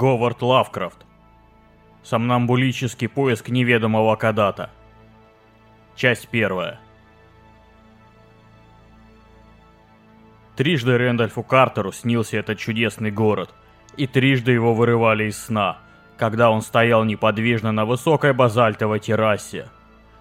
Говард Лавкрафт. Сомнамбулический поиск неведомого Кадата. Часть первая. Трижды Рэндальфу Картеру снился этот чудесный город, и трижды его вырывали из сна, когда он стоял неподвижно на высокой базальтовой террасе.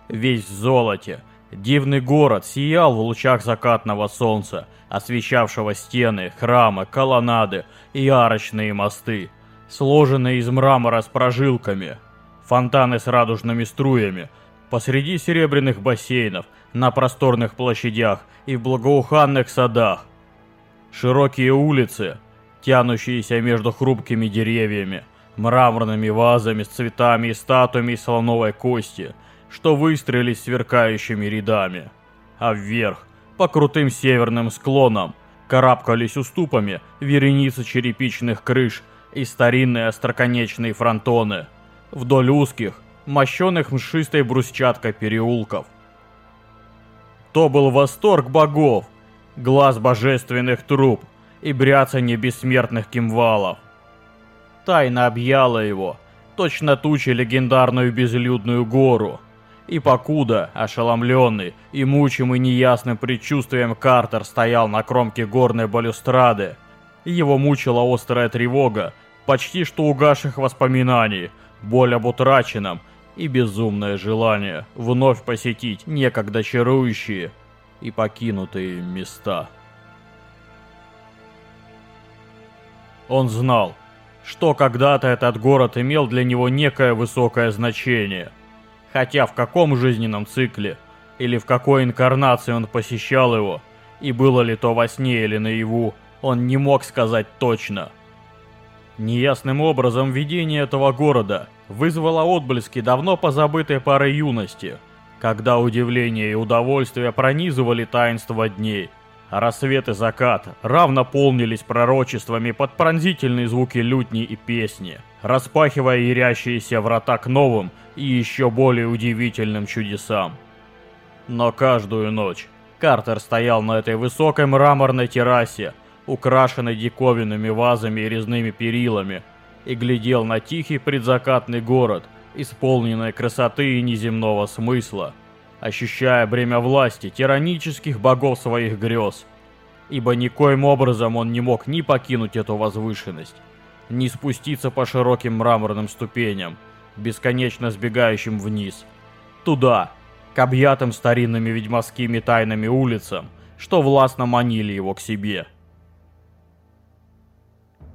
Весь в золоте, дивный город сиял в лучах закатного солнца, освещавшего стены, храмы, колоннады и арочные мосты – сложенные из мрамора с прожилками, фонтаны с радужными струями, посреди серебряных бассейнов, на просторных площадях и в благоуханных садах. Широкие улицы, тянущиеся между хрупкими деревьями, мраморными вазами с цветами и статуями из слоновой кости, что выстроились сверкающими рядами. А вверх, по крутым северным склонам, карабкались уступами вереницы черепичных крыш и старинные остроконечные фронтоны, вдоль узких, мощенных мшистой брусчаткой переулков. То был восторг богов, глаз божественных труб и бряцанье бессмертных кимвалов. Тайна объяла его, точно тучи легендарную безлюдную гору. И покуда, ошеломленный и мучимый неясным предчувствием Картер стоял на кромке горной балюстрады, его мучила острая тревога, почти что угасших воспоминаний, боль об утраченном и безумное желание вновь посетить некогда чарующие и покинутые места. Он знал, что когда-то этот город имел для него некое высокое значение. Хотя в каком жизненном цикле или в какой инкарнации он посещал его, и было ли то во сне или наяву, он не мог сказать точно. Неясным образом видение этого города вызвало отблески давно позабытой пары юности, когда удивление и удовольствие пронизывали таинство дней, а рассвет и закат равно полнились пророчествами под пронзительные звуки лютни и песни, распахивая ярящиеся врата к новым и еще более удивительным чудесам. Но каждую ночь Картер стоял на этой высокой мраморной террасе, украшенной диковинными вазами и резными перилами, и глядел на тихий предзакатный город, исполненный красоты и неземного смысла, ощущая бремя власти тиранических богов своих грез, ибо никоим образом он не мог ни покинуть эту возвышенность, ни спуститься по широким мраморным ступеням, бесконечно сбегающим вниз, туда, к объятым старинными ведьмовскими тайнами улицам, что властно манили его к себе.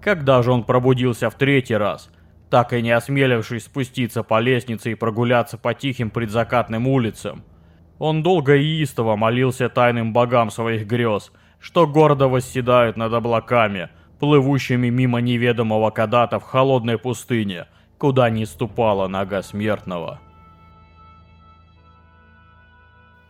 Когда же он пробудился в третий раз, так и не осмелившись спуститься по лестнице и прогуляться по тихим предзакатным улицам, он долго и истово молился тайным богам своих грез, что гордо восседают над облаками, плывущими мимо неведомого кадата в холодной пустыне, куда не ступала нога смертного.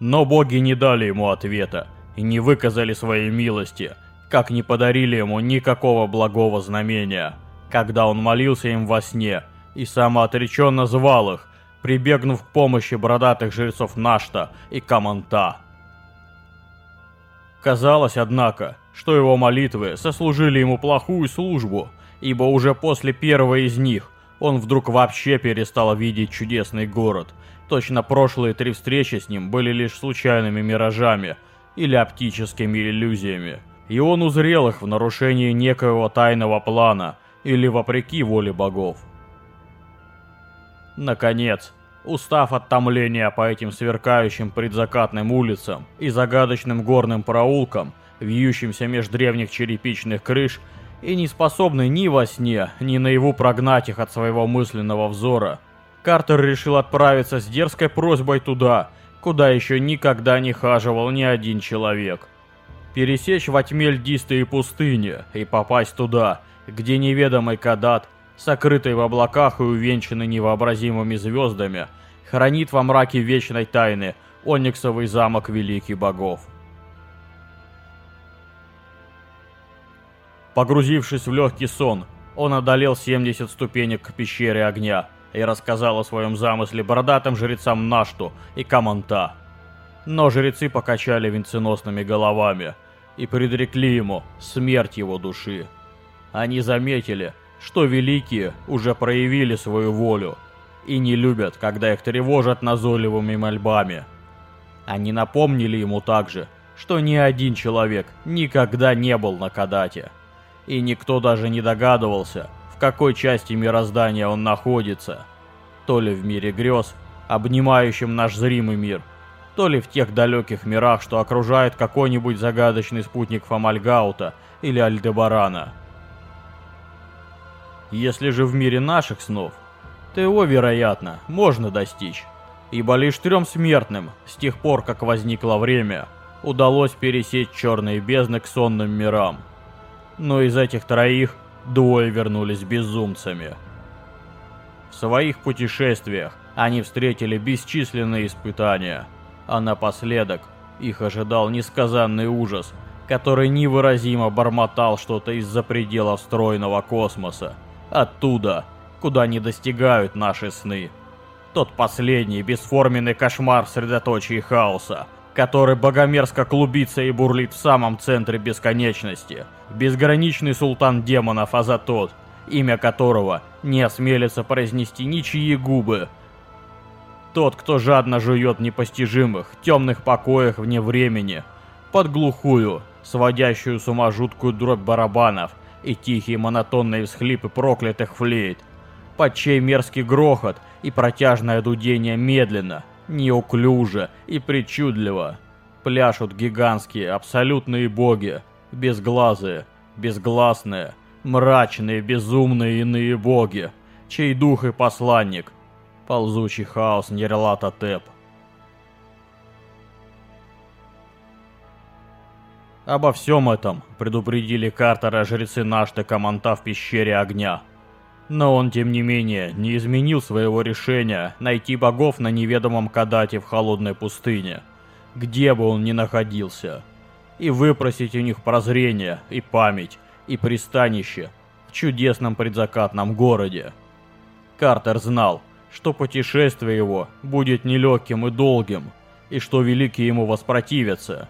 Но боги не дали ему ответа и не выказали своей милости – как не подарили ему никакого благого знамения, когда он молился им во сне и самоотреченно звал их, прибегнув к помощи бородатых жрецов Нашта и Каманта. Казалось, однако, что его молитвы сослужили ему плохую службу, ибо уже после первой из них он вдруг вообще перестал видеть чудесный город. Точно прошлые три встречи с ним были лишь случайными миражами или оптическими иллюзиями и он узрел их в нарушении некоего тайного плана или вопреки воле богов. Наконец, устав от томления по этим сверкающим предзакатным улицам и загадочным горным проулкам, вьющимся меж древних черепичных крыш, и не способный ни во сне, ни наяву прогнать их от своего мысленного взора, Картер решил отправиться с дерзкой просьбой туда, куда еще никогда не хаживал ни один человек – пересечь во тьме льдистые пустыни и попасть туда, где неведомый Кадат, сокрытый в облаках и увенчанный невообразимыми звездами, хранит во мраке вечной тайны Ониксовый замок великих богов. Погрузившись в легкий сон, он одолел 70 ступенек к пещере огня и рассказал о своем замысле бородатым жрецам Нашту и Каманта. Но жрецы покачали венценосными головами – и предрекли ему смерть его души. Они заметили, что великие уже проявили свою волю и не любят, когда их тревожат назойливыми мольбами. Они напомнили ему также, что ни один человек никогда не был на Кадате, и никто даже не догадывался, в какой части мироздания он находится, то ли в мире грез, обнимающем наш зримый мир, то ли в тех далеких мирах, что окружает какой-нибудь загадочный спутник Фомальгаута или Альдебарана. Если же в мире наших снов, то его, вероятно, можно достичь, ибо лишь трем смертным, с тех пор, как возникло время, удалось пересечь черные бездны к сонным мирам. Но из этих троих двое вернулись безумцами. В своих путешествиях они встретили бесчисленные испытания, а напоследок их ожидал несказанный ужас, который невыразимо бормотал что-то из-за пределов стройного космоса, оттуда, куда не достигают наши сны. Тот последний бесформенный кошмар в средоточии хаоса, который богомерзко клубится и бурлит в самом центре бесконечности. Безграничный султан демонов Азатот, имя которого не осмелится произнести ничьи губы. Тот, кто жадно жует непостижимых, темных покоях вне времени, под глухую, сводящую с ума жуткую дробь барабанов и тихие монотонные всхлипы проклятых флейт, под чей мерзкий грохот и протяжное дудение медленно, неуклюже и причудливо пляшут гигантские абсолютные боги, безглазые, безгласные, мрачные, безумные иные боги, чей дух и посланник, ползучий хаос Нерлата Теп. Обо всем этом предупредили Картера жрецы Нашта Команта в пещере огня. Но он, тем не менее, не изменил своего решения найти богов на неведомом Кадате в холодной пустыне, где бы он ни находился, и выпросить у них прозрение и память и пристанище в чудесном предзакатном городе. Картер знал, что путешествие его будет нелегким и долгим, и что великие ему воспротивятся.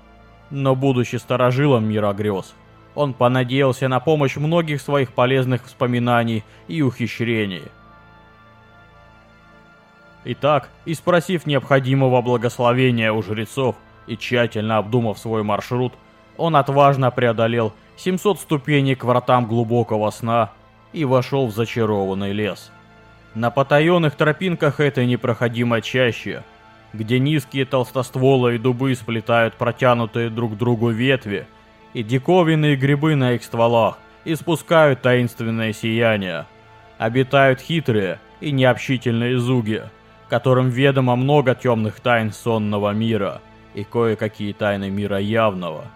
Но будучи сторожилом мира грез, он понадеялся на помощь многих своих полезных воспоминаний и ухищрений. Итак, и спросив необходимого благословения у жрецов и тщательно обдумав свой маршрут, он отважно преодолел 700 ступеней к вратам глубокого сна и вошел в зачарованный лес. На потаенных тропинках этой непроходимой чаще, где низкие толстостволы и дубы сплетают протянутые друг к другу ветви, и диковинные грибы на их стволах испускают таинственное сияние. Обитают хитрые и необщительные зуги, которым ведомо много темных тайн сонного мира и кое-какие тайны мира явного.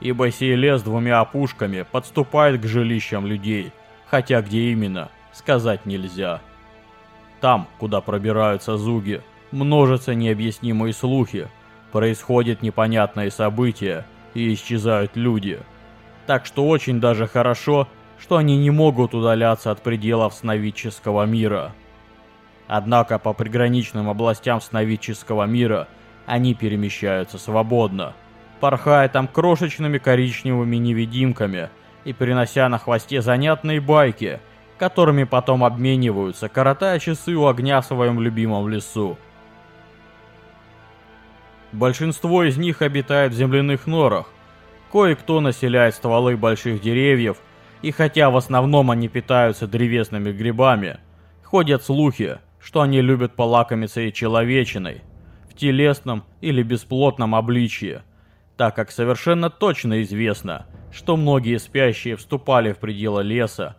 Ибо сей лес двумя опушками подступает к жилищам людей, хотя где именно, сказать нельзя. Там, куда пробираются зуги, множатся необъяснимые слухи, происходят непонятные события, и исчезают люди. Так что очень даже хорошо, что они не могут удаляться от пределов сновидческого мира. Однако по приграничным областям сновидческого мира они перемещаются свободно, порхая там крошечными коричневыми невидимками и принося на хвосте занятные байки, которыми потом обмениваются, коротая часы у огня в своем любимом лесу. Большинство из них обитает в земляных норах. Кое-кто населяет стволы больших деревьев, и хотя в основном они питаются древесными грибами, ходят слухи, что они любят полакомиться и человечиной, в телесном или бесплотном обличье, так как совершенно точно известно, что многие спящие вступали в пределы леса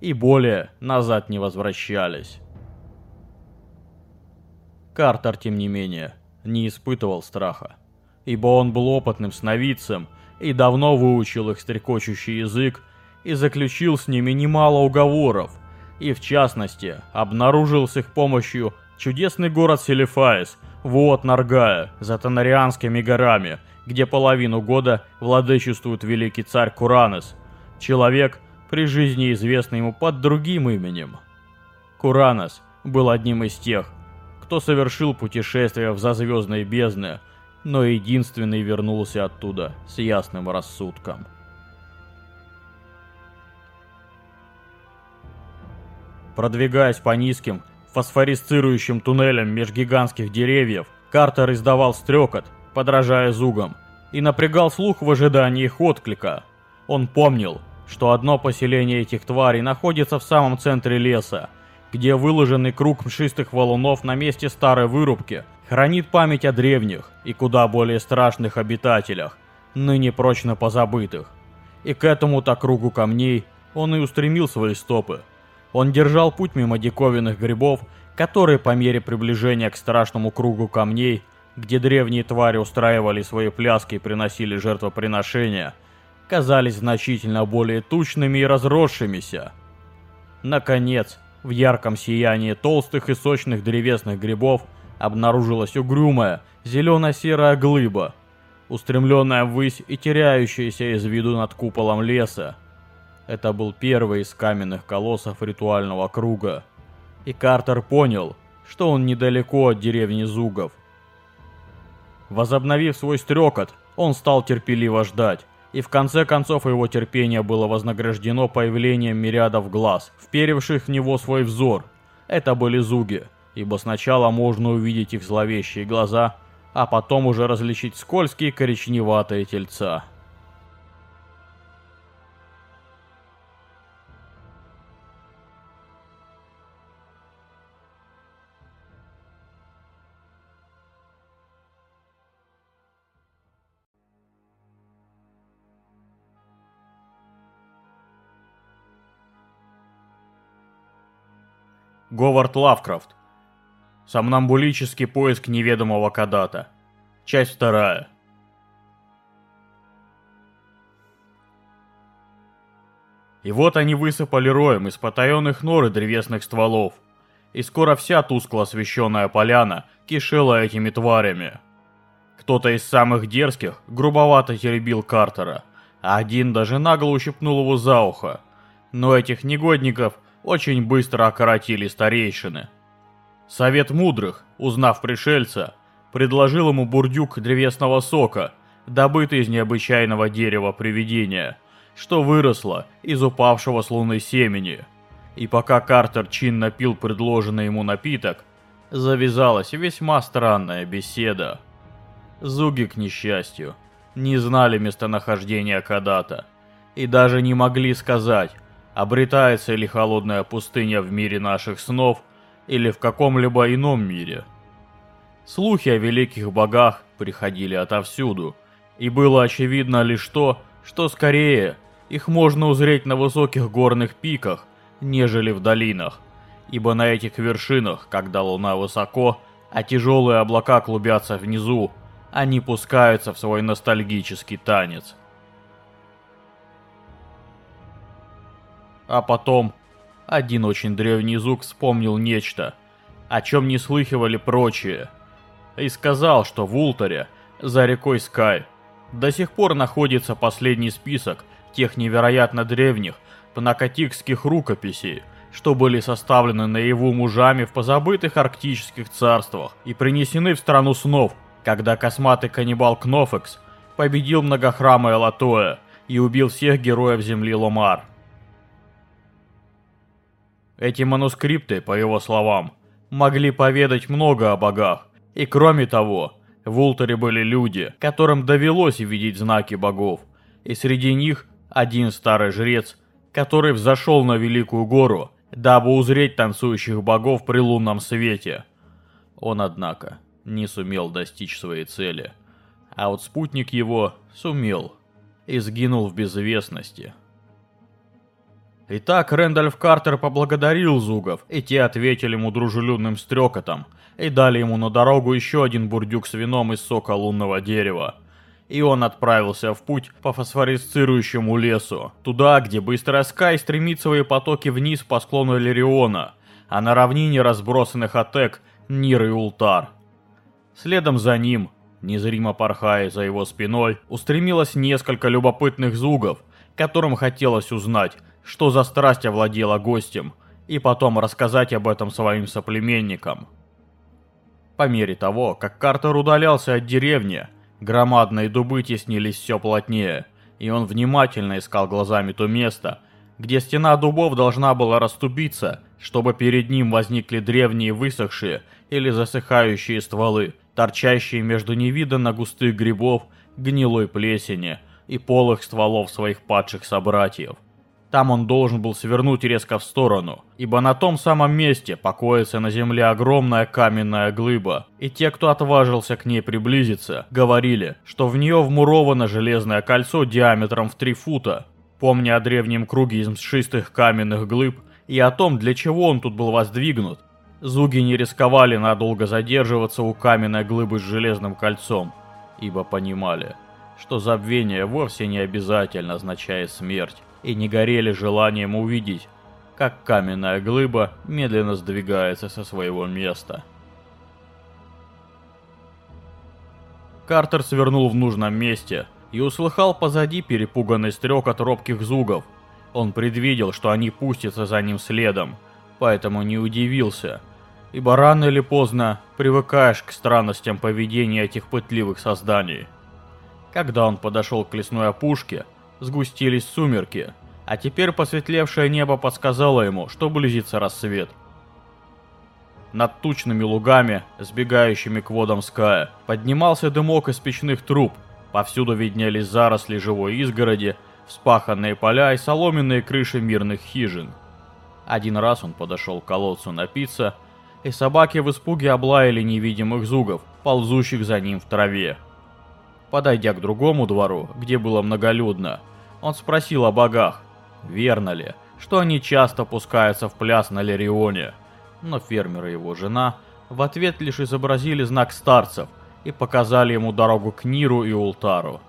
и более назад не возвращались. Картер, тем не менее, не испытывал страха, ибо он был опытным сновидцем и давно выучил их стрекочущий язык и заключил с ними немало уговоров, и в частности обнаружил с их помощью чудесный город Селифаис, вот Наргая, за Танарианскими горами, где половину года владычествует великий царь Куранес, человек, при жизни известный ему под другим именем. Куранес был одним из тех, кто совершил путешествие в зазвездные бездны, но единственный вернулся оттуда с ясным рассудком. Продвигаясь по низким, фосфорисцирующим туннелям меж гигантских деревьев, Картер издавал стрекот, подражая зугам, и напрягал слух в ожидании их отклика. Он помнил, что одно поселение этих тварей находится в самом центре леса, где выложенный круг мшистых валунов на месте старой вырубки хранит память о древних и куда более страшных обитателях, ныне прочно позабытых. И к этому-то кругу камней он и устремил свои стопы. Он держал путь мимо диковинных грибов, которые по мере приближения к страшному кругу камней, где древние твари устраивали свои пляски и приносили жертвоприношения, казались значительно более тучными и разросшимися. Наконец, в ярком сиянии толстых и сочных древесных грибов обнаружилась угрюмая, зелено-серая глыба, устремленная ввысь и теряющаяся из виду над куполом леса. Это был первый из каменных колоссов ритуального круга. И Картер понял, что он недалеко от деревни Зугов. Возобновив свой стрекот, он стал терпеливо ждать, и в конце концов его терпение было вознаграждено появлением мириадов глаз, вперевших в него свой взор. Это были Зуги, ибо сначала можно увидеть их зловещие глаза, а потом уже различить скользкие коричневатые тельца. Говард Лавкрафт. Сомнамбулический поиск неведомого Кадата. Часть вторая. И вот они высыпали роем из потаенных нор и древесных стволов. И скоро вся тускло освещенная поляна кишела этими тварями. Кто-то из самых дерзких грубовато теребил Картера, а один даже нагло ущипнул его за ухо. Но этих негодников очень быстро окоротили старейшины. Совет мудрых, узнав пришельца, предложил ему бурдюк древесного сока, добытый из необычайного дерева привидения, что выросло из упавшего с луны семени. И пока Картер чинно пил предложенный ему напиток, завязалась весьма странная беседа. Зуги, к несчастью, не знали местонахождения Кадата и даже не могли сказать, обретается ли холодная пустыня в мире наших снов или в каком-либо ином мире. Слухи о великих богах приходили отовсюду, и было очевидно лишь то, что скорее их можно узреть на высоких горных пиках, нежели в долинах, ибо на этих вершинах, когда луна высоко, а тяжелые облака клубятся внизу, они пускаются в свой ностальгический танец. А потом один очень древний звук вспомнил нечто, о чем не слыхивали прочие, и сказал, что в Ултаре, за рекой Скай, до сих пор находится последний список тех невероятно древних панакатикских рукописей, что были составлены наяву мужами в позабытых арктических царствах и принесены в страну снов, когда косматый каннибал Кнофекс победил многохрамое Латоя и убил всех героев земли Ломар. Эти манускрипты, по его словам, могли поведать много о богах, и кроме того, в Ултере были люди, которым довелось видеть знаки богов, и среди них один старый жрец, который взошел на Великую Гору, дабы узреть танцующих богов при лунном свете. Он, однако, не сумел достичь своей цели, а вот спутник его сумел и сгинул в безвестности. Итак, Рэндальф Картер поблагодарил Зугов, и те ответили ему дружелюбным стрекотом, и дали ему на дорогу еще один бурдюк с вином из сока лунного дерева. И он отправился в путь по фосфорисцирующему лесу, туда, где быстрая Скай стремит свои потоки вниз по склону Лириона, а на равнине разбросанных атек Нир и Ултар. Следом за ним, незримо порхая за его спиной, устремилось несколько любопытных зугов, которым хотелось узнать, что за страсть овладела гостем, и потом рассказать об этом своим соплеменникам. По мере того, как Картер удалялся от деревни, громадные дубы теснились все плотнее, и он внимательно искал глазами то место, где стена дубов должна была расступиться, чтобы перед ним возникли древние высохшие или засыхающие стволы, торчащие между невиданно густых грибов, гнилой плесени и полых стволов своих падших собратьев. Там он должен был свернуть резко в сторону, ибо на том самом месте покоится на земле огромная каменная глыба, и те, кто отважился к ней приблизиться, говорили, что в нее вмуровано железное кольцо диаметром в три фута. Помня о древнем круге из мшистых каменных глыб и о том, для чего он тут был воздвигнут, зуги не рисковали надолго задерживаться у каменной глыбы с железным кольцом, ибо понимали, что забвение вовсе не обязательно означает смерть и не горели желанием увидеть, как каменная глыба медленно сдвигается со своего места. Картер свернул в нужном месте и услыхал позади перепуганный стрек от робких зугов. Он предвидел, что они пустятся за ним следом, поэтому не удивился, ибо рано или поздно привыкаешь к странностям поведения этих пытливых созданий. Когда он подошел к лесной опушке, сгустились сумерки, а теперь посветлевшее небо подсказало ему, что близится рассвет. Над тучными лугами, сбегающими к водам Ская, поднимался дымок из печных труб, повсюду виднелись заросли живой изгороди, вспаханные поля и соломенные крыши мирных хижин. Один раз он подошел к колодцу напиться, и собаки в испуге облаяли невидимых зугов, ползущих за ним в траве. Подойдя к другому двору, где было многолюдно, он спросил о богах, верно ли, что они часто пускаются в пляс на Лерионе. Но фермер и его жена в ответ лишь изобразили знак старцев и показали ему дорогу к Ниру и Ултару.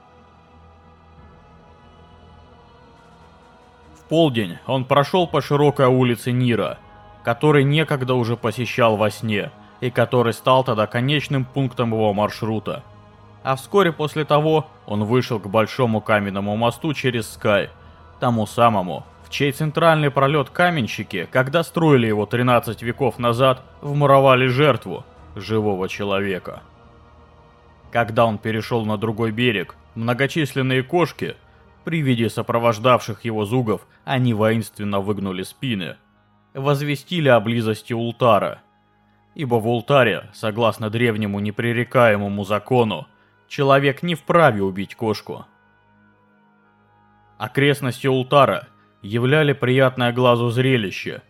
В полдень он прошел по широкой улице Нира, который некогда уже посещал во сне, и который стал тогда конечным пунктом его маршрута. А вскоре после того он вышел к большому каменному мосту через Скай, тому самому, в чей центральный пролет каменщики, когда строили его 13 веков назад, вмуровали жертву живого человека. Когда он перешел на другой берег, многочисленные кошки, при виде сопровождавших его зугов, они воинственно выгнули спины, возвестили о близости Ултара. Ибо в Ултаре, согласно древнему непререкаемому закону, человек не вправе убить кошку. Окрестности Ултара являли приятное глазу зрелище.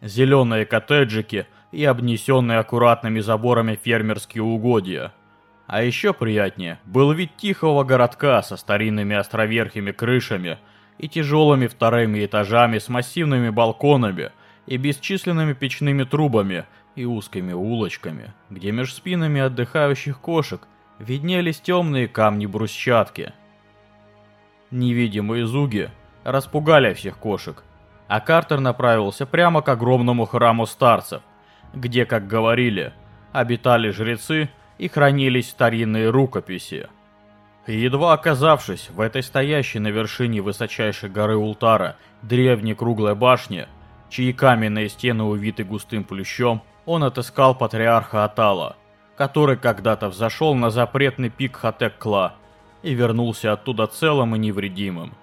Зеленые коттеджики и обнесенные аккуратными заборами фермерские угодья. А еще приятнее был вид тихого городка со старинными островерхими крышами и тяжелыми вторыми этажами с массивными балконами и бесчисленными печными трубами и узкими улочками, где меж спинами отдыхающих кошек виднелись темные камни брусчатки – Невидимые зуги распугали всех кошек, а Картер направился прямо к огромному храму старцев, где, как говорили, обитали жрецы и хранились старинные рукописи. едва оказавшись в этой стоящей на вершине высочайшей горы Ултара древней круглой башне, чьи каменные стены увиты густым плющом, он отыскал патриарха Атала, который когда-то взошел на запретный пик Хатек-Кла и вернулся оттуда целым и невредимым.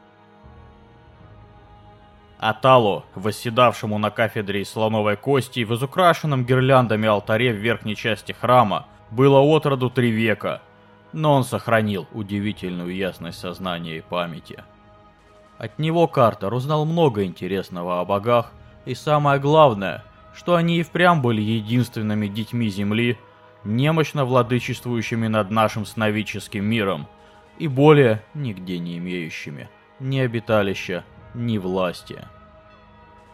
Аталу, восседавшему на кафедре из слоновой кости в изукрашенном гирляндами алтаре в верхней части храма, было отроду три века, но он сохранил удивительную ясность сознания и памяти. От него Картер узнал много интересного о богах, и самое главное, что они и впрямь были единственными детьми Земли, немощно владычествующими над нашим сновидческим миром – и более нигде не имеющими ни обиталища, ни власти.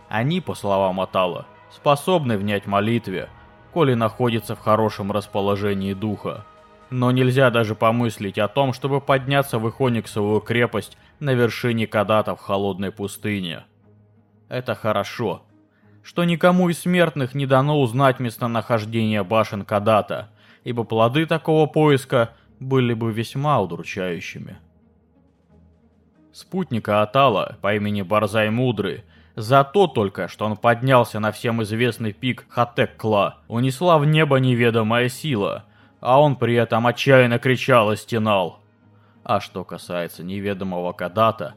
Они, по словам Атала, способны внять молитве, коли находятся в хорошем расположении духа. Но нельзя даже помыслить о том, чтобы подняться в Ихониксовую крепость на вершине Кадата в холодной пустыне. Это хорошо, что никому из смертных не дано узнать местонахождение башен Кадата, ибо плоды такого поиска – были бы весьма удручающими. Спутника Атала по имени Барзай Мудрый за то только, что он поднялся на всем известный пик Хатек-Кла, унесла в небо неведомая сила, а он при этом отчаянно кричал и стенал. А что касается неведомого Кадата,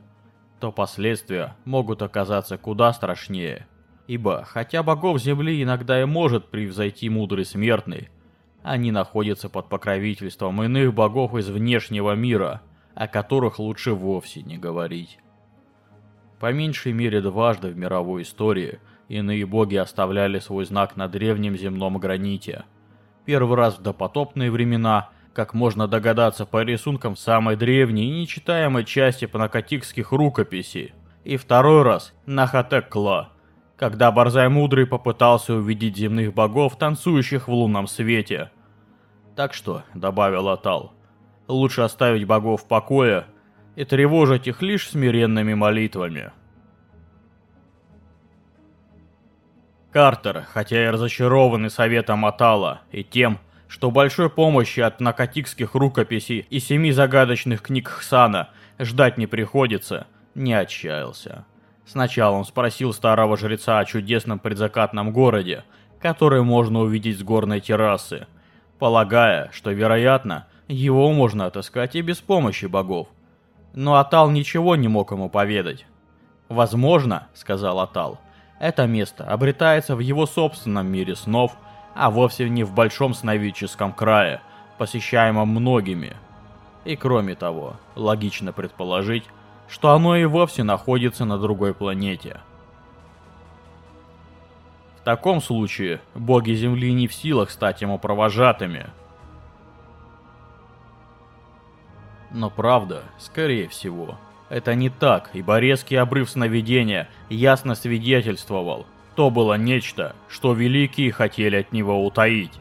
то последствия могут оказаться куда страшнее. Ибо, хотя богов Земли иногда и может превзойти мудрый смертный, они находятся под покровительством иных богов из внешнего мира, о которых лучше вовсе не говорить. По меньшей мере дважды в мировой истории иные боги оставляли свой знак на древнем земном граните. Первый раз в допотопные времена, как можно догадаться по рисункам самой древней и нечитаемой части панакатикских рукописей, и второй раз на Хатекла, когда Борзай Мудрый попытался увидеть земных богов, танцующих в лунном свете. Так что, добавил Атал, лучше оставить богов в покое и тревожить их лишь смиренными молитвами. Картер, хотя и разочарованный советом Атала и тем, что большой помощи от накатикских рукописей и семи загадочных книг Хсана ждать не приходится, не отчаялся. Сначала он спросил старого жреца о чудесном предзакатном городе, который можно увидеть с горной террасы, полагая, что, вероятно, его можно отыскать и без помощи богов. Но Атал ничего не мог ему поведать. «Возможно, — сказал Атал, — это место обретается в его собственном мире снов, а вовсе не в большом сновидческом крае, посещаемом многими. И кроме того, логично предположить, что оно и вовсе находится на другой планете. В таком случае, боги Земли не в силах стать ему провожатыми. Но правда, скорее всего, это не так, ибо резкий обрыв сновидения ясно свидетельствовал, то было нечто, что великие хотели от него утаить.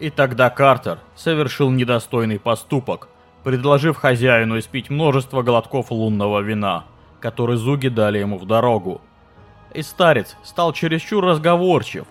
И тогда Картер совершил недостойный поступок, предложив хозяину испить множество глотков лунного вина, который зуги дали ему в дорогу. И старец стал чересчур разговорчив.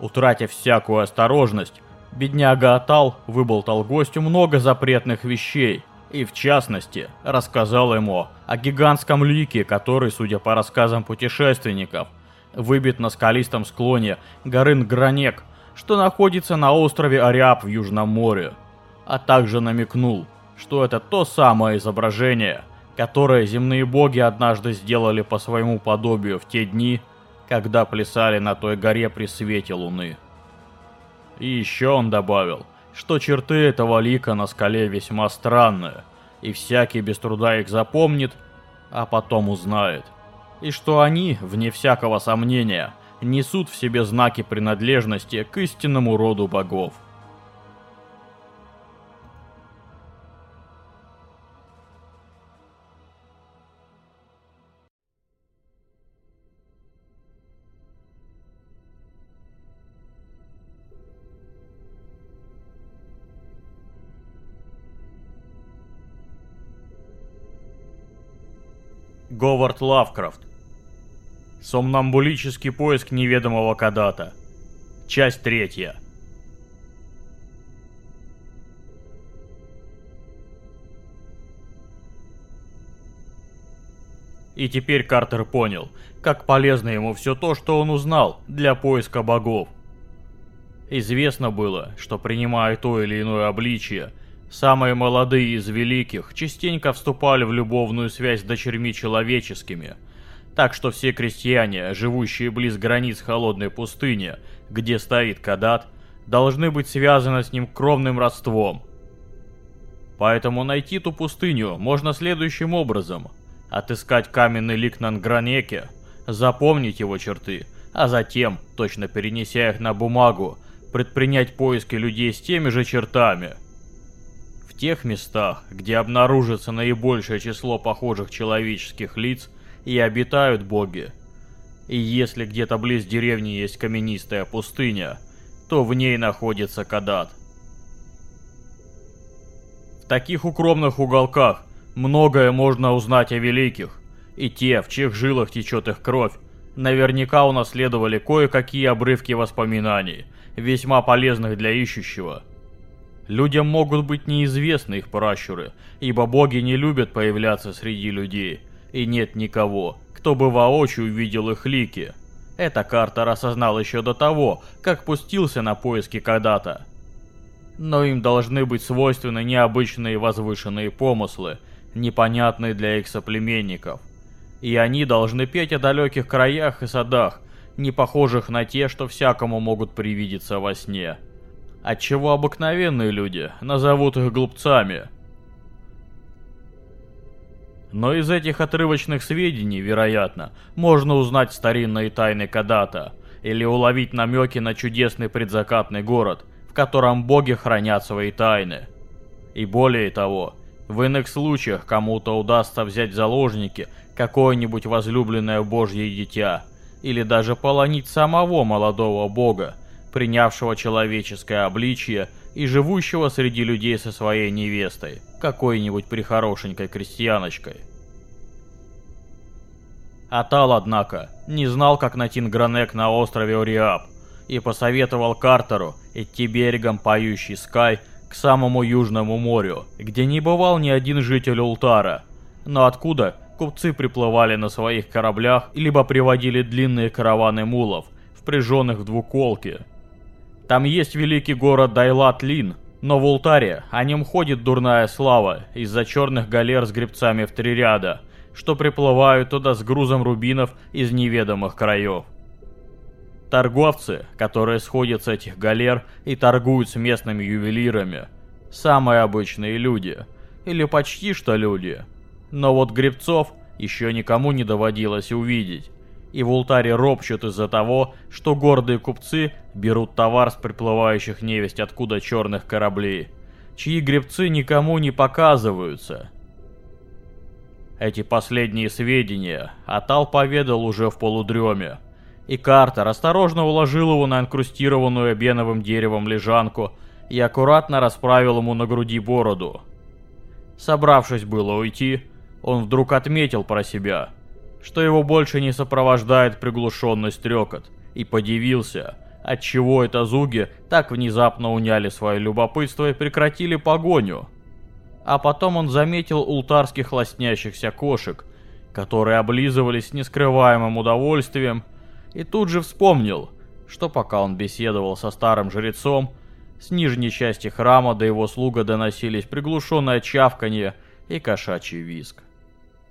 Утратив всякую осторожность, бедняга Атал выболтал гостю много запретных вещей, и в частности, рассказал ему о гигантском лике, который, судя по рассказам путешественников, выбит на скалистом склоне горы Гранек, что находится на острове Ариап в Южном море, а также намекнул, что это то самое изображение, которое земные боги однажды сделали по своему подобию в те дни, когда плясали на той горе при свете луны. И еще он добавил, что черты этого лика на скале весьма странные, и всякий без труда их запомнит, а потом узнает. И что они, вне всякого сомнения, несут в себе знаки принадлежности к истинному роду богов. Говард Лавкрафт. Сомнамбулический поиск неведомого Кадата. Часть третья. И теперь Картер понял, как полезно ему все то, что он узнал для поиска богов. Известно было, что принимая то или иное обличие – Самые молодые из великих частенько вступали в любовную связь с дочерьми человеческими, так что все крестьяне, живущие близ границ холодной пустыни, где стоит Кадат, должны быть связаны с ним кровным родством. Поэтому найти ту пустыню можно следующим образом. Отыскать каменный лик на Нгранеке, запомнить его черты, а затем, точно перенеся их на бумагу, предпринять поиски людей с теми же чертами – тех местах, где обнаружится наибольшее число похожих человеческих лиц, и обитают боги. И если где-то близ деревни есть каменистая пустыня, то в ней находится Кадат. В таких укромных уголках многое можно узнать о великих, и те, в чьих жилах течет их кровь, наверняка унаследовали кое-какие обрывки воспоминаний, весьма полезных для ищущего – Людям могут быть неизвестны их пращуры, ибо боги не любят появляться среди людей, и нет никого, кто бы воочию увидел их лики. Это Картер осознал еще до того, как пустился на поиски когда-то. Но им должны быть свойственны необычные возвышенные помыслы, непонятные для их соплеменников. И они должны петь о далеких краях и садах, не похожих на те, что всякому могут привидеться во сне. Отчего обыкновенные люди назовут их глупцами. Но из этих отрывочных сведений, вероятно, можно узнать старинные тайны Кадата, или уловить намеки на чудесный предзакатный город, в котором боги хранят свои тайны. И более того, в иных случаях кому-то удастся взять в заложники какое-нибудь возлюбленное божье дитя, или даже полонить самого молодого бога, принявшего человеческое обличье и живущего среди людей со своей невестой, какой-нибудь прихорошенькой крестьяночкой. Атал, однако, не знал, как найти Гранек на острове Ориаб, и посоветовал Картеру идти берегом поющий Скай к самому Южному морю, где не бывал ни один житель Ултара, но откуда купцы приплывали на своих кораблях либо приводили длинные караваны мулов, впряженных в двуколки. Там есть великий город Дайлат-Лин, но в Ултаре о нем ходит дурная слава из-за черных галер с гребцами в три ряда, что приплывают туда с грузом рубинов из неведомых краев. Торговцы, которые сходят с этих галер и торгуют с местными ювелирами, самые обычные люди, или почти что люди. Но вот гребцов еще никому не доводилось увидеть, и в Ултаре ропщут из-за того, что гордые купцы берут товар с приплывающих невесть откуда черных кораблей, чьи гребцы никому не показываются. Эти последние сведения Атал поведал уже в полудреме, и Картер осторожно уложил его на инкрустированную беновым деревом лежанку и аккуратно расправил ему на груди бороду. Собравшись было уйти, он вдруг отметил про себя, что его больше не сопровождает приглушенный стрекот, и подивился, отчего это зуги так внезапно уняли свое любопытство и прекратили погоню. А потом он заметил ултарских лоснящихся кошек, которые облизывались с нескрываемым удовольствием, и тут же вспомнил, что пока он беседовал со старым жрецом, с нижней части храма до его слуга доносились приглушенное чавканье и кошачий визг.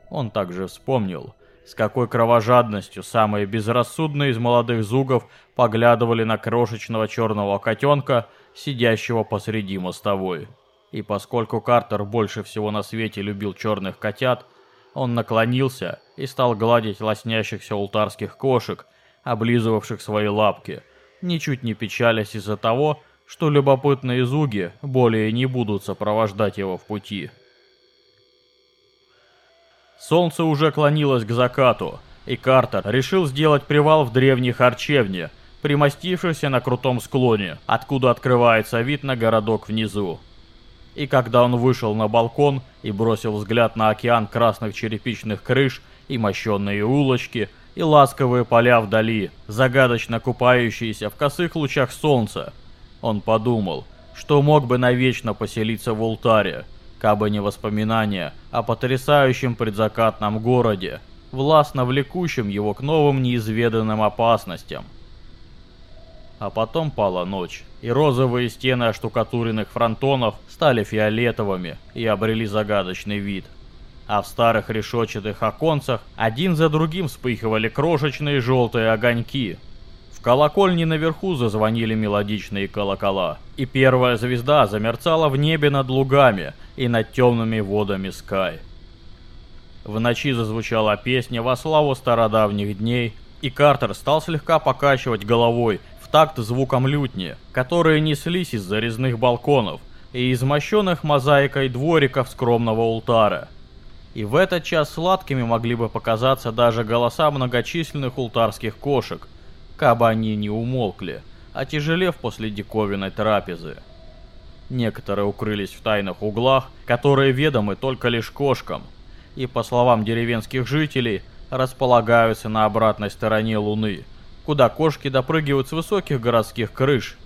Он также вспомнил, с какой кровожадностью самые безрассудные из молодых зугов поглядывали на крошечного черного котенка, сидящего посреди мостовой. И поскольку Картер больше всего на свете любил черных котят, он наклонился и стал гладить лоснящихся ултарских кошек, облизывавших свои лапки, ничуть не печалясь из-за того, что любопытные зуги более не будут сопровождать его в пути. Солнце уже клонилось к закату, и Картер решил сделать привал в древней харчевне, примостившейся на крутом склоне, откуда открывается вид на городок внизу. И когда он вышел на балкон и бросил взгляд на океан красных черепичных крыш и мощенные улочки, и ласковые поля вдали, загадочно купающиеся в косых лучах солнца, он подумал, что мог бы навечно поселиться в Ултаре, кабы не воспоминания о потрясающем предзакатном городе, властно влекущем его к новым неизведанным опасностям. А потом пала ночь, и розовые стены оштукатуренных фронтонов стали фиолетовыми и обрели загадочный вид. А в старых решетчатых оконцах один за другим вспыхивали крошечные желтые огоньки, колокольни наверху зазвонили мелодичные колокола, и первая звезда замерцала в небе над лугами и над темными водами Скай. В ночи зазвучала песня во славу стародавних дней, и Картер стал слегка покачивать головой в такт звуком лютни, которые неслись из-за резных балконов и из мощенных мозаикой двориков скромного ултара. И в этот час сладкими могли бы показаться даже голоса многочисленных ултарских кошек, кабы они не умолкли, отяжелев после диковинной трапезы. Некоторые укрылись в тайных углах, которые ведомы только лишь кошкам, и, по словам деревенских жителей, располагаются на обратной стороне Луны, куда кошки допрыгивают с высоких городских крыш.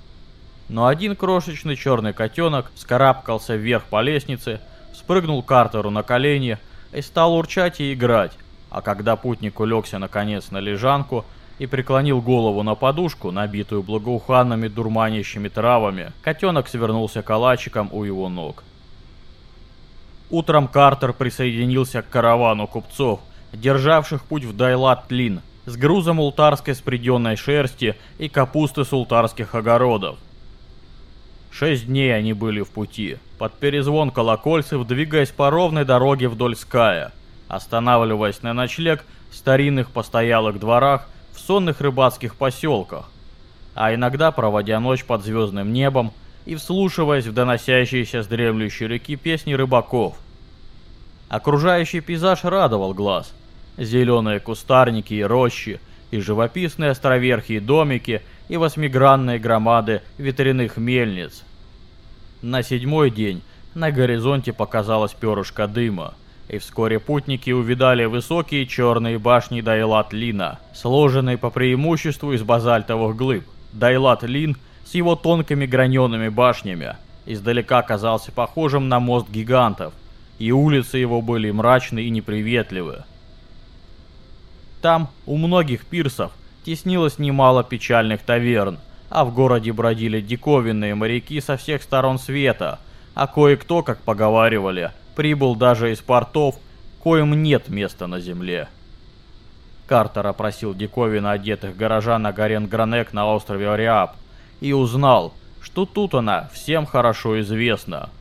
Но один крошечный черный котенок скарабкался вверх по лестнице, спрыгнул Картеру на колени и стал урчать и играть, а когда путник улегся наконец на лежанку, и преклонил голову на подушку, набитую благоуханными дурманящими травами, котенок свернулся калачиком у его ног. Утром Картер присоединился к каравану купцов, державших путь в Дайлат-Лин, с грузом ултарской спреденной шерсти и капусты с ултарских огородов. Шесть дней они были в пути, под перезвон колокольцев, двигаясь по ровной дороге вдоль Ская, останавливаясь на ночлег в старинных постоялых дворах сонных рыбацких поселках, а иногда проводя ночь под звездным небом и вслушиваясь в доносящиеся с дремлющей реки песни рыбаков. Окружающий пейзаж радовал глаз. Зеленые кустарники и рощи, и живописные островерхие домики, и восьмигранные громады ветряных мельниц. На седьмой день на горизонте показалась перышко дыма, и вскоре путники увидали высокие черные башни Дайлат-Лина, сложенные по преимуществу из базальтовых глыб. Дайлат-Лин – с его тонкими гранеными башнями, издалека казался похожим на мост гигантов, и улицы его были мрачны и неприветливы. Там у многих пирсов теснилось немало печальных таверн, а в городе бродили диковинные моряки со всех сторон света, а кое-кто, как поговаривали, прибыл даже из портов, коим нет места на земле. Картер опросил диковина одетых горожан на Гарен Гранек на острове Ориаб, и узнал, что тут она всем хорошо известна.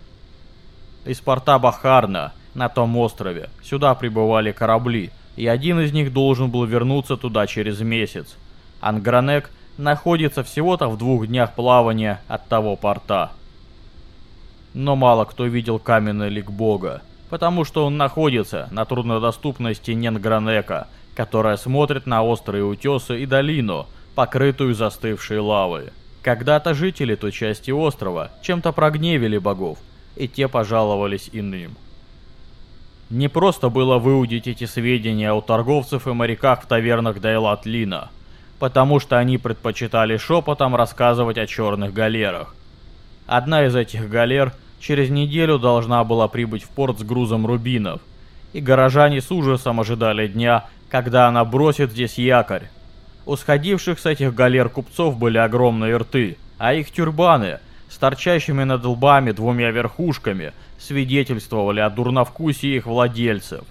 Из порта Бахарна, на том острове, сюда прибывали корабли, и один из них должен был вернуться туда через месяц. Ангранек находится всего-то в двух днях плавания от того порта. Но мало кто видел каменный лик бога, потому что он находится на труднодоступной стене Нгранека, которая смотрит на острые утесы и долину, покрытую застывшей лавой. Когда-то жители той части острова чем-то прогневили богов, и те пожаловались иным. Не просто было выудить эти сведения у торговцев и моряках в тавернах Дайлат-Лина, потому что они предпочитали шепотом рассказывать о черных галерах. Одна из этих галер через неделю должна была прибыть в порт с грузом рубинов, и горожане с ужасом ожидали дня, когда она бросит здесь якорь. У сходивших с этих галер купцов были огромные рты, а их тюрбаны с торчащими над лбами двумя верхушками свидетельствовали о дурновкусии их владельцев.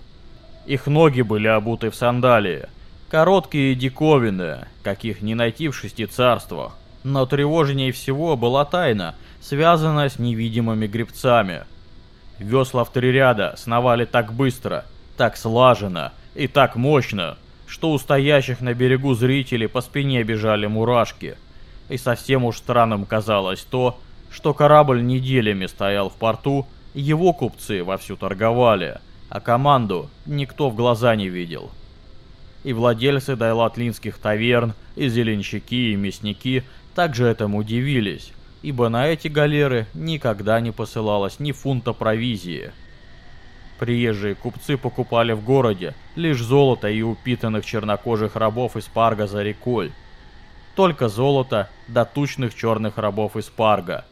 Их ноги были обуты в сандалии, короткие и диковинные, каких не найти в шести царствах. Но тревожнее всего была тайна, связанная с невидимыми гребцами. Весла в три ряда сновали так быстро, так слаженно и так мощно, что у стоящих на берегу зрителей по спине бежали мурашки. И совсем уж странным казалось то, что корабль неделями стоял в порту, его купцы вовсю торговали, а команду никто в глаза не видел. И владельцы дайлатлинских таверн, и зеленщики, и мясники также этому удивились, ибо на эти галеры никогда не посылалось ни фунта провизии. Приезжие купцы покупали в городе лишь золото и упитанных чернокожих рабов из Парга за рекой. Только золото до тучных черных рабов из Парга,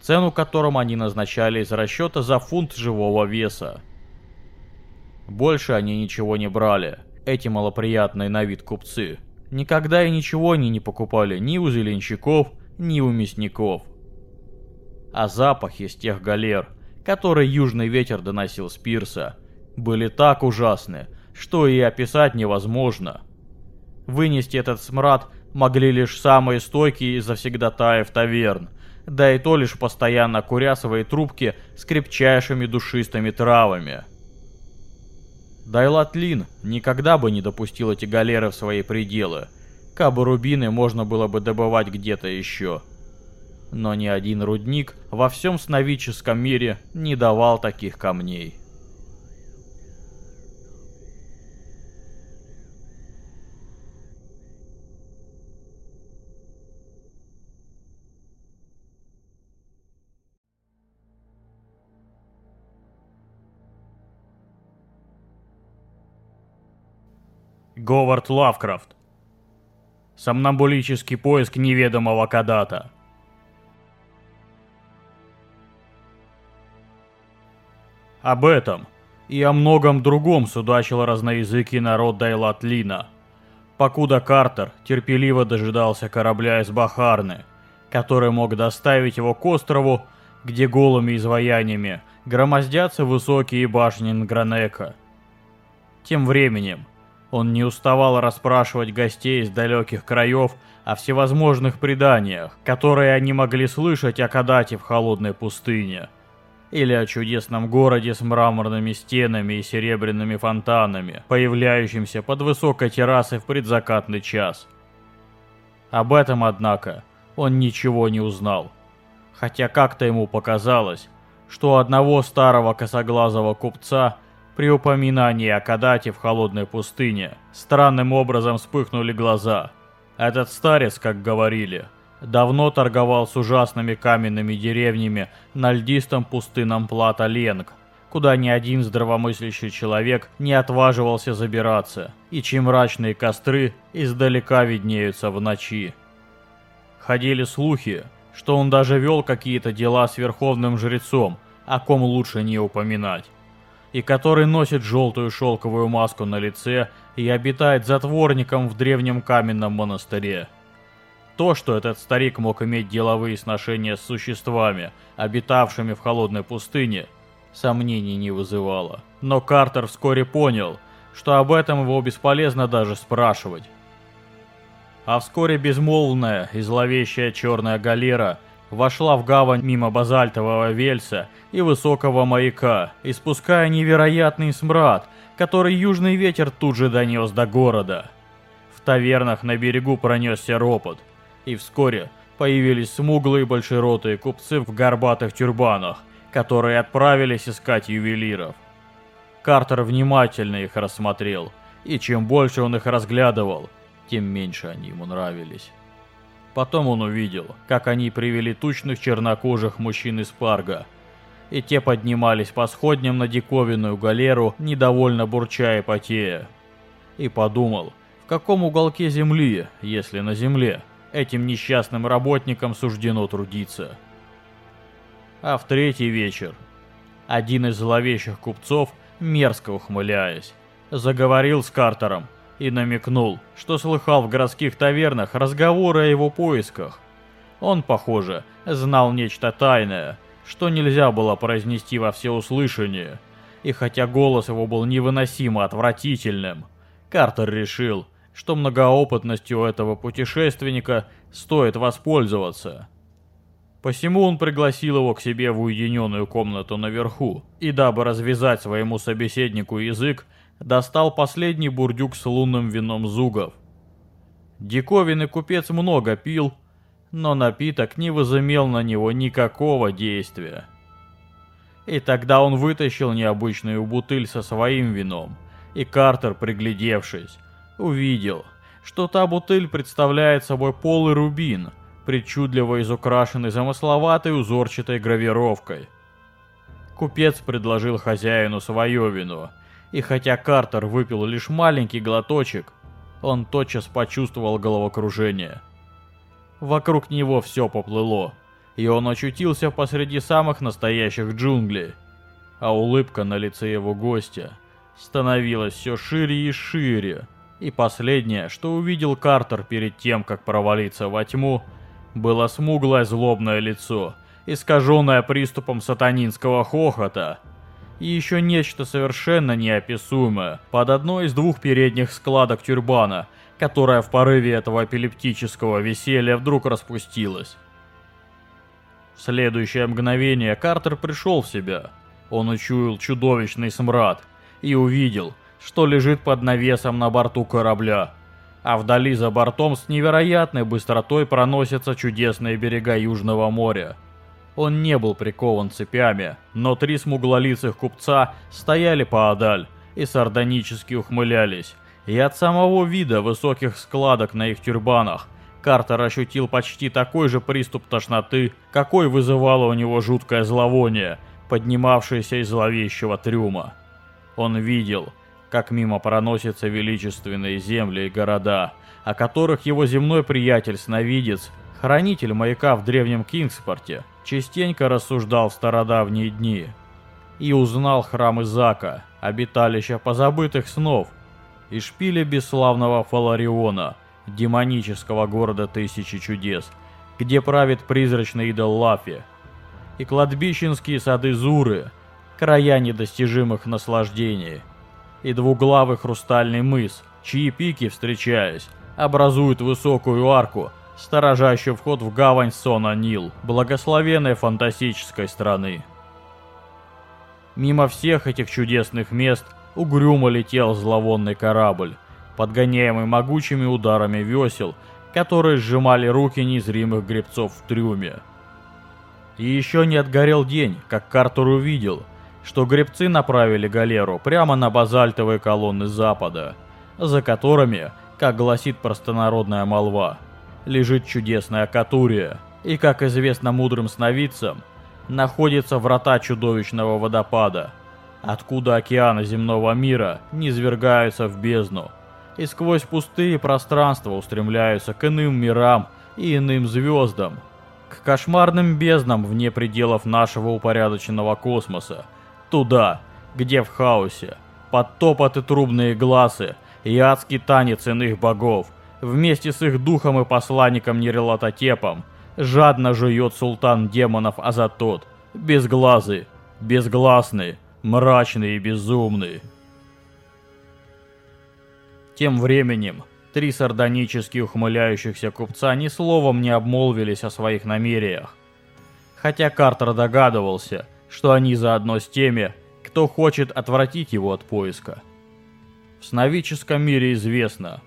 цену которым они назначали из расчета за фунт живого веса. Больше они ничего не брали, эти малоприятные на вид купцы. Никогда и ничего они не покупали ни у зеленщиков, ни у мясников. А запах из тех галер – которые южный ветер доносил с пирса, были так ужасны, что и описать невозможно. Вынести этот смрад могли лишь самые стойкие из завсегдатаев таверн, да и то лишь постоянно куря свои трубки с крепчайшими душистыми травами. Дайлатлин никогда бы не допустил эти галеры в свои пределы, кабы рубины можно было бы добывать где-то еще. Но ни один рудник во всем сновидческом мире не давал таких камней. Говард Лавкрафт. Сомнамбулический поиск неведомого Кадата. Об этом и о многом другом судачил разноязыкий народ Дайлатлина. Покуда Картер терпеливо дожидался корабля из Бахарны, который мог доставить его к острову, где голыми изваяниями громоздятся высокие башни Нгранека. Тем временем он не уставал расспрашивать гостей из далеких краев о всевозможных преданиях, которые они могли слышать о Кадате в холодной пустыне, или о чудесном городе с мраморными стенами и серебряными фонтанами, появляющимся под высокой террасой в предзакатный час. Об этом, однако, он ничего не узнал, хотя как-то ему показалось, что одного старого косоглазого купца – при упоминании о Кадате в холодной пустыне странным образом вспыхнули глаза. Этот старец, как говорили, давно торговал с ужасными каменными деревнями на льдистом пустынном плато Ленг, куда ни один здравомыслящий человек не отваживался забираться, и чьи мрачные костры издалека виднеются в ночи. Ходили слухи, что он даже вел какие-то дела с верховным жрецом, о ком лучше не упоминать и который носит желтую шелковую маску на лице и обитает затворником в древнем каменном монастыре. То, что этот старик мог иметь деловые сношения с существами, обитавшими в холодной пустыне, сомнений не вызывало. Но Картер вскоре понял, что об этом его бесполезно даже спрашивать. А вскоре безмолвная и зловещая черная галера вошла в гавань мимо базальтового вельса и высокого маяка, испуская невероятный смрад, который южный ветер тут же донес до города. В тавернах на берегу пронесся ропот, и вскоре появились смуглые большеротые купцы в горбатых тюрбанах, которые отправились искать ювелиров. Картер внимательно их рассмотрел, и чем больше он их разглядывал, тем меньше они ему нравились. Потом он увидел, как они привели тучных чернокожих мужчин из Парга. И те поднимались по сходням на диковинную галеру, недовольно бурча и потея. И подумал, в каком уголке земли, если на земле, этим несчастным работникам суждено трудиться. А в третий вечер один из зловещих купцов, мерзко ухмыляясь, заговорил с Картером – и намекнул, что слыхал в городских тавернах разговоры о его поисках. Он, похоже, знал нечто тайное, что нельзя было произнести во всеуслышание, и хотя голос его был невыносимо отвратительным, Картер решил, что многоопытностью этого путешественника стоит воспользоваться. Посему он пригласил его к себе в уединенную комнату наверху, и дабы развязать своему собеседнику язык, достал последний бурдюк с лунным вином зугов. Диковинный купец много пил, но напиток не возымел на него никакого действия. И тогда он вытащил необычную бутыль со своим вином, и Картер, приглядевшись, увидел, что та бутыль представляет собой полый рубин, причудливо изукрашенный замысловатой узорчатой гравировкой. Купец предложил хозяину свое вино, и хотя Картер выпил лишь маленький глоточек, он тотчас почувствовал головокружение. Вокруг него все поплыло, и он очутился посреди самых настоящих джунглей. А улыбка на лице его гостя становилась все шире и шире. И последнее, что увидел Картер перед тем, как провалиться во тьму, было смуглое злобное лицо, искаженное приступом сатанинского хохота – и еще нечто совершенно неописуемое под одной из двух передних складок тюрбана, которая в порыве этого эпилептического веселья вдруг распустилась. В следующее мгновение Картер пришел в себя. Он учуял чудовищный смрад и увидел, что лежит под навесом на борту корабля. А вдали за бортом с невероятной быстротой проносятся чудесные берега Южного моря. Он не был прикован цепями, но три смуглолицых купца стояли поодаль и сардонически ухмылялись. И от самого вида высоких складок на их тюрбанах Картер ощутил почти такой же приступ тошноты, какой вызывало у него жуткое зловоние, поднимавшееся из зловещего трюма. Он видел, как мимо проносятся величественные земли и города, о которых его земной приятель-сновидец, хранитель маяка в древнем Кингспорте, частенько рассуждал в стародавние дни и узнал храм Изака, обиталище позабытых снов, и шпили бесславного Фалариона, демонического города Тысячи Чудес, где правит призрачный идол Лафи. и кладбищенские сады Зуры, края недостижимых наслаждений, и двуглавый хрустальный мыс, чьи пики, встречаясь, образуют высокую арку, сторожащую вход в гавань Сона-Нил, благословенной фантастической страны. Мимо всех этих чудесных мест угрюмо летел зловонный корабль, подгоняемый могучими ударами весел, которые сжимали руки незримых гребцов в трюме. И еще не отгорел день, как Картер увидел, что гребцы направили галеру прямо на базальтовые колонны запада, за которыми, как гласит простонародная молва, лежит чудесная Катурия, и, как известно мудрым сновидцам, находится врата чудовищного водопада, откуда океаны земного мира низвергаются в бездну, и сквозь пустые пространства устремляются к иным мирам и иным звездам, к кошмарным безднам вне пределов нашего упорядоченного космоса, туда, где в хаосе, под топот и трубные глазы и адский танец иных богов, вместе с их духом и посланником Нерелатотепом, жадно жует султан демонов Азатот, безглазый, безгласный, мрачный и безумный. Тем временем, Три сардонически ухмыляющихся купца ни словом не обмолвились о своих намерениях. Хотя Картер догадывался, что они заодно с теми, кто хочет отвратить его от поиска. В сновидческом мире известно,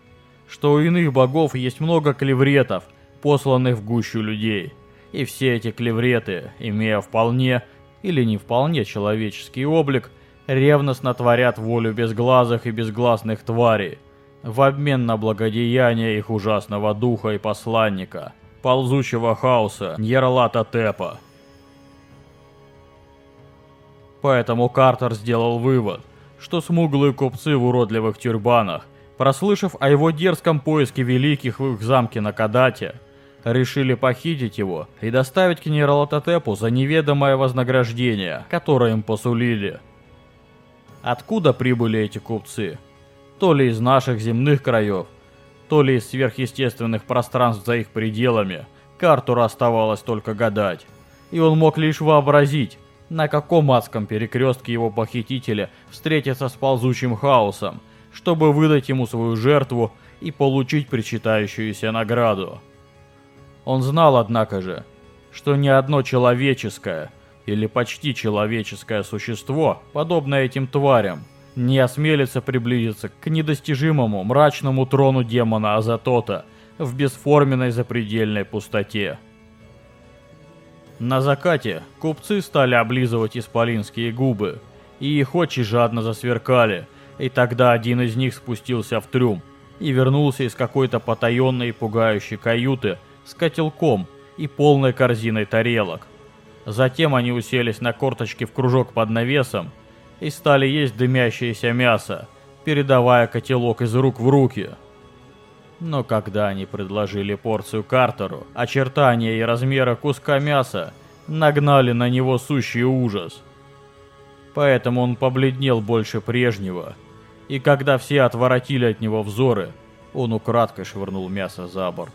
что у иных богов есть много клевретов, посланных в гущу людей, и все эти клевреты, имея вполне или не вполне человеческий облик, ревностно творят волю безглазых и безгласных тварей – в обмен на благодеяние их ужасного духа и посланника, ползучего хаоса Ньерлата Тепа. Поэтому Картер сделал вывод, что смуглые купцы в уродливых тюрбанах, прослышав о его дерзком поиске великих в их замке на Кадате, решили похитить его и доставить к Нейролототепу за неведомое вознаграждение, которое им посулили. Откуда прибыли эти купцы? то ли из наших земных краев, то ли из сверхъестественных пространств за их пределами, Картуру оставалось только гадать. И он мог лишь вообразить, на каком адском перекрестке его похитители встретятся с ползучим хаосом, чтобы выдать ему свою жертву и получить причитающуюся награду. Он знал, однако же, что ни одно человеческое или почти человеческое существо, подобное этим тварям, не осмелится приблизиться к недостижимому мрачному трону демона Азатота в бесформенной запредельной пустоте. На закате купцы стали облизывать исполинские губы, и их очи жадно засверкали, и тогда один из них спустился в трюм и вернулся из какой-то потаенной и пугающей каюты с котелком и полной корзиной тарелок. Затем они уселись на корточки в кружок под навесом и стали есть дымящееся мясо, передавая котелок из рук в руки. Но когда они предложили порцию Картеру, очертания и размера куска мяса нагнали на него сущий ужас. Поэтому он побледнел больше прежнего, и когда все отворотили от него взоры, он украдкой швырнул мясо за борт.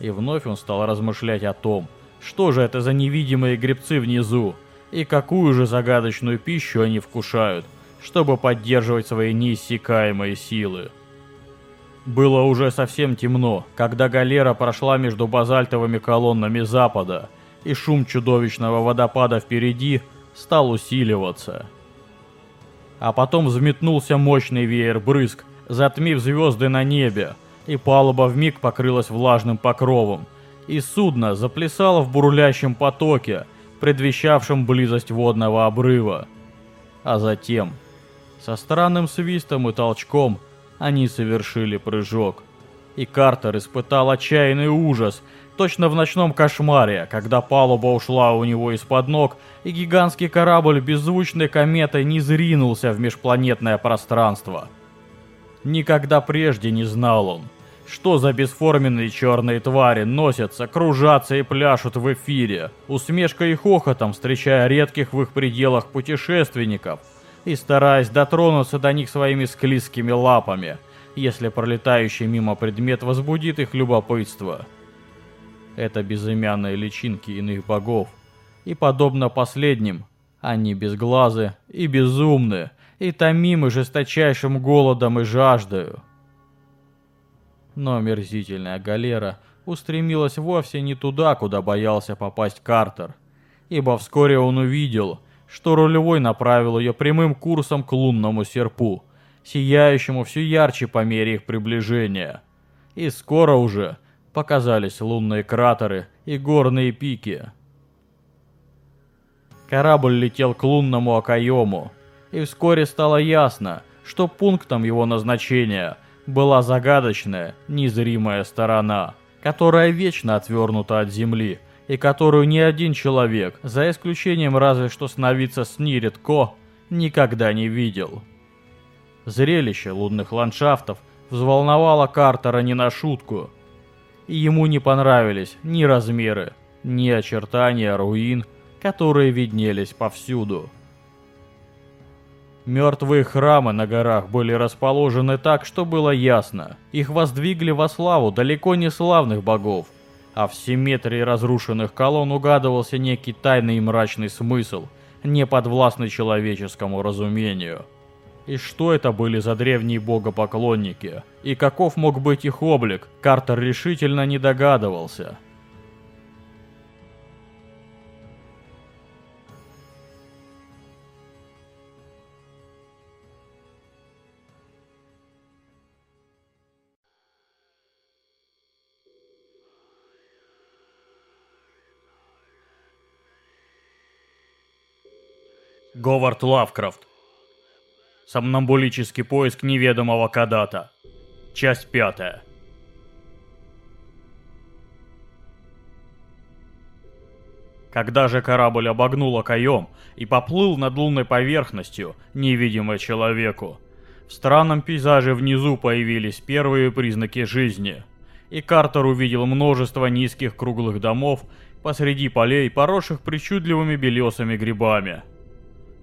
И вновь он стал размышлять о том, что же это за невидимые гребцы внизу, и какую же загадочную пищу они вкушают, чтобы поддерживать свои неиссякаемые силы. Было уже совсем темно, когда галера прошла между базальтовыми колоннами запада, и шум чудовищного водопада впереди стал усиливаться. А потом взметнулся мощный веер брызг, затмив звезды на небе, и палуба вмиг покрылась влажным покровом, и судно заплясало в бурлящем потоке, предвещавшим близость водного обрыва. А затем, со странным свистом и толчком, они совершили прыжок. И Картер испытал отчаянный ужас, точно в ночном кошмаре, когда палуба ушла у него из-под ног, и гигантский корабль беззвучной кометой не зринулся в межпланетное пространство. Никогда прежде не знал он, что за бесформенные черные твари носятся, кружатся и пляшут в эфире, усмешкой и хохотом встречая редких в их пределах путешественников и стараясь дотронуться до них своими склизкими лапами, если пролетающий мимо предмет возбудит их любопытство. Это безымянные личинки иных богов, и, подобно последним, они безглазы и безумны, и томимы жесточайшим голодом и жаждою. Но омерзительная галера устремилась вовсе не туда, куда боялся попасть Картер, ибо вскоре он увидел, что рулевой направил ее прямым курсом к лунному серпу, сияющему все ярче по мере их приближения. И скоро уже показались лунные кратеры и горные пики. Корабль летел к лунному окоему, и вскоре стало ясно, что пунктом его назначения была загадочная, незримая сторона, которая вечно отвернута от Земли, и которую ни один человек, за исключением разве что сновидца Снирит Ко, никогда не видел. Зрелище лунных ландшафтов взволновало Картера не на шутку, и ему не понравились ни размеры, ни очертания руин, которые виднелись повсюду. Мертвые храмы на горах были расположены так, что было ясно. Их воздвигли во славу далеко не славных богов, а в симметрии разрушенных колонн угадывался некий тайный и мрачный смысл, не подвластный человеческому разумению. И что это были за древние богопоклонники? И каков мог быть их облик, Картер решительно не догадывался. Говард Лавкрафт. Сомнамбулический поиск неведомого Кадата. Часть пятая. Когда же корабль обогнул окоем и поплыл над лунной поверхностью, невидимой человеку, в странном пейзаже внизу появились первые признаки жизни. И Картер увидел множество низких круглых домов посреди полей, поросших причудливыми белесыми грибами.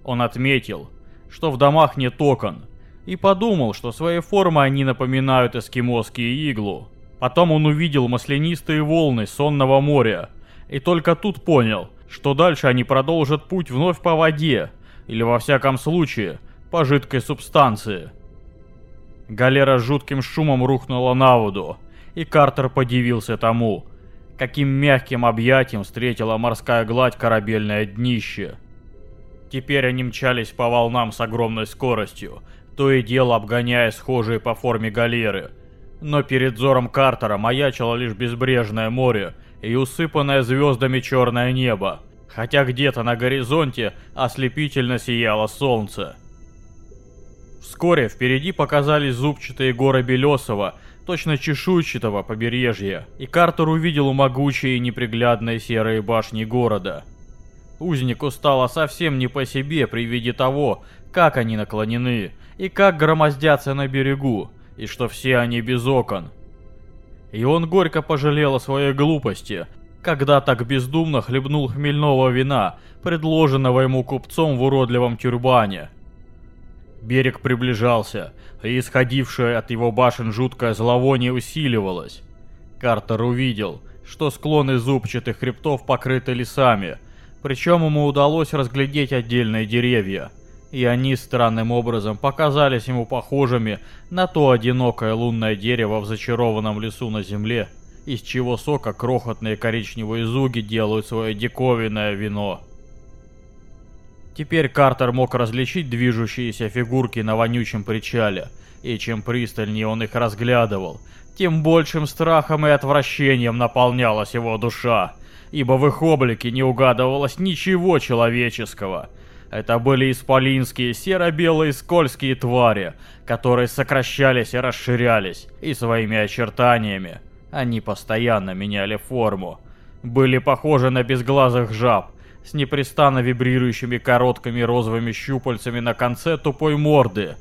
Он отметил, что в домах нет окон, и подумал, что своей формой они напоминают эскимосские иглу. Потом он увидел маслянистые волны сонного моря, и только тут понял, что дальше они продолжат путь вновь по воде, или во всяком случае, по жидкой субстанции. Галера с жутким шумом рухнула на воду, и Картер подивился тому, каким мягким объятием встретила морская гладь корабельное днище. Теперь они мчались по волнам с огромной скоростью, то и дело обгоняя схожие по форме галеры. Но перед взором Картера маячило лишь безбрежное море и усыпанное звездами черное небо, хотя где-то на горизонте ослепительно сияло солнце. Вскоре впереди показались зубчатые горы Белесова, точно чешуйчатого побережья, и Картер увидел могучие и неприглядные серые башни города – Узнику стало совсем не по себе при виде того, как они наклонены, и как громоздятся на берегу, и что все они без окон. И он горько пожалел о своей глупости, когда так бездумно хлебнул хмельного вина, предложенного ему купцом в уродливом тюрбане. Берег приближался, и исходившее от его башен жуткое зловоние усиливалось. Картер увидел, что склоны зубчатых хребтов покрыты лесами, причем ему удалось разглядеть отдельные деревья, и они странным образом показались ему похожими на то одинокое лунное дерево в зачарованном лесу на земле, из чего сока крохотные коричневые зуги делают свое диковинное вино. Теперь Картер мог различить движущиеся фигурки на вонючем причале, и чем пристальнее он их разглядывал, тем большим страхом и отвращением наполнялась его душа ибо в их облике не угадывалось ничего человеческого. Это были исполинские серо-белые скользкие твари, которые сокращались и расширялись, и своими очертаниями они постоянно меняли форму. Были похожи на безглазых жаб, с непрестанно вибрирующими короткими розовыми щупальцами на конце тупой морды.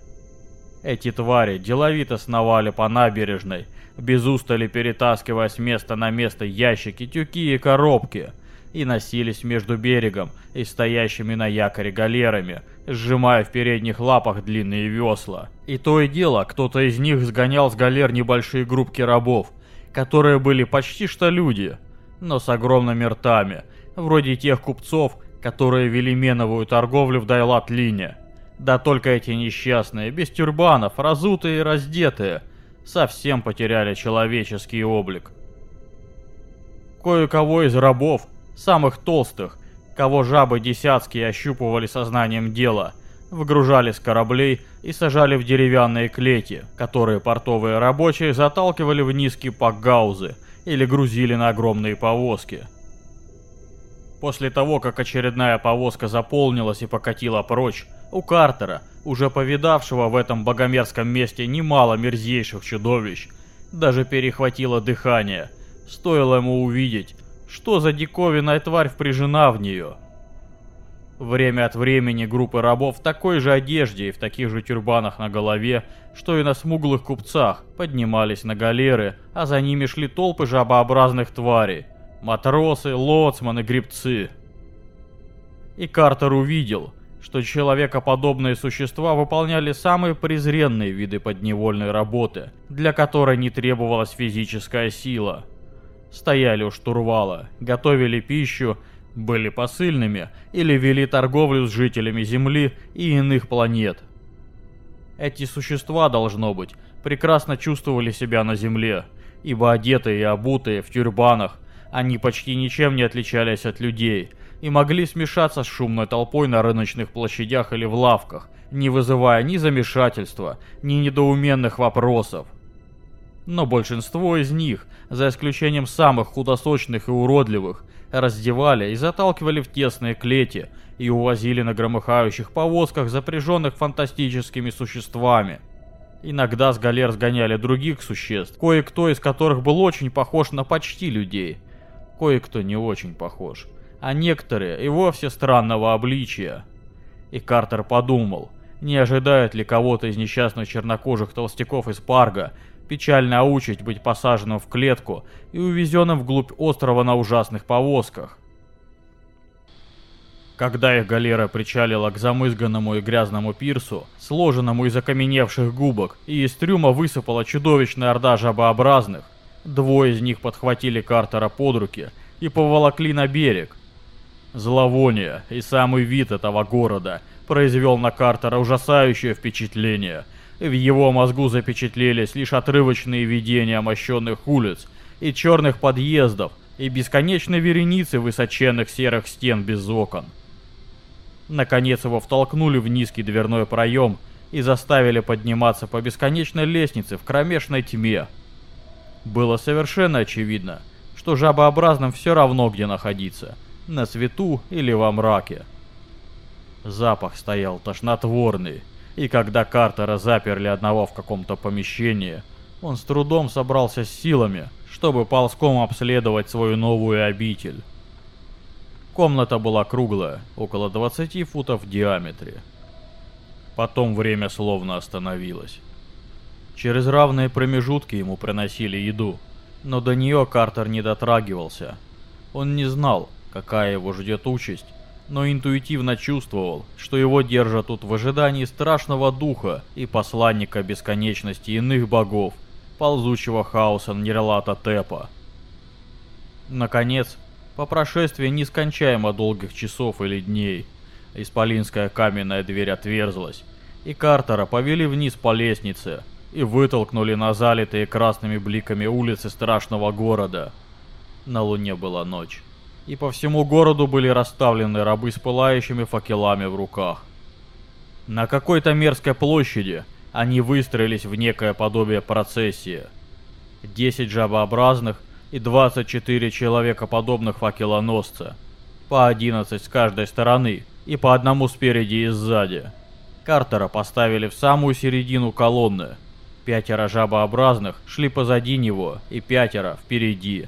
Эти твари деловито сновали по набережной, без устали перетаскивая с места на место ящики, тюки и коробки, и носились между берегом и стоящими на якоре галерами, сжимая в передних лапах длинные весла. И то и дело, кто-то из них сгонял с галер небольшие группки рабов, которые были почти что люди, но с огромными ртами, вроде тех купцов, которые вели меновую торговлю в Дайлат-Лине. Да только эти несчастные, без тюрбанов, разутые и раздетые, совсем потеряли человеческий облик. Кое-кого из рабов, самых толстых, кого жабы десятские ощупывали сознанием дела, выгружали с кораблей и сажали в деревянные клети, которые портовые рабочие заталкивали в низкие пакгаузы или грузили на огромные повозки. После того, как очередная повозка заполнилась и покатила прочь, у Картера, уже повидавшего в этом богомерзком месте немало мерзейших чудовищ, даже перехватило дыхание. Стоило ему увидеть, что за диковинная тварь впряжена в нее. Время от времени группы рабов в такой же одежде и в таких же тюрбанах на голове, что и на смуглых купцах, поднимались на галеры, а за ними шли толпы жабообразных тварей. Матросы, лоцманы, грибцы. И Картер увидел, что человекоподобные существа выполняли самые презренные виды подневольной работы, для которой не требовалась физическая сила. Стояли у штурвала, готовили пищу, были посыльными или вели торговлю с жителями Земли и иных планет. Эти существа, должно быть, прекрасно чувствовали себя на Земле, ибо одетые и обутые в тюрбанах, они почти ничем не отличались от людей – и могли смешаться с шумной толпой на рыночных площадях или в лавках, не вызывая ни замешательства, ни недоуменных вопросов. Но большинство из них, за исключением самых худосочных и уродливых, раздевали и заталкивали в тесные клети и увозили на громыхающих повозках, запряженных фантастическими существами. Иногда с галер сгоняли других существ, кое-кто из которых был очень похож на почти людей, кое-кто не очень похож а некоторые и вовсе странного обличия. И Картер подумал, не ожидает ли кого-то из несчастных чернокожих толстяков из Парга печально учить быть посаженным в клетку и увезенным вглубь острова на ужасных повозках. Когда их галера причалила к замызганному и грязному пирсу, сложенному из окаменевших губок, и из трюма высыпала чудовищная орда жабообразных, двое из них подхватили Картера под руки и поволокли на берег, Зловоние и самый вид этого города произвел на Картера ужасающее впечатление. В его мозгу запечатлелись лишь отрывочные видения мощенных улиц и черных подъездов, и бесконечной вереницы высоченных серых стен без окон. Наконец его втолкнули в низкий дверной проем и заставили подниматься по бесконечной лестнице в кромешной тьме. Было совершенно очевидно, что жабообразным все равно где находиться – на свету или во мраке. Запах стоял тошнотворный, и когда Картера заперли одного в каком-то помещении, он с трудом собрался с силами, чтобы ползком обследовать свою новую обитель. Комната была круглая, около 20 футов в диаметре. Потом время словно остановилось. Через равные промежутки ему приносили еду, но до нее Картер не дотрагивался. Он не знал, какая его ждет участь, но интуитивно чувствовал, что его держат тут в ожидании страшного духа и посланника бесконечности иных богов, ползучего хаоса Нерлата Тепа. Наконец, по прошествии нескончаемо долгих часов или дней, исполинская каменная дверь отверзлась, и Картера повели вниз по лестнице и вытолкнули на залитые красными бликами улицы страшного города. На луне была ночь и по всему городу были расставлены рабы с пылающими факелами в руках. На какой-то мерзкой площади они выстроились в некое подобие процессии. Десять жабообразных и 24 человекоподобных факелоносца, по 11 с каждой стороны и по одному спереди и сзади. Картера поставили в самую середину колонны. Пятеро жабообразных шли позади него и пятеро впереди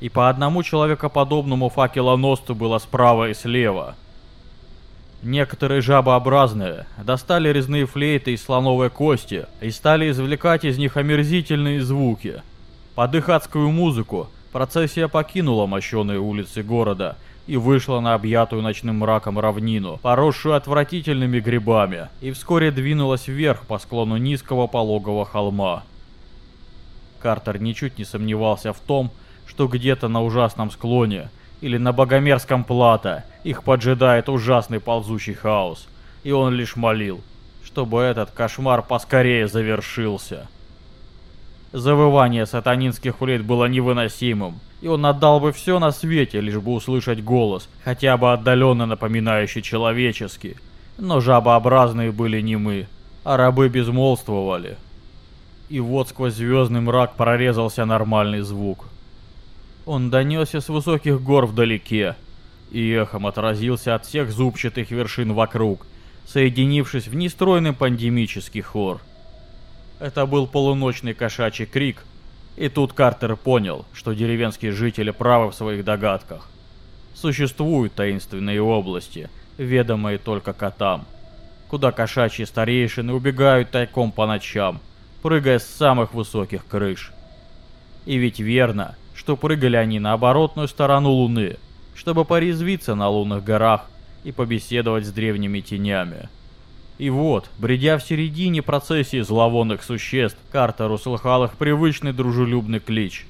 и по одному человекоподобному факелоносцу было справа и слева. Некоторые жабообразные достали резные флейты из слоновой кости и стали извлекать из них омерзительные звуки. Под их адскую музыку процессия покинула мощеные улицы города и вышла на объятую ночным мраком равнину, поросшую отвратительными грибами, и вскоре двинулась вверх по склону низкого пологого холма. Картер ничуть не сомневался в том, что где-то на ужасном склоне или на Богомерзком плато их поджидает ужасный ползучий хаос, и он лишь молил, чтобы этот кошмар поскорее завершился. Завывание сатанинских флейт было невыносимым, и он отдал бы все на свете, лишь бы услышать голос, хотя бы отдаленно напоминающий человеческий. Но жабообразные были не мы, а рабы безмолвствовали. И вот сквозь звездный мрак прорезался нормальный звук. Он донесся с высоких гор вдалеке, и эхом отразился от всех зубчатых вершин вокруг, соединившись в нестройный пандемический хор. Это был полуночный кошачий крик, и тут Картер понял, что деревенские жители правы в своих догадках. Существуют таинственные области, ведомые только котам, куда кошачьи старейшины убегают тайком по ночам, прыгая с самых высоких крыш. И ведь верно, что прыгали они на оборотную сторону Луны, чтобы порезвиться на лунных горах и побеседовать с древними тенями. И вот, бредя в середине процессии зловонных существ, Картер услыхал их привычный дружелюбный клич.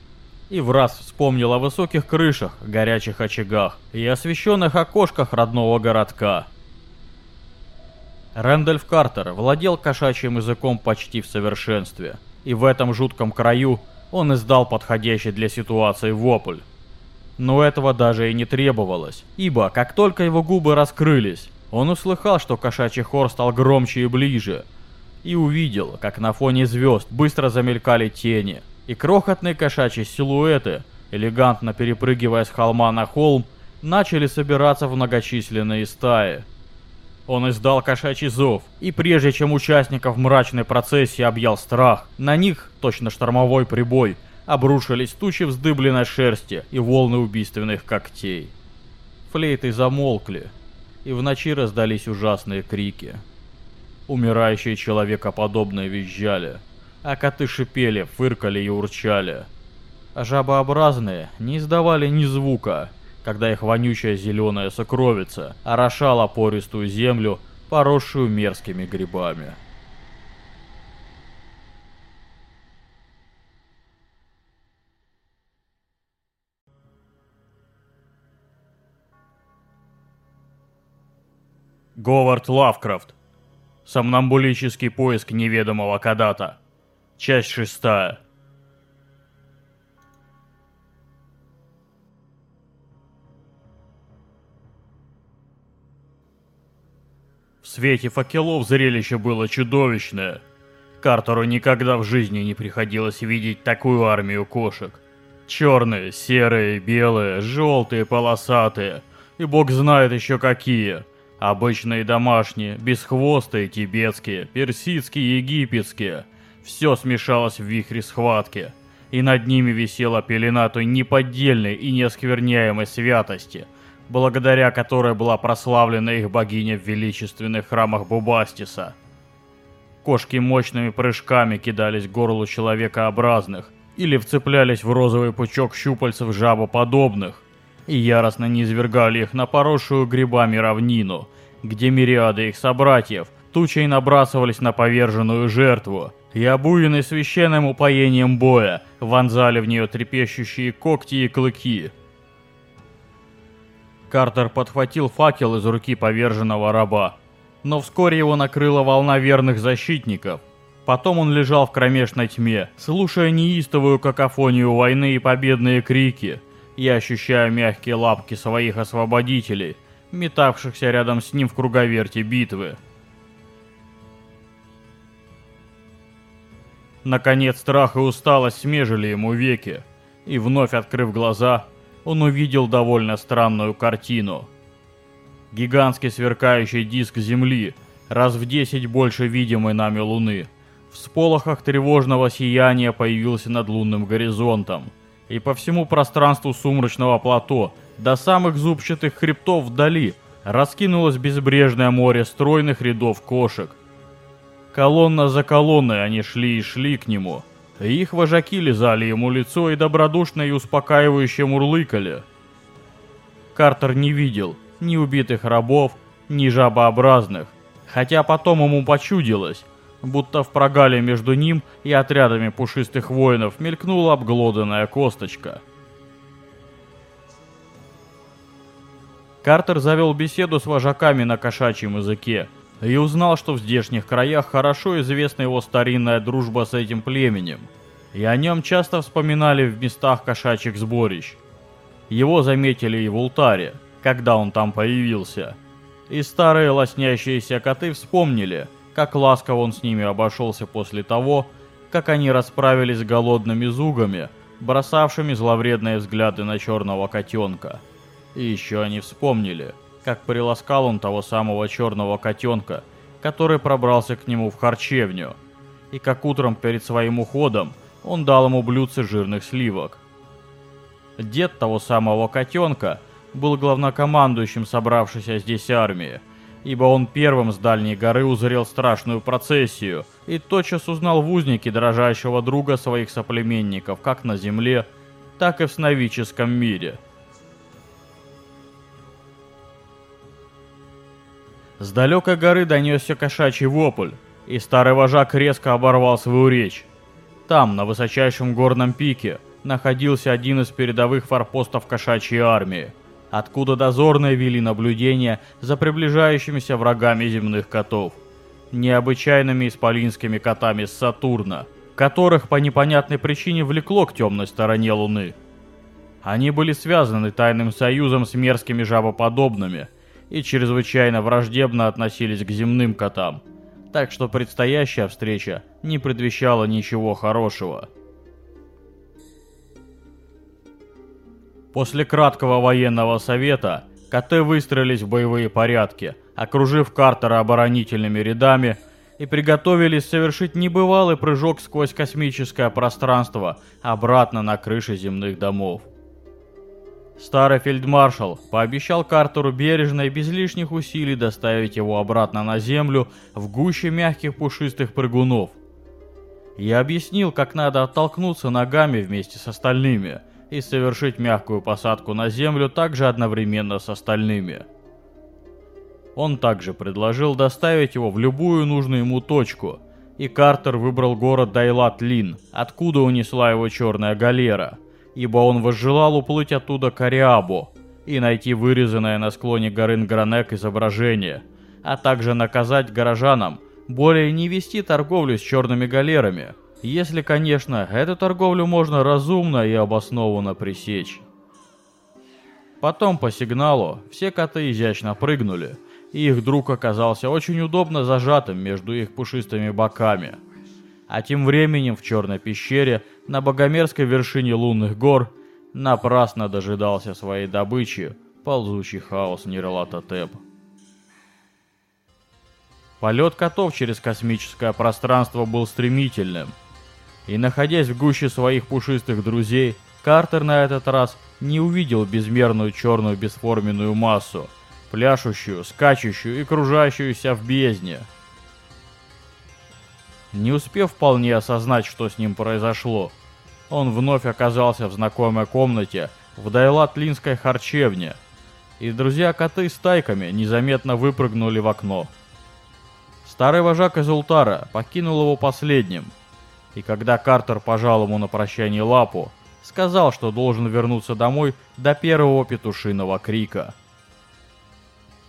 И в раз вспомнил о высоких крышах, горячих очагах и освещенных окошках родного городка. Рэндальф Картер владел кошачьим языком почти в совершенстве, и в этом жутком краю он издал подходящий для ситуации вопль. Но этого даже и не требовалось, ибо как только его губы раскрылись, он услыхал, что кошачий хор стал громче и ближе, и увидел, как на фоне звезд быстро замелькали тени, и крохотные кошачьи силуэты, элегантно перепрыгивая с холма на холм, начали собираться в многочисленные стаи. Он издал кошачий зов, и прежде чем участников мрачной процессии объял страх, на них, точно штормовой прибой, обрушились тучи вздыбленной шерсти и волны убийственных когтей. Флейты замолкли, и в ночи раздались ужасные крики. Умирающие человекоподобные визжали, а коты шипели, фыркали и урчали. А жабообразные не издавали ни звука, когда их вонючая зеленая сокровица орошала пористую землю, поросшую мерзкими грибами. Говард Лавкрафт. Сомнамбулический поиск неведомого Кадата. Часть шестая. В свете факелов зрелище было чудовищное. Картеру никогда в жизни не приходилось видеть такую армию кошек. Черные, серые, белые, желтые, полосатые. И бог знает еще какие. Обычные домашние, бесхвостые, тибетские, персидские, египетские. Все смешалось в вихре схватки. И над ними висела пелена той неподдельной и неоскверняемой святости, благодаря которой была прославлена их богиня в величественных храмах Бубастиса. Кошки мощными прыжками кидались к горлу человекообразных или вцеплялись в розовый пучок щупальцев жабоподобных, и яростно низвергали их на поросшую грибами равнину, где мириады их собратьев тучей набрасывались на поверженную жертву, и обуянные священным упоением боя вонзали в нее трепещущие когти и клыки. Картер подхватил факел из руки поверженного раба, но вскоре его накрыла волна верных защитников. Потом он лежал в кромешной тьме, слушая неистовую какофонию войны и победные крики – я ощущаю мягкие лапки своих освободителей, метавшихся рядом с ним в круговерте битвы. Наконец страх и усталость смежили ему веки, и вновь открыв глаза, он увидел довольно странную картину. Гигантский сверкающий диск Земли, раз в десять больше видимой нами Луны, в сполохах тревожного сияния появился над лунным горизонтом – и по всему пространству сумрачного плато, до самых зубчатых хребтов вдали, раскинулось безбрежное море стройных рядов кошек. Колонна за колонной они шли и шли к нему, их вожаки лизали ему лицо и добродушно и успокаивающе мурлыкали. Картер не видел ни убитых рабов, ни жабообразных, хотя потом ему почудилось, будто в прогале между ним и отрядами пушистых воинов мелькнула обглоданная косточка. Картер завел беседу с вожаками на кошачьем языке и узнал, что в здешних краях хорошо известна его старинная дружба с этим племенем, и о нем часто вспоминали в местах кошачьих сборищ. Его заметили и в Ултаре, когда он там появился. И старые лоснящиеся коты вспомнили, как ласково он с ними обошелся после того, как они расправились с голодными зугами, бросавшими зловредные взгляды на черного котенка. И еще они вспомнили, как приласкал он того самого черного котенка, который пробрался к нему в харчевню, и как утром перед своим уходом он дал ему блюдце жирных сливок. Дед того самого котенка был главнокомандующим собравшейся здесь армии, ибо он первым с дальней горы узрел страшную процессию и тотчас узнал в узнике дрожащего друга своих соплеменников как на земле, так и в сновидческом мире. С далекой горы донесся кошачий вопль, и старый вожак резко оборвал свою речь. Там, на высочайшем горном пике, находился один из передовых форпостов кошачьей армии, откуда дозорные вели наблюдение за приближающимися врагами земных котов, необычайными исполинскими котами с Сатурна, которых по непонятной причине влекло к темной стороне Луны. Они были связаны тайным союзом с мерзкими жабоподобными и чрезвычайно враждебно относились к земным котам, так что предстоящая встреча не предвещала ничего хорошего. После краткого военного совета коты выстроились в боевые порядки, окружив Картера оборонительными рядами и приготовились совершить небывалый прыжок сквозь космическое пространство обратно на крыши земных домов. Старый фельдмаршал пообещал Картеру бережно и без лишних усилий доставить его обратно на землю в гуще мягких пушистых прыгунов. Я объяснил, как надо оттолкнуться ногами вместе с остальными – и совершить мягкую посадку на землю также одновременно с остальными. Он также предложил доставить его в любую нужную ему точку, и Картер выбрал город Дайлат-Лин, откуда унесла его черная галера, ибо он возжелал уплыть оттуда к Ариабу и найти вырезанное на склоне горы Нгранек изображение, а также наказать горожанам более не вести торговлю с черными галерами – если, конечно, эту торговлю можно разумно и обоснованно пресечь. Потом по сигналу все коты изящно прыгнули, и их друг оказался очень удобно зажатым между их пушистыми боками. А тем временем в черной пещере на богомерзкой вершине лунных гор напрасно дожидался своей добычи ползучий хаос Нерлатотеп. Полет котов через космическое пространство был стремительным – и находясь в гуще своих пушистых друзей, Картер на этот раз не увидел безмерную черную бесформенную массу, пляшущую, скачущую и кружащуюся в бездне. Не успев вполне осознать, что с ним произошло, он вновь оказался в знакомой комнате в Дайлат-Линской харчевне, и друзья-коты с тайками незаметно выпрыгнули в окно. Старый вожак из Ултара покинул его последним – и когда Картер пожал ему на прощание лапу, сказал, что должен вернуться домой до первого петушиного крика.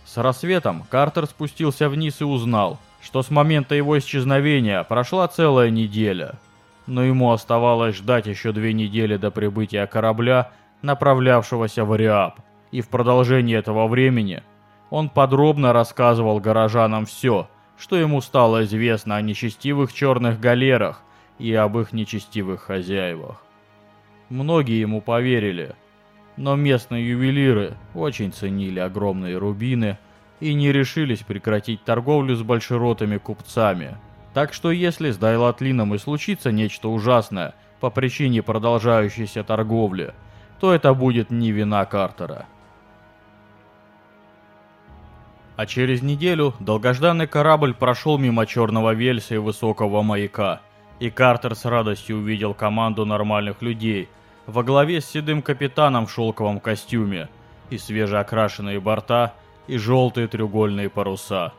С рассветом Картер спустился вниз и узнал, что с момента его исчезновения прошла целая неделя. Но ему оставалось ждать еще две недели до прибытия корабля, направлявшегося в Ариаб. И в продолжении этого времени он подробно рассказывал горожанам все, что ему стало известно о нечестивых черных галерах, и об их нечестивых хозяевах. Многие ему поверили, но местные ювелиры очень ценили огромные рубины и не решились прекратить торговлю с большеротыми купцами. Так что если с Дайлатлином и случится нечто ужасное по причине продолжающейся торговли, то это будет не вина Картера. А через неделю долгожданный корабль прошел мимо черного вельса и высокого маяка – и Картер с радостью увидел команду нормальных людей во главе с седым капитаном в шелковом костюме и свежеокрашенные борта и желтые треугольные паруса.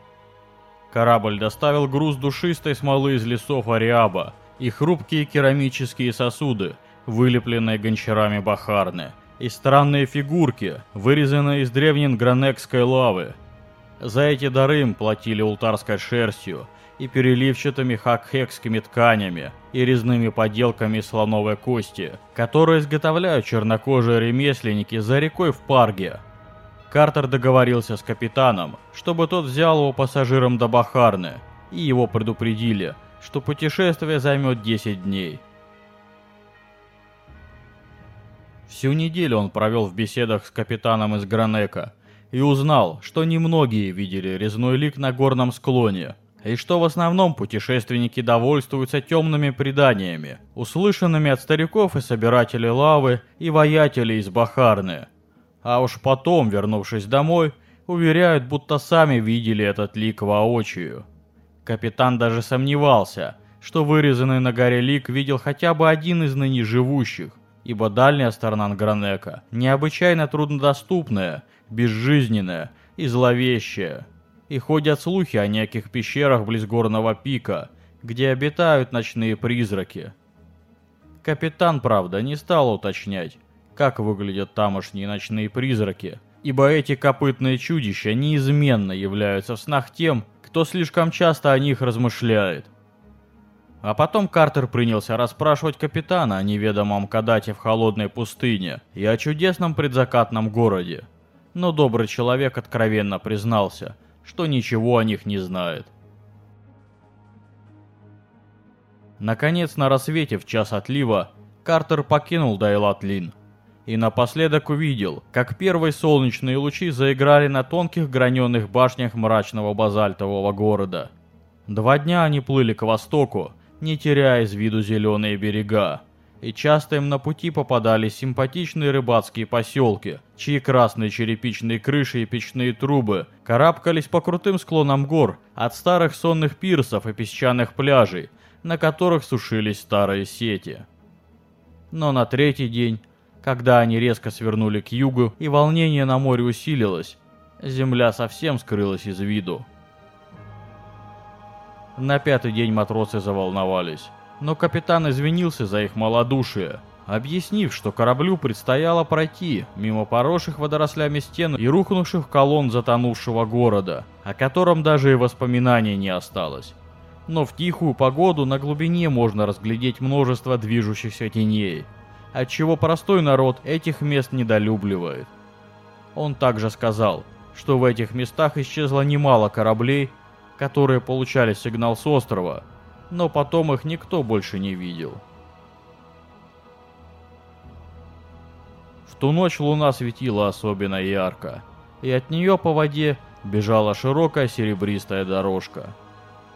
Корабль доставил груз душистой смолы из лесов Ариаба и хрупкие керамические сосуды, вылепленные гончарами Бахарны, и странные фигурки, вырезанные из древней гранекской лавы. За эти дары им платили ултарской шерстью и переливчатыми хакхекскими тканями и резными поделками из слоновой кости, которые изготовляют чернокожие ремесленники за рекой в Парге. Картер договорился с капитаном, чтобы тот взял его пассажиром до Бахарны, и его предупредили, что путешествие займет 10 дней. Всю неделю он провел в беседах с капитаном из Гранека и узнал, что немногие видели резной лик на горном склоне, и что в основном путешественники довольствуются темными преданиями, услышанными от стариков и собирателей лавы и воятелей из Бахарны. А уж потом, вернувшись домой, уверяют, будто сами видели этот лик воочию. Капитан даже сомневался, что вырезанный на горе лик видел хотя бы один из ныне живущих, ибо дальняя сторона Нгранека необычайно труднодоступная, безжизненная и зловещая. И ходят слухи о неких пещерах близ горного пика, где обитают ночные призраки. Капитан, правда, не стал уточнять, как выглядят тамошние ночные призраки, ибо эти копытные чудища неизменно являются в снах тем, кто слишком часто о них размышляет. А потом Картер принялся расспрашивать капитана о неведомом Кадате в холодной пустыне и о чудесном предзакатном городе. Но добрый человек откровенно признался, что ничего о них не знает. Наконец, на рассвете в час отлива, Картер покинул Дайлат-Лин и напоследок увидел, как первые солнечные лучи заиграли на тонких граненых башнях мрачного базальтового города. Два дня они плыли к востоку, не теряя из виду зеленые берега, и часто им на пути попадались симпатичные рыбацкие поселки, чьи красные черепичные крыши и печные трубы карабкались по крутым склонам гор от старых сонных пирсов и песчаных пляжей, на которых сушились старые сети. Но на третий день когда они резко свернули к югу и волнение на море усилилось, земля совсем скрылась из виду. На пятый день матросы заволновались, но капитан извинился за их малодушие, объяснив, что кораблю предстояло пройти мимо поросших водорослями стен и рухнувших колонн затонувшего города, о котором даже и воспоминаний не осталось. Но в тихую погоду на глубине можно разглядеть множество движущихся теней – отчего простой народ этих мест недолюбливает. Он также сказал, что в этих местах исчезло немало кораблей, которые получали сигнал с острова, но потом их никто больше не видел. В ту ночь луна светила особенно ярко, и от нее по воде бежала широкая серебристая дорожка.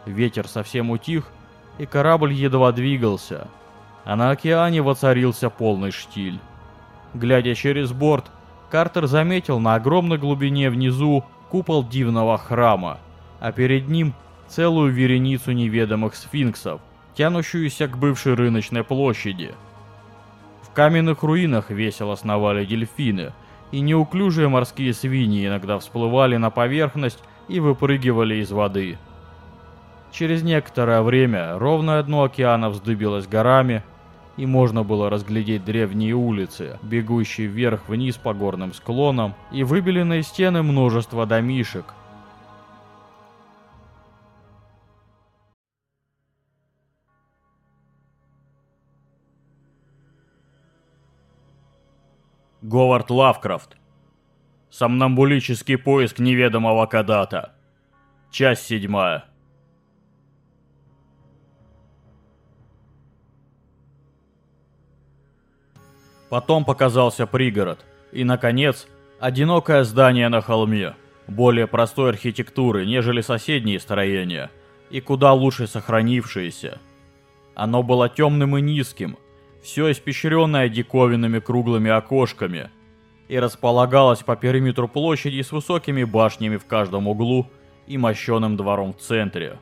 Ветер совсем утих, и корабль едва двигался – а на океане воцарился полный штиль. Глядя через борт, Картер заметил на огромной глубине внизу купол дивного храма, а перед ним целую вереницу неведомых сфинксов, тянущуюся к бывшей рыночной площади. В каменных руинах весело сновали дельфины, и неуклюжие морские свиньи иногда всплывали на поверхность и выпрыгивали из воды. Через некоторое время ровное дно океана вздыбилось горами, и можно было разглядеть древние улицы, бегущие вверх-вниз по горным склонам, и выбеленные стены множества домишек. Говард Лавкрафт. Сомнамбулический поиск неведомого Кадата. Часть седьмая. Потом показался пригород. И, наконец, одинокое здание на холме, более простой архитектуры, нежели соседние строения, и куда лучше сохранившиеся. Оно было темным и низким, все испещренное диковинными круглыми окошками, и располагалось по периметру площади с высокими башнями в каждом углу и мощеным двором в центре.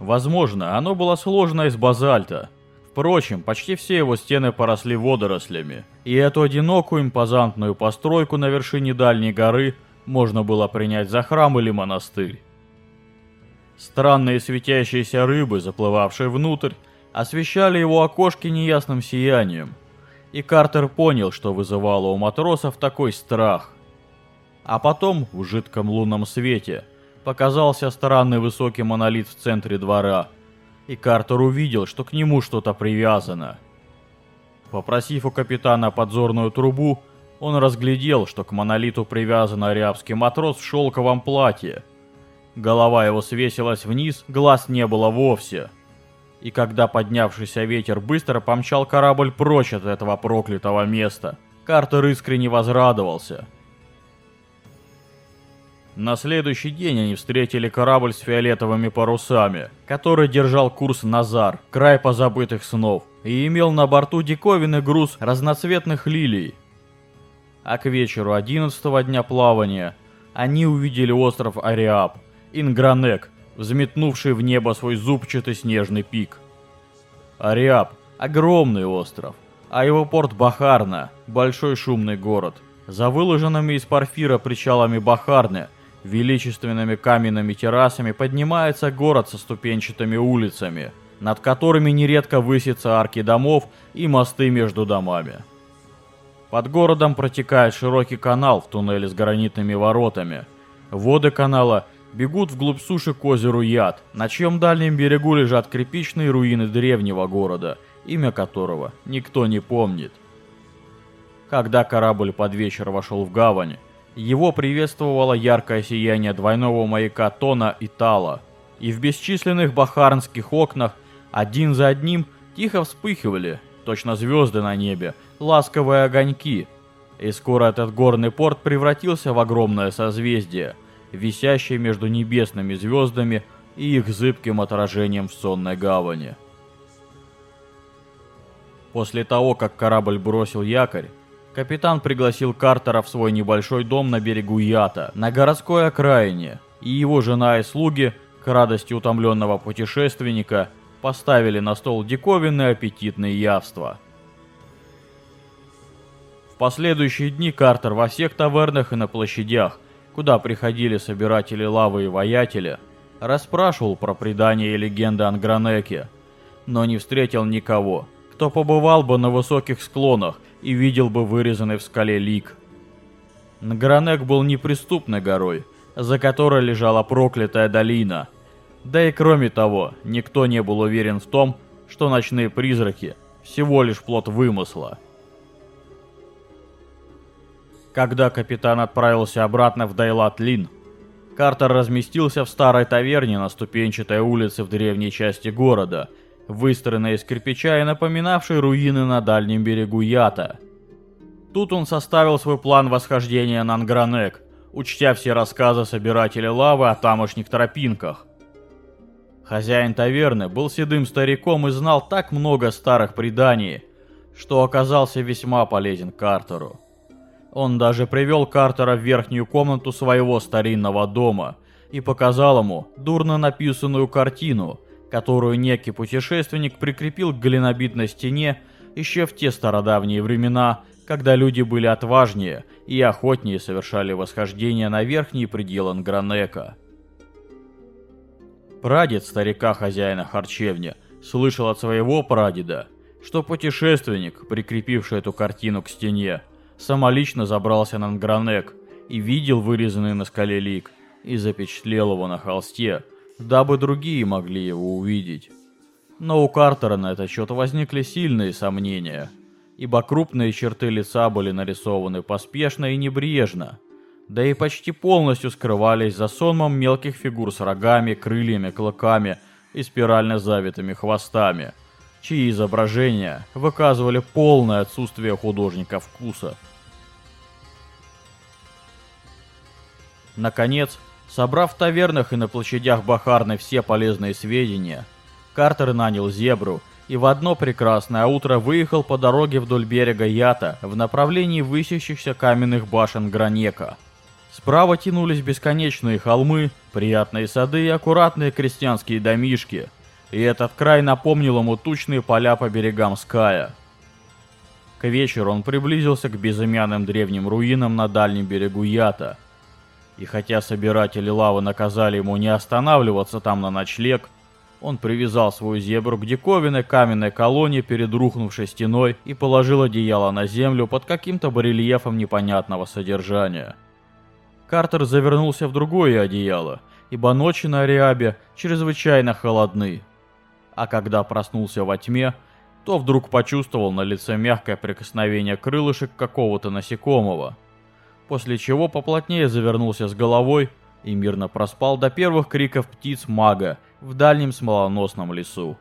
Возможно, оно было сложено из базальта – Впрочем, почти все его стены поросли водорослями, и эту одинокую импозантную постройку на вершине дальней горы можно было принять за храм или монастырь. Странные светящиеся рыбы, заплывавшие внутрь, освещали его окошки неясным сиянием, и Картер понял, что вызывало у матросов такой страх. А потом, в жидком лунном свете, показался странный высокий монолит в центре двора, и Картер увидел, что к нему что-то привязано. Попросив у капитана подзорную трубу, он разглядел, что к монолиту привязан арябский матрос в шелковом платье. Голова его свесилась вниз, глаз не было вовсе. И когда поднявшийся ветер быстро помчал корабль прочь от этого проклятого места, Картер искренне возрадовался. На следующий день они встретили корабль с фиолетовыми парусами, который держал курс Назар, край позабытых снов, и имел на борту диковинный груз разноцветных лилий. А к вечеру одиннадцатого дня плавания они увидели остров Ариаб, Ингранек, взметнувший в небо свой зубчатый снежный пик. Ариаб – огромный остров, а его порт Бахарна – большой шумный город. За выложенными из порфира причалами Бахарны, величественными каменными террасами поднимается город со ступенчатыми улицами, над которыми нередко высятся арки домов и мосты между домами. Под городом протекает широкий канал в туннеле с гранитными воротами. Воды канала – бегут вглубь суши к озеру Яд, на чьем дальнем берегу лежат крепичные руины древнего города, имя которого никто не помнит. Когда корабль под вечер вошел в гавань, его приветствовало яркое сияние двойного маяка Тона и Тала, и в бесчисленных бахарнских окнах один за одним тихо вспыхивали, точно звезды на небе, ласковые огоньки, и скоро этот горный порт превратился в огромное созвездие – висящей между небесными звездами и их зыбким отражением в сонной гавани. После того, как корабль бросил якорь, капитан пригласил Картера в свой небольшой дом на берегу Ята, на городской окраине, и его жена и слуги, к радости утомленного путешественника, поставили на стол диковинные аппетитные явства. В последующие дни Картер во всех тавернах и на площадях куда приходили собиратели лавы и воятели, расспрашивал про предания и легенды Ангранеке, но не встретил никого, кто побывал бы на высоких склонах и видел бы вырезанный в скале лик. Нгранек был неприступной горой, за которой лежала проклятая долина. Да и кроме того, никто не был уверен в том, что ночные призраки всего лишь плод вымысла. Когда капитан отправился обратно в Дайлат-Лин, Картер разместился в старой таверне на ступенчатой улице в древней части города, выстроенной из кирпича и напоминавшей руины на дальнем берегу Ята. Тут он составил свой план восхождения на Ангранек, учтя все рассказы собирателя лавы о тамошних тропинках. Хозяин таверны был седым стариком и знал так много старых преданий, что оказался весьма полезен Картеру. Он даже привел Картера в верхнюю комнату своего старинного дома и показал ему дурно написанную картину, которую некий путешественник прикрепил к глинобитной стене еще в те стародавние времена, когда люди были отважнее и охотнее совершали восхождение на верхние пределы Нгранека. Прадед старика хозяина харчевни слышал от своего прадеда, что путешественник, прикрепивший эту картину к стене, самолично забрался на Нгранек и видел вырезанный на скале лик, и запечатлел его на холсте, дабы другие могли его увидеть. Но у Картера на этот счет возникли сильные сомнения, ибо крупные черты лица были нарисованы поспешно и небрежно, да и почти полностью скрывались за сонмом мелких фигур с рогами, крыльями, клыками и спирально завитыми хвостами, чьи изображения выказывали полное отсутствие художника вкуса – Наконец, собрав в тавернах и на площадях Бахарны все полезные сведения, Картер нанял зебру и в одно прекрасное утро выехал по дороге вдоль берега Ята в направлении высящихся каменных башен Гранека. Справа тянулись бесконечные холмы, приятные сады и аккуратные крестьянские домишки, и этот край напомнил ему тучные поля по берегам Ская. К вечеру он приблизился к безымянным древним руинам на дальнем берегу Ята – и хотя собиратели лавы наказали ему не останавливаться там на ночлег, Он привязал свою зебру к диковинной каменной колонне перед рухнувшей стеной и положил одеяло на землю под каким-то барельефом непонятного содержания. Картер завернулся в другое одеяло, ибо ночи на Ариабе чрезвычайно холодны. А когда проснулся во тьме, то вдруг почувствовал на лице мягкое прикосновение крылышек какого-то насекомого, после чего поплотнее завернулся с головой и мирно проспал до первых криков птиц мага в дальнем смолоносном лесу.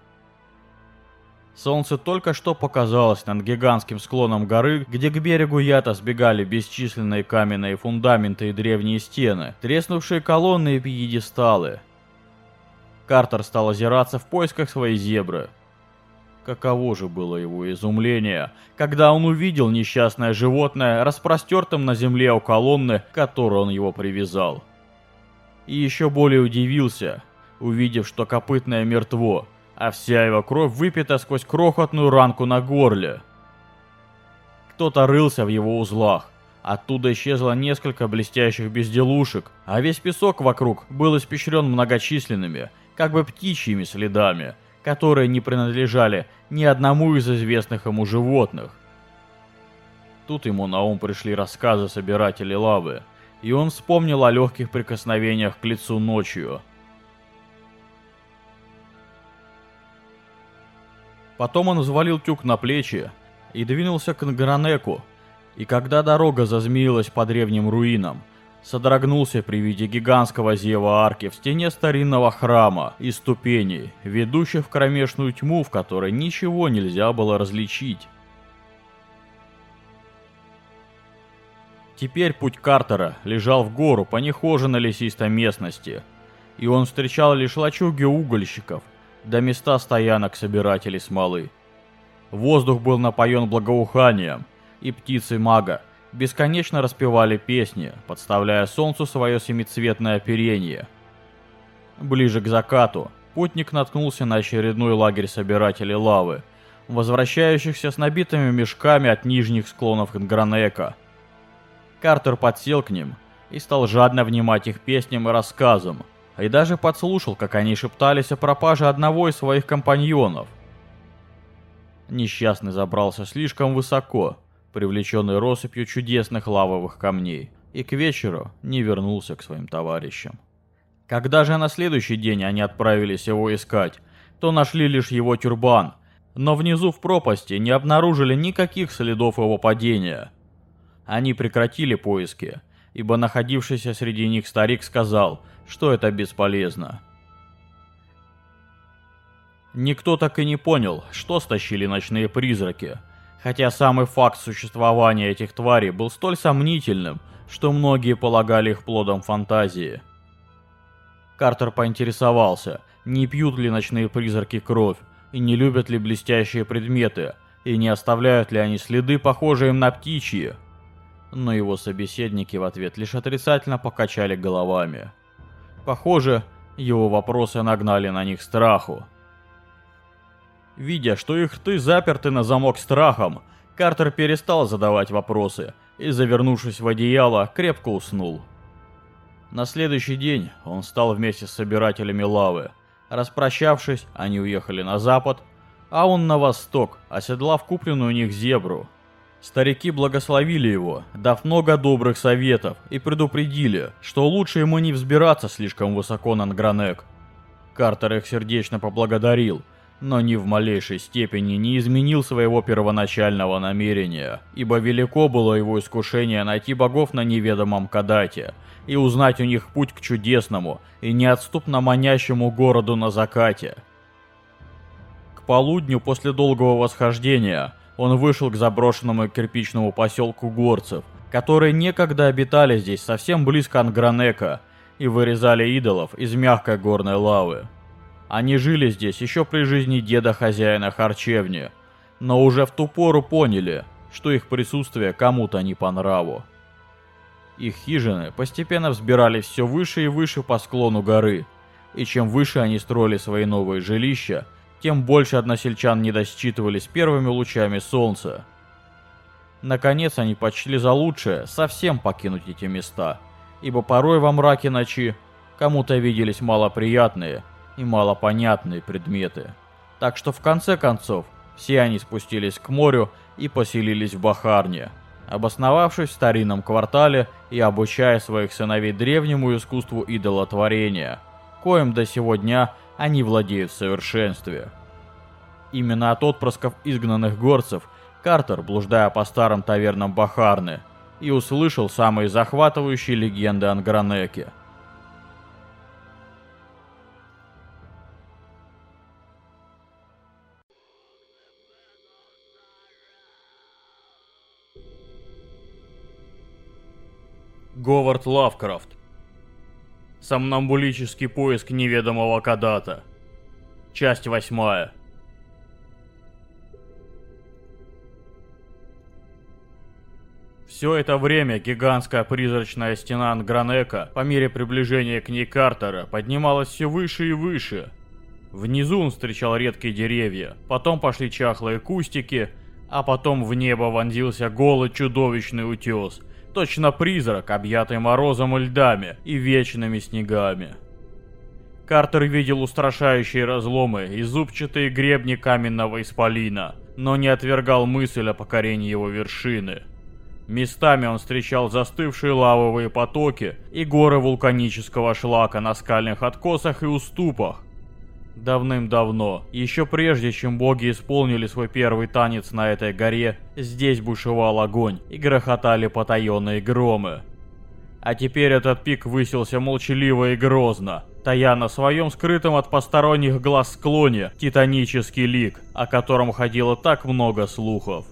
Солнце только что показалось над гигантским склоном горы, где к берегу Ята сбегали бесчисленные каменные фундаменты и древние стены, треснувшие колонны и пьедесталы. Картер стал озираться в поисках своей зебры. Каково же было его изумление, когда он увидел несчастное животное, распростертым на земле у колонны, к которой он его привязал. И еще более удивился, увидев, что копытное мертво, а вся его кровь выпита сквозь крохотную ранку на горле. Кто-то рылся в его узлах. Оттуда исчезло несколько блестящих безделушек, а весь песок вокруг был испещрен многочисленными, как бы птичьими следами, которые не принадлежали ни одному из известных ему животных. Тут ему на ум пришли рассказы собирателей лавы, и он вспомнил о легких прикосновениях к лицу ночью. Потом он взвалил тюк на плечи и двинулся к Нгранеку, и когда дорога зазмеилась по древним руинам, содрогнулся при виде гигантского зева арки в стене старинного храма и ступеней, ведущих в кромешную тьму, в которой ничего нельзя было различить. Теперь путь Картера лежал в гору по нехоженной лесистой местности, и он встречал лишь лачуги угольщиков, до места стоянок собирателей смолы. Воздух был напоен благоуханием, и птицы мага бесконечно распевали песни, подставляя солнцу свое семицветное оперение. Ближе к закату путник наткнулся на очередной лагерь собирателей лавы, возвращающихся с набитыми мешками от нижних склонов Ингранека – Картер подсел к ним и стал жадно внимать их песням и рассказам, и даже подслушал, как они шептались о пропаже одного из своих компаньонов. Несчастный забрался слишком высоко, привлеченный россыпью чудесных лавовых камней, и к вечеру не вернулся к своим товарищам. Когда же на следующий день они отправились его искать, то нашли лишь его тюрбан, но внизу в пропасти не обнаружили никаких следов его падения – они прекратили поиски, ибо находившийся среди них старик сказал, что это бесполезно. Никто так и не понял, что стащили ночные призраки, хотя самый факт существования этих тварей был столь сомнительным, что многие полагали их плодом фантазии. Картер поинтересовался, не пьют ли ночные призраки кровь, и не любят ли блестящие предметы, и не оставляют ли они следы, похожие им на птичьи но его собеседники в ответ лишь отрицательно покачали головами. Похоже, его вопросы нагнали на них страху. Видя, что их рты заперты на замок страхом, Картер перестал задавать вопросы и, завернувшись в одеяло, крепко уснул. На следующий день он стал вместе с собирателями лавы. Распрощавшись, они уехали на запад, а он на восток, оседлав купленную у них зебру – Старики благословили его, дав много добрых советов, и предупредили, что лучше ему не взбираться слишком высоко на Нгранек. Картер их сердечно поблагодарил, но ни в малейшей степени не изменил своего первоначального намерения, ибо велико было его искушение найти богов на неведомом Кадате и узнать у них путь к чудесному и неотступно манящему городу на закате. К полудню после долгого восхождения – он вышел к заброшенному кирпичному поселку горцев, которые некогда обитали здесь совсем близко от Гранека и вырезали идолов из мягкой горной лавы. Они жили здесь еще при жизни деда хозяина харчевни, но уже в ту пору поняли, что их присутствие кому-то не по нраву. Их хижины постепенно взбирались все выше и выше по склону горы, и чем выше они строили свои новые жилища, тем больше односельчан не досчитывались первыми лучами солнца. Наконец они почли за лучшее совсем покинуть эти места, ибо порой во мраке ночи кому-то виделись малоприятные и малопонятные предметы. Так что в конце концов, все они спустились к морю и поселились в Бахарне, обосновавшись в старинном квартале и обучая своих сыновей древнему искусству идолотворения, коим до сего дня они владеют в совершенстве. Именно от отпрысков изгнанных горцев Картер, блуждая по старым тавернам Бахарны, и услышал самые захватывающие легенды Ангранеке. Говард Лавкрафт. Сомнамбулический поиск неведомого Кадата. Часть восьмая. Все это время гигантская призрачная стена Ангранека, по мере приближения к ней Картера, поднималась все выше и выше. Внизу он встречал редкие деревья, потом пошли чахлые кустики, а потом в небо вонзился голый чудовищный утес, точно призрак, объятый морозом и льдами и вечными снегами. Картер видел устрашающие разломы и зубчатые гребни каменного исполина, но не отвергал мысль о покорении его вершины. Местами он встречал застывшие лавовые потоки и горы вулканического шлака на скальных откосах и уступах, Давным-давно, еще прежде, чем боги исполнили свой первый танец на этой горе, здесь бушевал огонь и грохотали потаенные громы. А теперь этот пик высился молчаливо и грозно, тая на своем скрытом от посторонних глаз склоне титанический лик, о котором ходило так много слухов.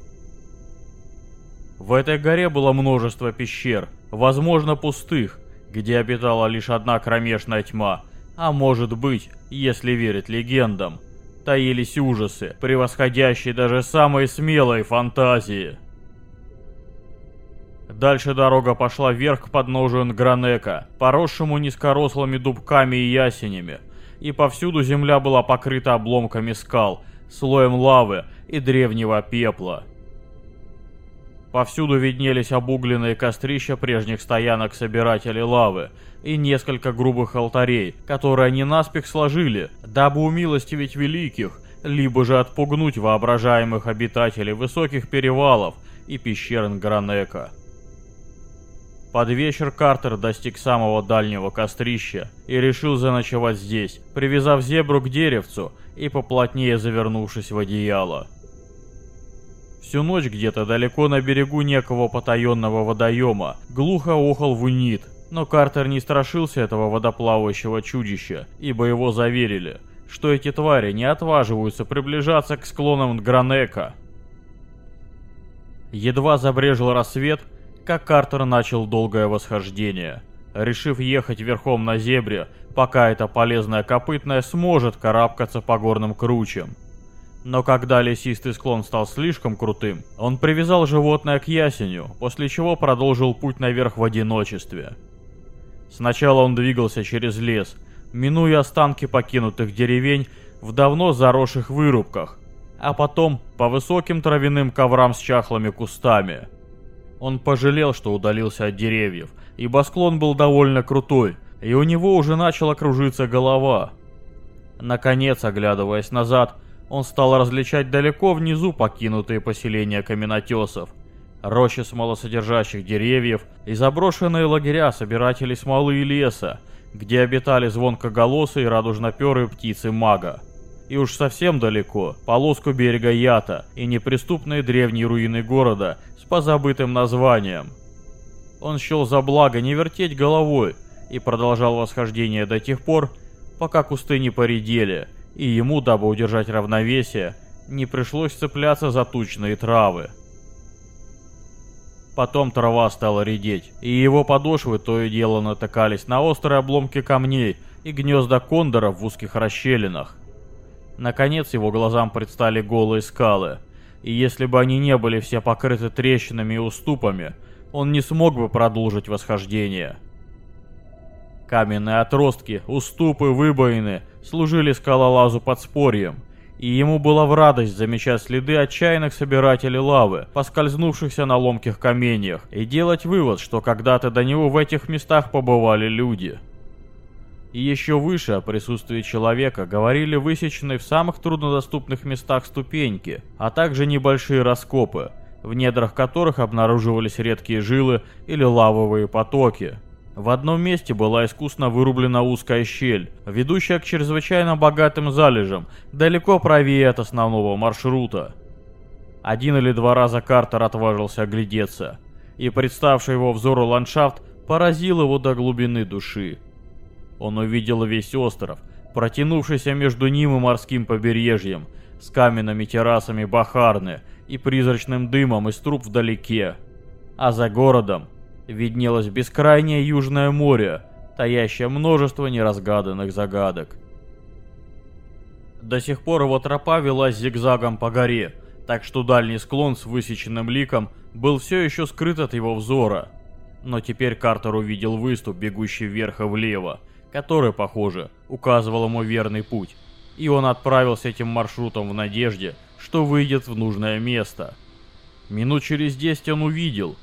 В этой горе было множество пещер, возможно пустых, где обитала лишь одна кромешная тьма – а может быть, если верить легендам, таились ужасы, превосходящие даже самые смелые фантазии. Дальше дорога пошла вверх к подножию Нгранека, поросшему низкорослыми дубками и ясенями, и повсюду земля была покрыта обломками скал, слоем лавы и древнего пепла. Повсюду виднелись обугленные кострища прежних стоянок собирателей лавы и несколько грубых алтарей, которые они наспех сложили, дабы умилостивить великих, либо же отпугнуть воображаемых обитателей высоких перевалов и пещер Нгранека. Под вечер Картер достиг самого дальнего кострища и решил заночевать здесь, привязав зебру к деревцу и поплотнее завернувшись в одеяло. Всю ночь где-то далеко на берегу некого потаенного водоема глухо охал вунит, но Картер не страшился этого водоплавающего чудища, ибо его заверили, что эти твари не отваживаются приближаться к склонам Гранека. Едва забрежил рассвет, как Картер начал долгое восхождение, решив ехать верхом на зебре, пока эта полезная копытная сможет карабкаться по горным кручам. Но когда лесистый склон стал слишком крутым, он привязал животное к ясеню, после чего продолжил путь наверх в одиночестве. Сначала он двигался через лес, минуя останки покинутых деревень в давно заросших вырубках, а потом по высоким травяным коврам с чахлыми кустами. Он пожалел, что удалился от деревьев, ибо склон был довольно крутой, и у него уже начала кружиться голова. Наконец, оглядываясь назад, он стал различать далеко внизу покинутые поселения каменотесов, рощи смолосодержащих деревьев и заброшенные лагеря собирателей смолы и леса, где обитали звонкоголосые радужноперые птицы мага. И уж совсем далеко, полоску берега Ята и неприступные древние руины города с позабытым названием. Он счел за благо не вертеть головой и продолжал восхождение до тех пор, пока кусты не поредели, и ему, дабы удержать равновесие, не пришлось цепляться за тучные травы. Потом трава стала редеть, и его подошвы то и дело натыкались на острые обломки камней и гнезда кондоров в узких расщелинах. Наконец его глазам предстали голые скалы, и если бы они не были все покрыты трещинами и уступами, он не смог бы продолжить восхождение. Каменные отростки, уступы, выбоины служили скалолазу подспорьем, и ему было в радость замечать следы отчаянных собирателей лавы, поскользнувшихся на ломких каменьях, и делать вывод, что когда-то до него в этих местах побывали люди. И еще выше о присутствии человека говорили высеченные в самых труднодоступных местах ступеньки, а также небольшие раскопы, в недрах которых обнаруживались редкие жилы или лавовые потоки. В одном месте была искусно вырублена узкая щель, ведущая к чрезвычайно богатым залежам, далеко правее от основного маршрута. Один или два раза Картер отважился оглядеться, и представший его взору ландшафт поразил его до глубины души. Он увидел весь остров, протянувшийся между ним и морским побережьем, с каменными террасами Бахарны и призрачным дымом из труб вдалеке. А за городом виднелось бескрайнее Южное море, таящее множество неразгаданных загадок. До сих пор его тропа велась зигзагом по горе, так что дальний склон с высеченным ликом был все еще скрыт от его взора. Но теперь Картер увидел выступ, бегущий вверх и влево, который, похоже, указывал ему верный путь, и он отправился этим маршрутом в надежде, что выйдет в нужное место. Минут через десять он увидел,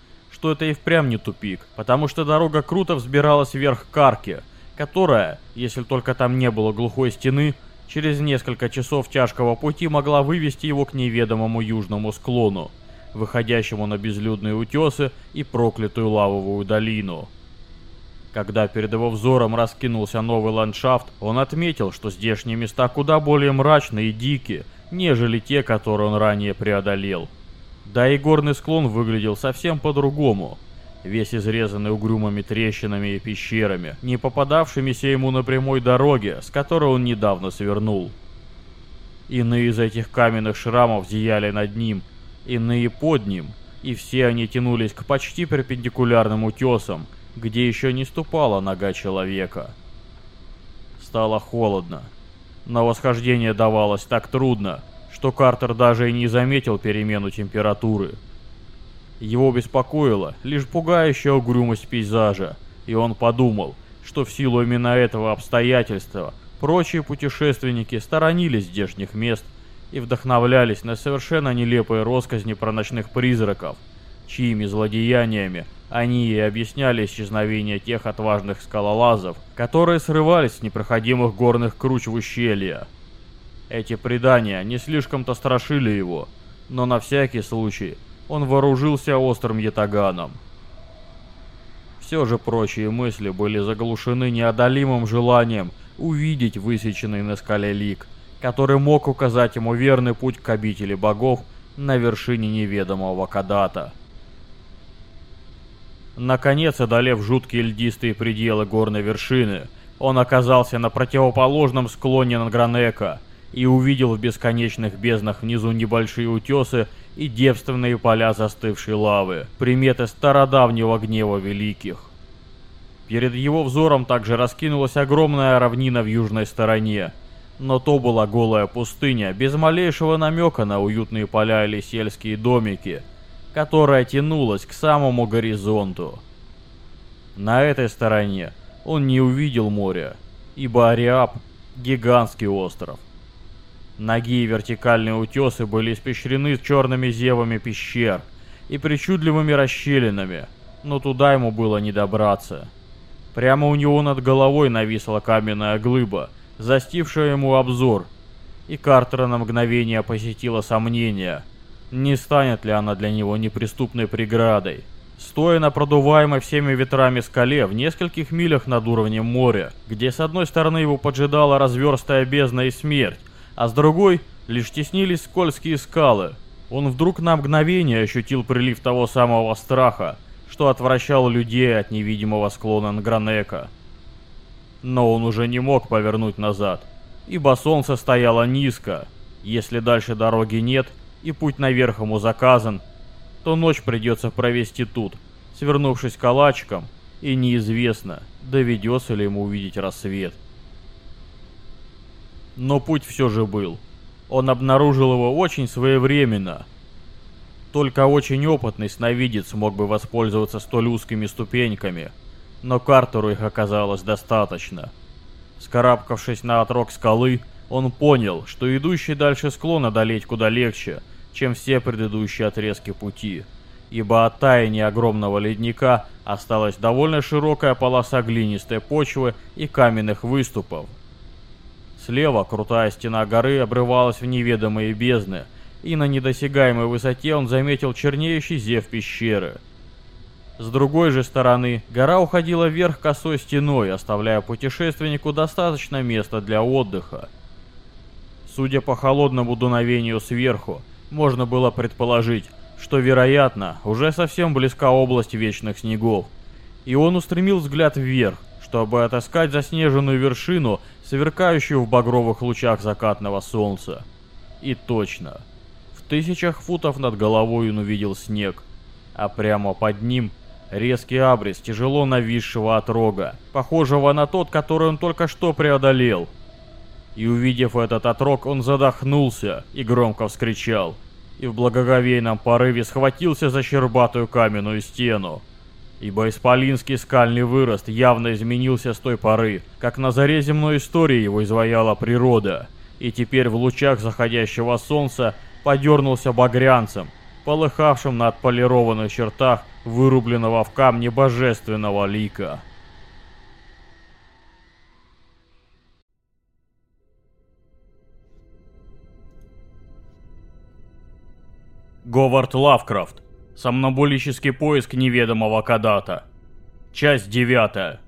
что это и впрямь не тупик, потому что дорога круто взбиралась вверх к арке, которая, если только там не было глухой стены, через несколько часов тяжкого пути могла вывести его к неведомому южному склону, выходящему на безлюдные утесы и проклятую лавовую долину. Когда перед его взором раскинулся новый ландшафт, он отметил, что здешние места куда более мрачные и дикие, нежели те, которые он ранее преодолел. Да и горный склон выглядел совсем по-другому. Весь изрезанный угрюмыми трещинами и пещерами, не попадавшимися ему на прямой дороге, с которой он недавно свернул. Иные из этих каменных шрамов зияли над ним, иные под ним, и все они тянулись к почти перпендикулярным утесам, где еще не ступала нога человека. Стало холодно, но восхождение давалось так трудно, что Картер даже и не заметил перемену температуры. Его беспокоила лишь пугающая угрюмость пейзажа, и он подумал, что в силу именно этого обстоятельства прочие путешественники сторонились здешних мест и вдохновлялись на совершенно нелепые росказни про ночных призраков, чьими злодеяниями они и объясняли исчезновение тех отважных скалолазов, которые срывались с непроходимых горных круч в ущелье. Эти предания не слишком-то страшили его, но на всякий случай он вооружился острым ятаганом. Все же прочие мысли были заглушены неодолимым желанием увидеть высеченный на скале лик, который мог указать ему верный путь к обители богов на вершине неведомого Кадата. Наконец, одолев жуткие льдистые пределы горной вершины, он оказался на противоположном склоне Нангранека – и увидел в бесконечных безднах внизу небольшие утесы и девственные поля застывшей лавы, приметы стародавнего гнева великих. Перед его взором также раскинулась огромная равнина в южной стороне, но то была голая пустыня, без малейшего намека на уютные поля или сельские домики, которая тянулась к самому горизонту. На этой стороне он не увидел моря, ибо Ариаб — гигантский остров, Ноги и вертикальные утесы были испещрены черными зевами пещер и причудливыми расщелинами, но туда ему было не добраться. Прямо у него над головой нависла каменная глыба, застившая ему обзор, и Картера на мгновение посетило сомнение, не станет ли она для него неприступной преградой. Стоя на продуваемой всеми ветрами скале в нескольких милях над уровнем моря, где с одной стороны его поджидала разверстая бездна и смерть, а с другой лишь теснились скользкие скалы. Он вдруг на мгновение ощутил прилив того самого страха, что отвращал людей от невидимого склона Нгранека. Но он уже не мог повернуть назад, ибо солнце стояло низко. Если дальше дороги нет и путь наверх ему заказан, то ночь придется провести тут, свернувшись калачиком, и неизвестно, доведется ли ему увидеть рассвет. Но путь все же был. Он обнаружил его очень своевременно. Только очень опытный сновидец мог бы воспользоваться столь узкими ступеньками, но Картеру их оказалось достаточно. Скарабкавшись на отрог скалы, он понял, что идущий дальше склон одолеть куда легче, чем все предыдущие отрезки пути, ибо от таяния огромного ледника осталась довольно широкая полоса глинистой почвы и каменных выступов. Слева крутая стена горы обрывалась в неведомые бездны, и на недосягаемой высоте он заметил чернеющий зев пещеры. С другой же стороны, гора уходила вверх косой стеной, оставляя путешественнику достаточно места для отдыха. Судя по холодному дуновению сверху, можно было предположить, что, вероятно, уже совсем близка область вечных снегов. И он устремил взгляд вверх, чтобы отыскать заснеженную вершину, сверкающую в багровых лучах закатного солнца. И точно. В тысячах футов над головой он увидел снег, а прямо под ним резкий абрис тяжело нависшего отрога, похожего на тот, который он только что преодолел. И увидев этот отрог, он задохнулся и громко вскричал — и в благоговейном порыве схватился за щербатую каменную стену. Ибо исполинский скальный вырост явно изменился с той поры, как на заре земной истории его изваяла природа, и теперь в лучах заходящего солнца подернулся багрянцем, полыхавшим на отполированных чертах вырубленного в камне божественного лика. Говард Лавкрафт. Сомнобулический поиск неведомого Кадата. Часть девятая.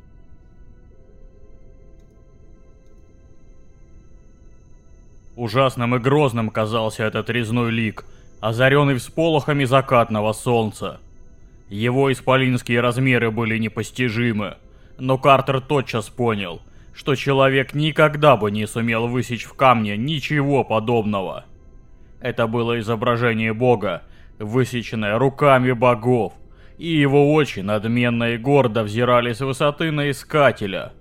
Ужасным и грозным казался этот резной лик, озаренный всполохами закатного солнца. Его исполинские размеры были непостижимы, но Картер тотчас понял, что человек никогда бы не сумел высечь в камне ничего подобного. Это было изображение бога, высеченное руками богов, и его очи надменно и гордо взирали с высоты на искателя.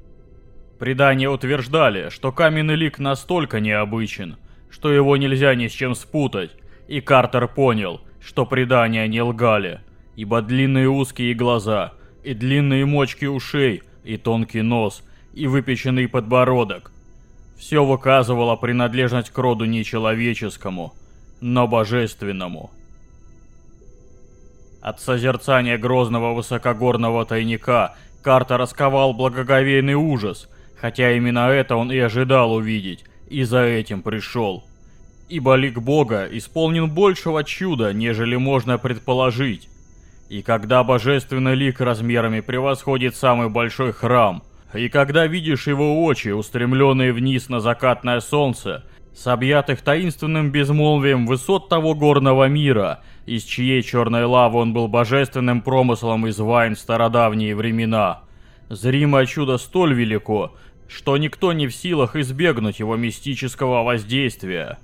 Предания утверждали, что каменный лик настолько необычен, что его нельзя ни с чем спутать, и Картер понял, что предания не лгали, ибо длинные узкие глаза, и длинные мочки ушей, и тонкий нос, и выпеченный подбородок – все выказывало принадлежность к роду нечеловеческому – но божественному. От созерцания грозного высокогорного тайника Карта расковал благоговейный ужас, хотя именно это он и ожидал увидеть, и за этим пришел. Ибо лик Бога исполнен большего чуда, нежели можно предположить. И когда божественный лик размерами превосходит самый большой храм, и когда видишь его очи, устремленные вниз на закатное солнце, с объятых таинственным безмолвием высот того горного мира, из чьей черной лавы он был божественным промыслом из вайн стародавние времена. Зримое чудо столь велико, что никто не в силах избегнуть его мистического воздействия.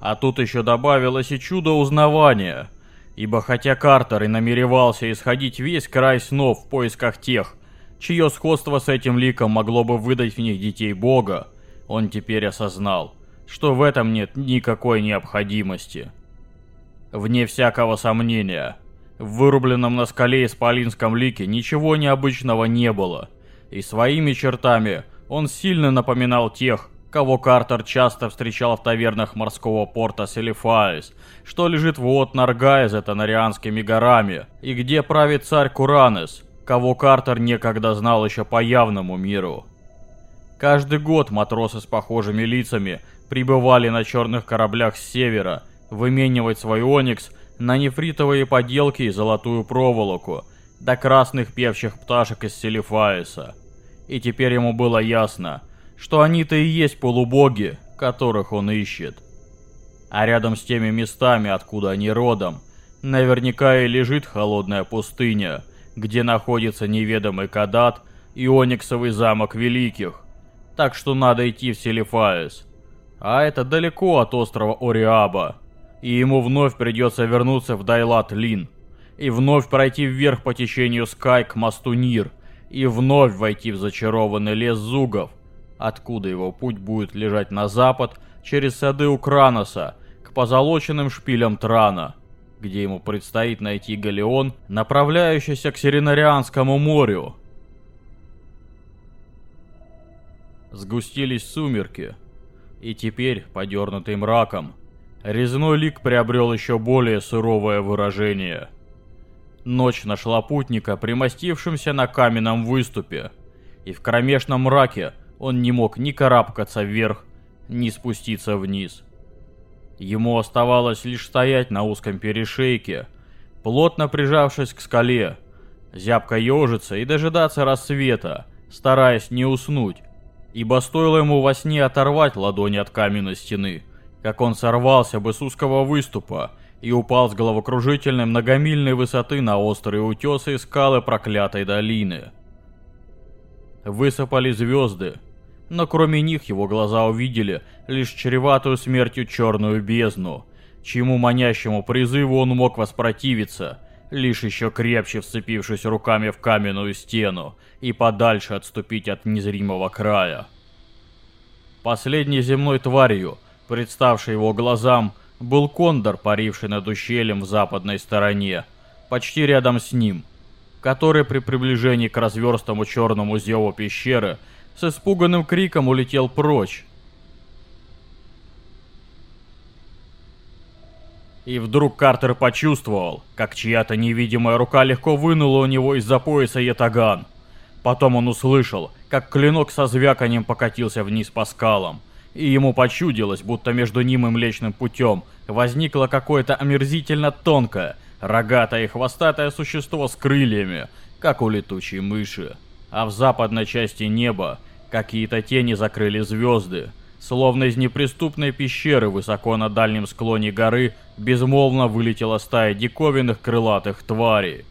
А тут еще добавилось и чудо узнавания, ибо хотя Картер и намеревался исходить весь край снов в поисках тех, чье сходство с этим ликом могло бы выдать в них детей Бога, он теперь осознал, что в этом нет никакой необходимости. Вне всякого сомнения, в вырубленном на скале исполинском лике ничего необычного не было, и своими чертами он сильно напоминал тех, кого Картер часто встречал в тавернах морского порта Селифаис, что лежит вот Наргае за Танарианскими горами, и где правит царь Куранес, кого Картер некогда знал еще по явному миру. Каждый год матросы с похожими лицами прибывали на черных кораблях с севера, выменивать свой оникс на нефритовые поделки и золотую проволоку, до красных певчих пташек из Селифаиса. И теперь ему было ясно, что они-то и есть полубоги, которых он ищет. А рядом с теми местами, откуда они родом, наверняка и лежит холодная пустыня, где находится неведомый Кадат и Ониксовый замок Великих, так что надо идти в Селифаис. А это далеко от острова Ориаба, и ему вновь придется вернуться в Дайлат-Лин, и вновь пройти вверх по течению Скай к мосту Нир, и вновь войти в зачарованный лес Зугов, откуда его путь будет лежать на запад через сады Украноса к позолоченным шпилям Трана, где ему предстоит найти галеон, направляющийся к Сиренарианскому морю, Сгустились сумерки, и теперь, подернутый мраком, Резной лик приобрел еще более суровое выражение. Ночь нашла путника, примостившимся на каменном выступе, и в кромешном мраке он не мог ни карабкаться вверх, ни спуститься вниз. Ему оставалось лишь стоять на узком перешейке, плотно прижавшись к скале, зябко ежиться и дожидаться рассвета, стараясь не уснуть, ибо стоило ему во сне оторвать ладони от каменной стены, как он сорвался бы с узкого выступа и упал с головокружительной многомильной высоты на острые утесы и скалы проклятой долины. Высыпали звезды, но кроме них его глаза увидели лишь чреватую смертью черную бездну, чьему манящему призыву он мог воспротивиться, лишь еще крепче вцепившись руками в каменную стену и подальше отступить от незримого края. Последней земной тварью, представшей его глазам, был кондор, паривший над ущельем в западной стороне, почти рядом с ним, который при приближении к разверстому черному зеву пещеры с испуганным криком улетел прочь. И вдруг Картер почувствовал, как чья-то невидимая рука легко вынула у него из-за пояса ятаган. Потом он услышал, как клинок со звяканием покатился вниз по скалам, и ему почудилось, будто между ним и Млечным Путем возникло какое-то омерзительно тонкое, рогатое и хвостатое существо с крыльями, как у летучей мыши. А в западной части неба Какие-то тени закрыли звезды. Словно из неприступной пещеры высоко на дальнем склоне горы безмолвно вылетела стая диковинных крылатых тварей.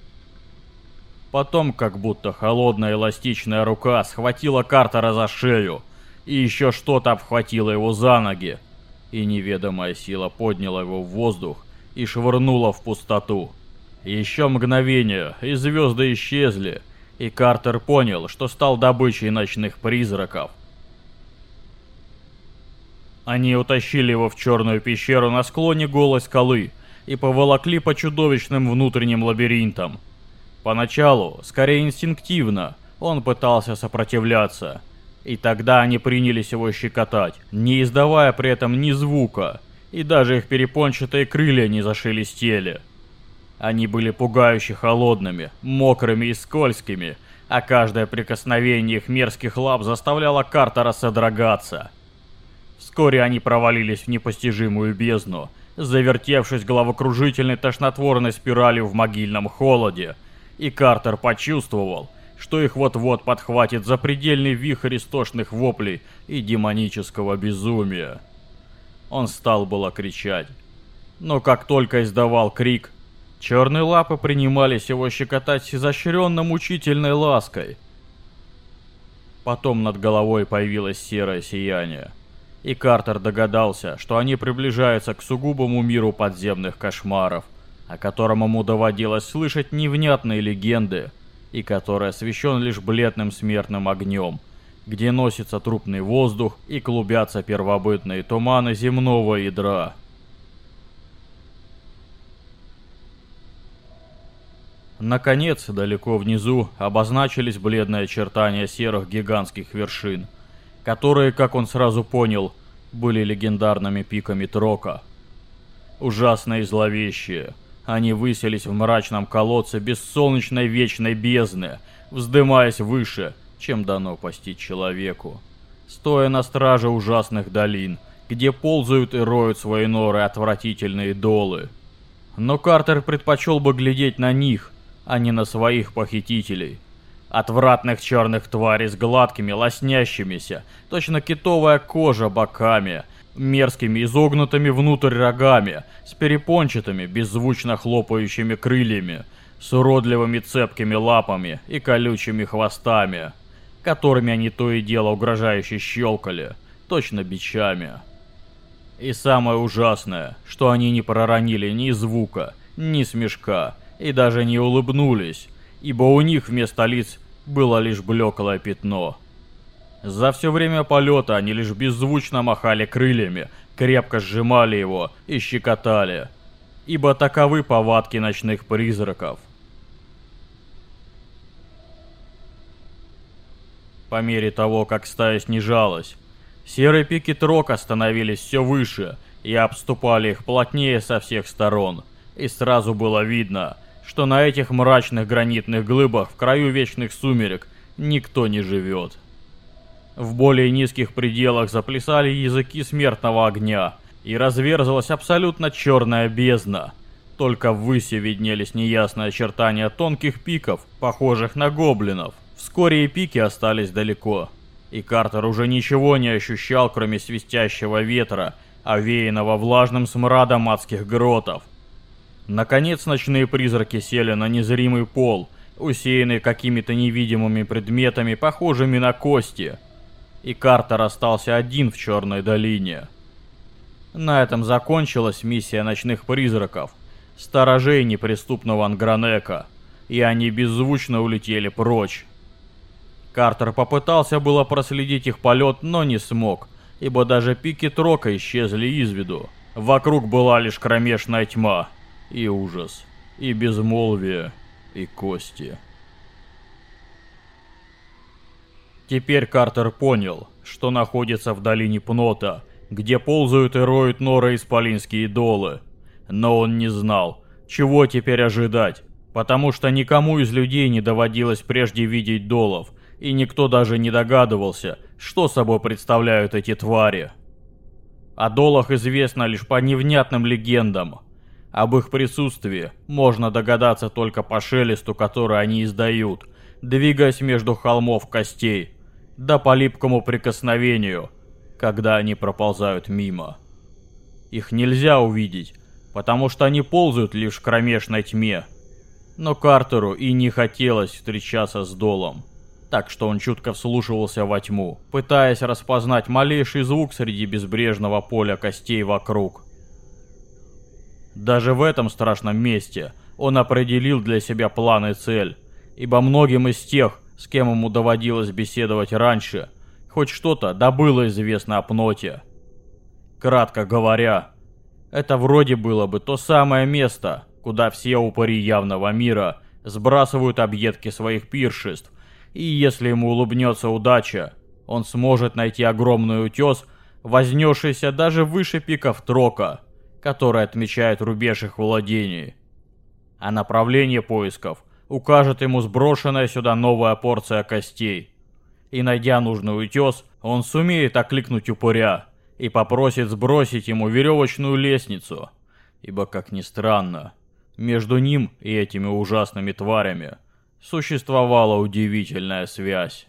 Потом, как будто холодная эластичная рука схватила Картера за шею, и еще что-то обхватило его за ноги, и неведомая сила подняла его в воздух и швырнула в пустоту. Еще мгновение, и звезды исчезли, и Картер понял, что стал добычей ночных призраков. Они утащили его в черную пещеру на склоне голой скалы и поволокли по чудовищным внутренним лабиринтам. Поначалу, скорее инстинктивно, он пытался сопротивляться, и тогда они принялись его щекотать, не издавая при этом ни звука, и даже их перепончатые крылья не зашелестели. Они были пугающе холодными, мокрыми и скользкими, а каждое прикосновение их мерзких лап заставляло Картера содрогаться. Вскоре они провалились в непостижимую бездну, завертевшись головокружительной тошнотворной спиралью в могильном холоде, и Картер почувствовал, что их вот-вот подхватит запредельный вихрь истошных воплей и демонического безумия. Он стал было кричать. Но как только издавал крик, Черные лапы принимались его щекотать с изощренно мучительной лаской. Потом над головой появилось серое сияние. И Картер догадался, что они приближаются к сугубому миру подземных кошмаров, о котором ему доводилось слышать невнятные легенды, и который освещен лишь бледным смертным огнем, где носится трупный воздух и клубятся первобытные туманы земного ядра. Наконец, далеко внизу обозначились бледные очертания серых гигантских вершин, которые, как он сразу понял, были легендарными пиками Трока. Ужасные зловещие, они выселись в мрачном колодце бессолнечной вечной бездны, вздымаясь выше, чем дано постичь человеку. Стоя на страже ужасных долин, где ползают и роют свои норы отвратительные долы. Но Картер предпочел бы глядеть на них, а не на своих похитителей. Отвратных черных тварей с гладкими, лоснящимися, точно китовая кожа боками, мерзкими изогнутыми внутрь рогами, с перепончатыми, беззвучно хлопающими крыльями, с уродливыми цепкими лапами и колючими хвостами, которыми они то и дело угрожающе щелкали, точно бичами. И самое ужасное, что они не проронили ни звука, ни смешка, и даже не улыбнулись, ибо у них вместо лиц было лишь блеклое пятно. За все время полета они лишь беззвучно махали крыльями, крепко сжимали его и щекотали, ибо таковы повадки ночных призраков. По мере того, как стая снижалась, серые пики Трока становились все выше и обступали их плотнее со всех сторон. И сразу было видно, что на этих мрачных гранитных глыбах в краю вечных сумерек никто не живет. В более низких пределах заплясали языки смертного огня, и разверзалась абсолютно черная бездна. Только в высе виднелись неясные очертания тонких пиков, похожих на гоблинов. Вскоре и пики остались далеко, и Картер уже ничего не ощущал, кроме свистящего ветра, овеянного влажным смрадом адских гротов. Наконец ночные призраки сели на незримый пол, усеянный какими-то невидимыми предметами, похожими на кости. И Картер остался один в Черной долине. На этом закончилась миссия ночных призраков, сторожей неприступного Ангранека, и они беззвучно улетели прочь. Картер попытался было проследить их полет, но не смог, ибо даже пики Трока исчезли из виду. Вокруг была лишь кромешная тьма, и ужас, и безмолвие, и кости. Теперь Картер понял, что находится в долине Пнота, где ползают и роют норы исполинские долы. Но он не знал, чего теперь ожидать, потому что никому из людей не доводилось прежде видеть долов, и никто даже не догадывался, что собой представляют эти твари. О долах известно лишь по невнятным легендам. Об их присутствии можно догадаться только по шелесту, который они издают, двигаясь между холмов костей, да по липкому прикосновению, когда они проползают мимо. Их нельзя увидеть, потому что они ползают лишь в кромешной тьме. Но Картеру и не хотелось встречаться с Долом так что он чутко вслушивался во тьму, пытаясь распознать малейший звук среди безбрежного поля костей вокруг. Даже в этом страшном месте он определил для себя план и цель, ибо многим из тех, с кем ему доводилось беседовать раньше, хоть что-то да было известно о Пноте. Кратко говоря, это вроде было бы то самое место, куда все упыри явного мира сбрасывают объедки своих пиршеств, и если ему улыбнется удача, он сможет найти огромный утес, вознесшийся даже выше пиков Трока, который отмечает рубеж их владений. А направление поисков укажет ему сброшенная сюда новая порция костей. И найдя нужный утес, он сумеет окликнуть упыря и попросит сбросить ему веревочную лестницу, ибо, как ни странно, между ним и этими ужасными тварями – существовала удивительная связь.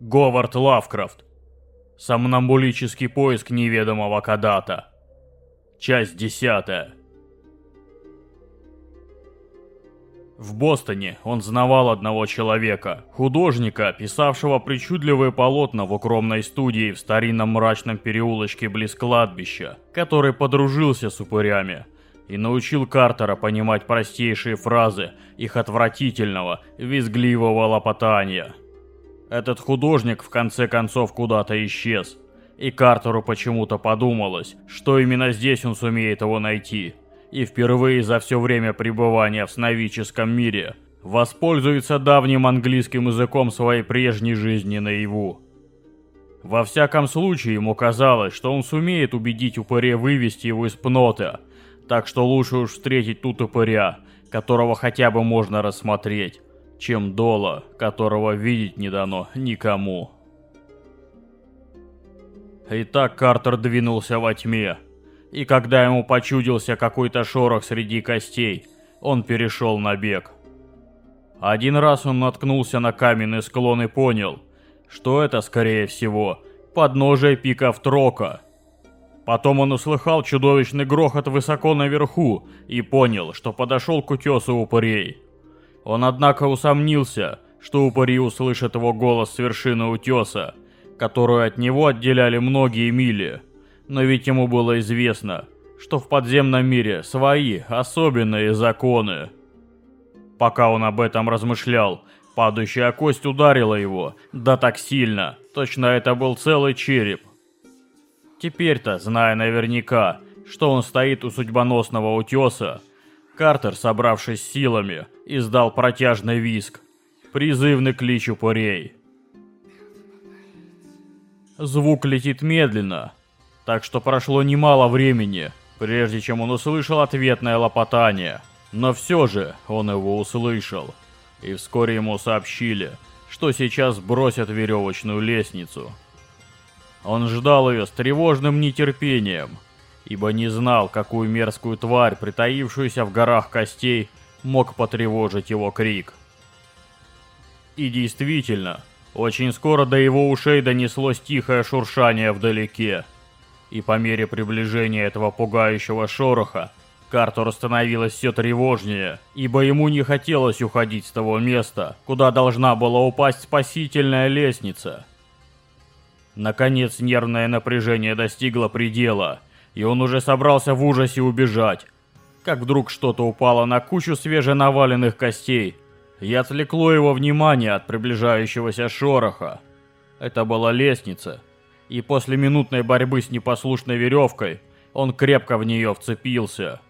Говард Лавкрафт. Сомнамбулический поиск неведомого Кадата. Часть десятая. В Бостоне он знавал одного человека, художника, писавшего причудливые полотна в укромной студии в старинном мрачном переулочке близ кладбища, который подружился с упырями и научил Картера понимать простейшие фразы их отвратительного, визгливого лопотания. Этот художник в конце концов куда-то исчез, и Картеру почему-то подумалось, что именно здесь он сумеет его найти – и впервые за все время пребывания в сновидческом мире воспользуется давним английским языком своей прежней жизни наяву. Во всяком случае, ему казалось, что он сумеет убедить упыря вывести его из пнота, так что лучше уж встретить тут упыря, которого хотя бы можно рассмотреть, чем Дола, которого видеть не дано никому. Итак, Картер двинулся во тьме, и когда ему почудился какой-то шорох среди костей, он перешел на бег. Один раз он наткнулся на каменный склон и понял, что это, скорее всего, подножие пика Трока. Потом он услыхал чудовищный грохот высоко наверху и понял, что подошел к утесу упырей. Он, однако, усомнился, что упыри услышат его голос с вершины утеса, которую от него отделяли многие мили но ведь ему было известно, что в подземном мире свои особенные законы. Пока он об этом размышлял, падающая кость ударила его, да так сильно, точно это был целый череп. Теперь-то, зная наверняка, что он стоит у судьбоносного утеса, Картер, собравшись силами, издал протяжный виск. призывный клич упырей. Звук летит медленно, так что прошло немало времени, прежде чем он услышал ответное лопотание. Но все же он его услышал, и вскоре ему сообщили, что сейчас бросят веревочную лестницу. Он ждал ее с тревожным нетерпением, ибо не знал, какую мерзкую тварь, притаившуюся в горах костей, мог потревожить его крик. И действительно, очень скоро до его ушей донеслось тихое шуршание вдалеке. И по мере приближения этого пугающего шороха, Картер становилось все тревожнее, ибо ему не хотелось уходить с того места, куда должна была упасть спасительная лестница. Наконец нервное напряжение достигло предела, и он уже собрался в ужасе убежать, как вдруг что-то упало на кучу свеженаваленных костей и отвлекло его внимание от приближающегося шороха. Это была лестница, и после минутной борьбы с непослушной веревкой он крепко в нее вцепился.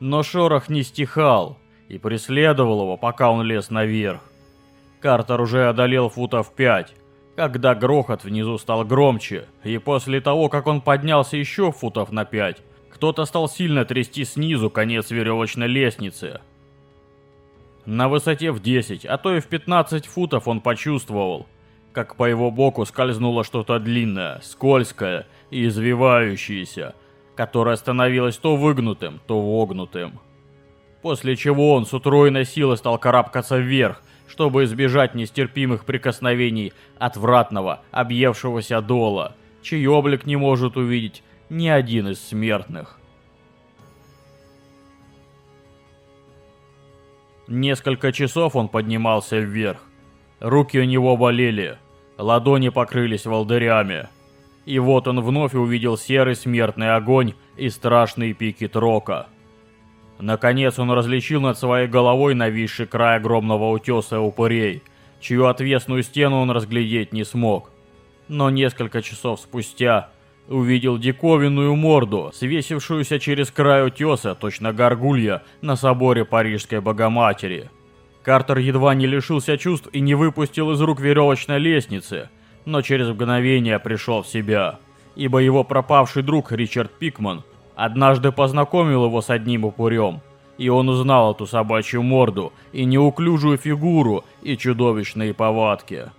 Но шорох не стихал и преследовал его, пока он лез наверх. Картер уже одолел футов пять, когда грохот внизу стал громче, и после того, как он поднялся еще футов на пять, кто-то стал сильно трясти снизу конец веревочной лестницы. На высоте в 10, а то и в 15 футов он почувствовал, как по его боку скользнуло что-то длинное, скользкое и извивающееся, которое становилось то выгнутым, то вогнутым. После чего он с утроенной силой стал карабкаться вверх, чтобы избежать нестерпимых прикосновений отвратного, объевшегося дола, чей облик не может увидеть ни один из смертных. Несколько часов он поднимался вверх. Руки у него болели, ладони покрылись волдырями. И вот он вновь увидел серый смертный огонь и страшные пики трока. Наконец он различил над своей головой нависший край огромного утеса упырей, чью отвесную стену он разглядеть не смог. Но несколько часов спустя увидел диковинную морду, свесившуюся через край утеса, точно горгулья, на соборе Парижской Богоматери. Картер едва не лишился чувств и не выпустил из рук веревочной лестницы, но через мгновение пришел в себя, ибо его пропавший друг Ричард Пикман однажды познакомил его с одним упырем, и он узнал эту собачью морду, и неуклюжую фигуру, и чудовищные повадки.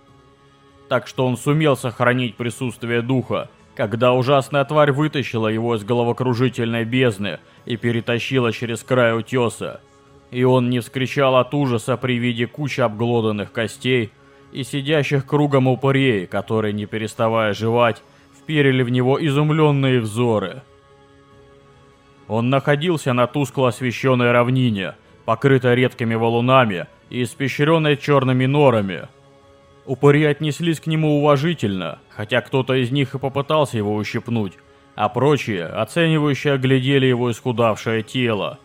Так что он сумел сохранить присутствие духа, когда ужасная тварь вытащила его из головокружительной бездны и перетащила через край утеса. И он не вскричал от ужаса при виде кучи обглоданных костей и сидящих кругом упырей, которые, не переставая жевать, вперили в него изумленные взоры. Он находился на тускло освещенной равнине, покрытой редкими валунами и испещренной черными норами – Упыри отнеслись к нему уважительно, хотя кто-то из них и попытался его ущипнуть, а прочие, оценивающие, оглядели его исхудавшее тело.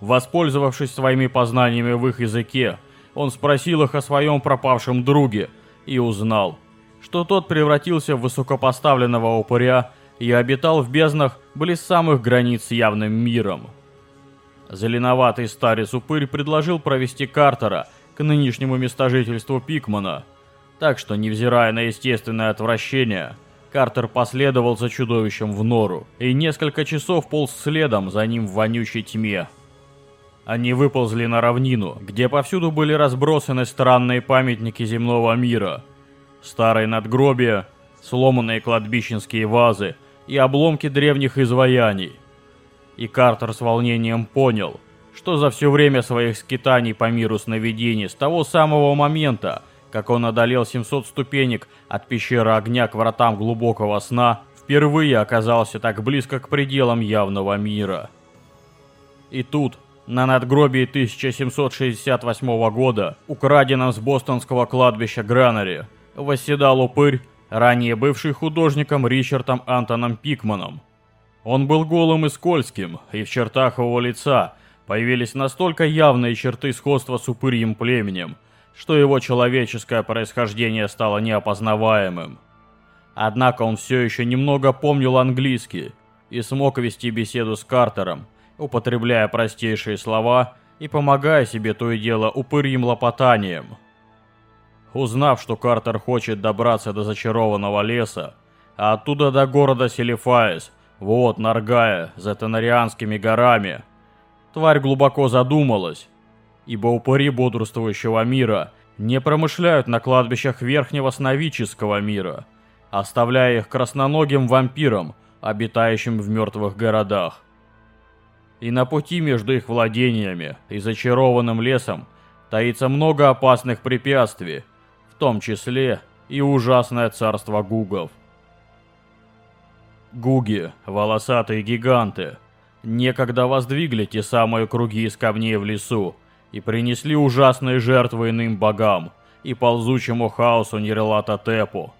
Воспользовавшись своими познаниями в их языке, он спросил их о своем пропавшем друге и узнал, что тот превратился в высокопоставленного упыря и обитал в безднах близ самых границ с явным миром. Зеленоватый старец-упырь предложил провести Картера к нынешнему местожительству Пикмана – так что, невзирая на естественное отвращение, Картер последовал за чудовищем в нору и несколько часов полз следом за ним в вонючей тьме. Они выползли на равнину, где повсюду были разбросаны странные памятники земного мира. Старые надгробия, сломанные кладбищенские вазы и обломки древних изваяний. И Картер с волнением понял, что за все время своих скитаний по миру сновидений с того самого момента, как он одолел 700 ступенек от пещеры огня к вратам глубокого сна, впервые оказался так близко к пределам явного мира. И тут, на надгробии 1768 года, украденном с бостонского кладбища Гранари, восседал упырь, ранее бывший художником Ричардом Антоном Пикманом. Он был голым и скользким, и в чертах его лица появились настолько явные черты сходства с упырьим племенем – что его человеческое происхождение стало неопознаваемым. Однако он все еще немного помнил английский и смог вести беседу с Картером, употребляя простейшие слова и помогая себе то и дело упырьим лопотанием. Узнав, что Картер хочет добраться до зачарованного леса, а оттуда до города Селифаис, вот Наргая, за Тенарианскими горами, тварь глубоко задумалась, ибо упыри бодрствующего мира не промышляют на кладбищах Верхнего Сновического мира, оставляя их красноногим вампирам, обитающим в мертвых городах. И на пути между их владениями и зачарованным лесом таится много опасных препятствий, том числе и ужасное царство гугов. Гуги, волосатые гиганты, некогда воздвигли те самые круги из камней в лесу и принесли ужасные жертвы иным богам и ползучему хаосу Нерелата Тепу.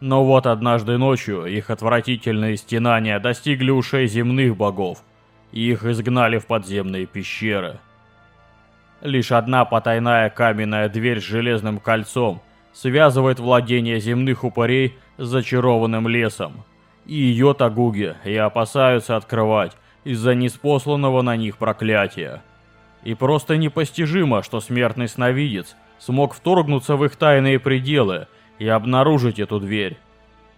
Но вот однажды ночью их отвратительные стенания достигли ушей земных богов, и их изгнали в подземные пещеры. Лишь одна потайная каменная дверь с железным кольцом связывает владение земных упырей с зачарованным лесом, и ее тагуги и опасаются открывать из-за неспосланного на них проклятия. И просто непостижимо, что смертный сновидец смог вторгнуться в их тайные пределы и обнаружить эту дверь.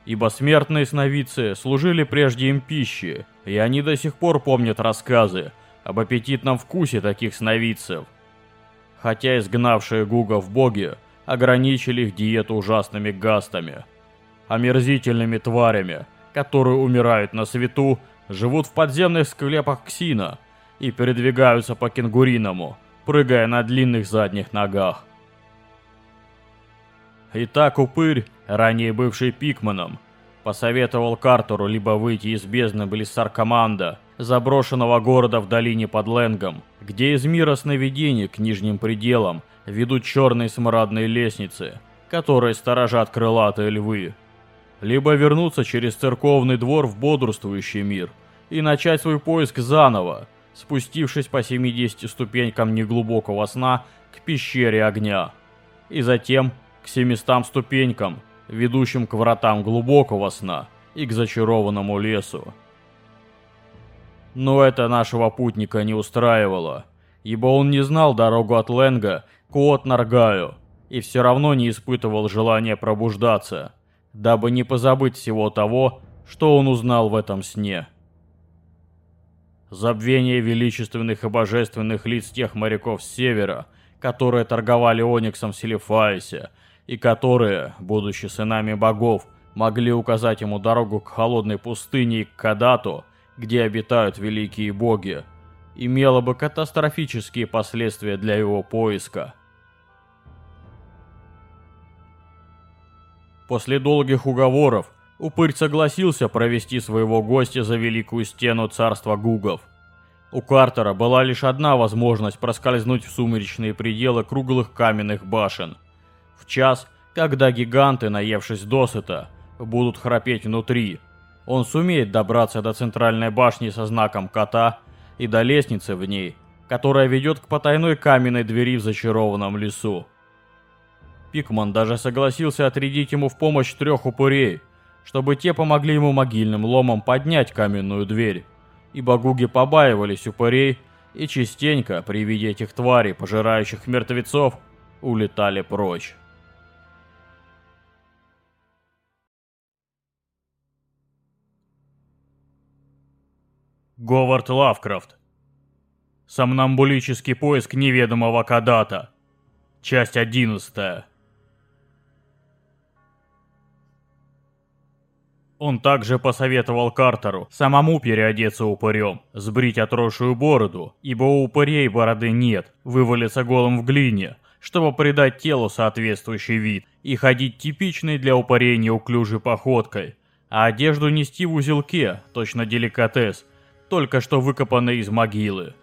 Ибо смертные сновидцы служили прежде им пищей, и они до сих пор помнят рассказы об аппетитном вкусе таких сновидцев. Хотя изгнавшие гугов боги ограничили их диету ужасными гастами, омерзительными тварями, которые умирают на свету, живут в подземных склепах Ксина и передвигаются по кенгуриному, прыгая на длинных задних ногах. Итак, упырь, ранее бывший Пикманом, посоветовал Картеру либо выйти из бездны близ Саркоманда, заброшенного города в долине под Ленгом, где из мира сновидений к нижним пределам ведут черные смрадные лестницы, которые сторожат крылатые львы, либо вернуться через церковный двор в бодрствующий мир и начать свой поиск заново, спустившись по 70 ступенькам неглубокого сна к пещере огня, и затем к 700 ступенькам, ведущим к вратам глубокого сна и к зачарованному лесу. Но это нашего путника не устраивало, ибо он не знал дорогу от Ленга к Уотнаргаю и все равно не испытывал желания пробуждаться – дабы не позабыть всего того, что он узнал в этом сне. Забвение величественных и божественных лиц тех моряков с севера, которые торговали ониксом в Селифаисе, и которые, будучи сынами богов, могли указать ему дорогу к холодной пустыне и к Кадату, где обитают великие боги, имело бы катастрофические последствия для его поиска – После долгих уговоров упырь согласился провести своего гостя за великую стену царства гугов. У Картера была лишь одна возможность проскользнуть в сумеречные пределы круглых каменных башен. В час, когда гиганты, наевшись досыта, будут храпеть внутри, он сумеет добраться до центральной башни со знаком кота и до лестницы в ней, которая ведет к потайной каменной двери в зачарованном лесу. Пикман даже согласился отрядить ему в помощь трех упырей, чтобы те помогли ему могильным ломом поднять каменную дверь, ибо гуги побаивались упырей и частенько при виде этих тварей, пожирающих мертвецов, улетали прочь. Говард Лавкрафт. Сомнамбулический поиск неведомого Кадата. Часть одиннадцатая. Он также посоветовал Картеру самому переодеться упырем, сбрить отросшую бороду, ибо у упырей бороды нет, вывалиться голым в глине, чтобы придать телу соответствующий вид, и ходить типичной для упырей неуклюжей походкой, а одежду нести в узелке, точно деликатес, только что выкопанный из могилы.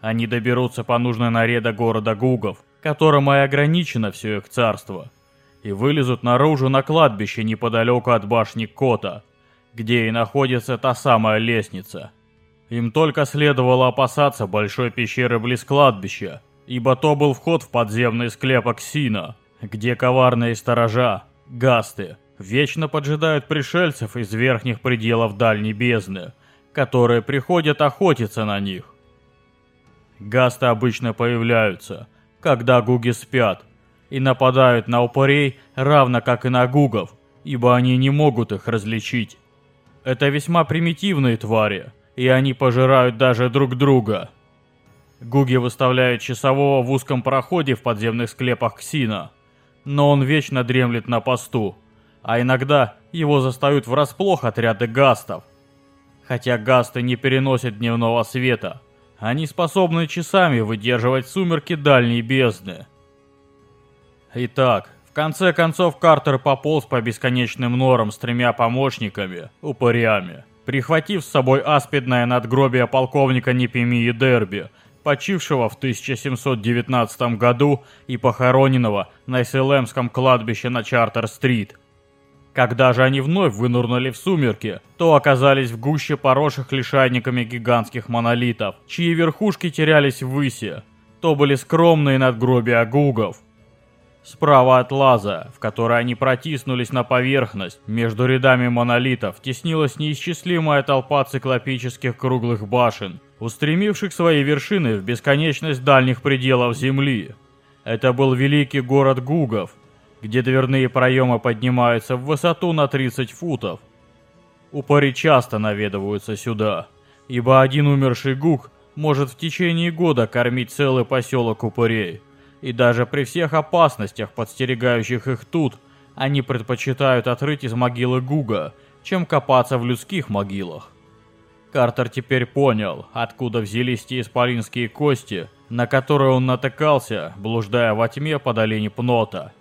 Они доберутся по нужной норе до города Гугов, которым и ограничено все их царство – и вылезут наружу на кладбище неподалеку от башни Кота, где и находится та самая лестница. Им только следовало опасаться большой пещеры близ кладбища, ибо то был вход в подземный склеп Аксина, где коварные сторожа, гасты, вечно поджидают пришельцев из верхних пределов дальней бездны, которые приходят охотиться на них. Гасты обычно появляются, когда гуги спят, и нападают на упырей, равно как и на гугов, ибо они не могут их различить. Это весьма примитивные твари, и они пожирают даже друг друга. Гуги выставляют часового в узком проходе в подземных склепах Ксина, но он вечно дремлет на посту, а иногда его застают врасплох отряды гастов. Хотя гасты не переносят дневного света, они способны часами выдерживать сумерки дальней бездны. Итак, конце концов Картер пополз по бесконечным норам с тремя помощниками, упырями, прихватив с собой аспидное надгробие полковника Непемии Дерби, почившего в 1719 году и похороненного на Селемском кладбище на Чартер-стрит. Когда же они вновь вынурнули в сумерки, то оказались в гуще поросших лишайниками гигантских монолитов, чьи верхушки терялись в высе. То были скромные надгробия гугов, Справа от лаза, в который они протиснулись на поверхность, между рядами монолитов теснилась неисчислимая толпа циклопических круглых башен, устремивших свои вершины в бесконечность дальних пределов Земли. Это был великий город Гугов, где дверные проемы поднимаются в высоту на 30 футов. Упыри часто наведываются сюда, ибо один умерший Гуг может в течение года кормить целый поселок упырей. И даже при всех опасностях, подстерегающих их тут, они предпочитают отрыть из могилы Гуга, чем копаться в людских могилах. Картер теперь понял, откуда взялись те исполинские кости, на которые он натыкался, блуждая во тьме по долине Пнота.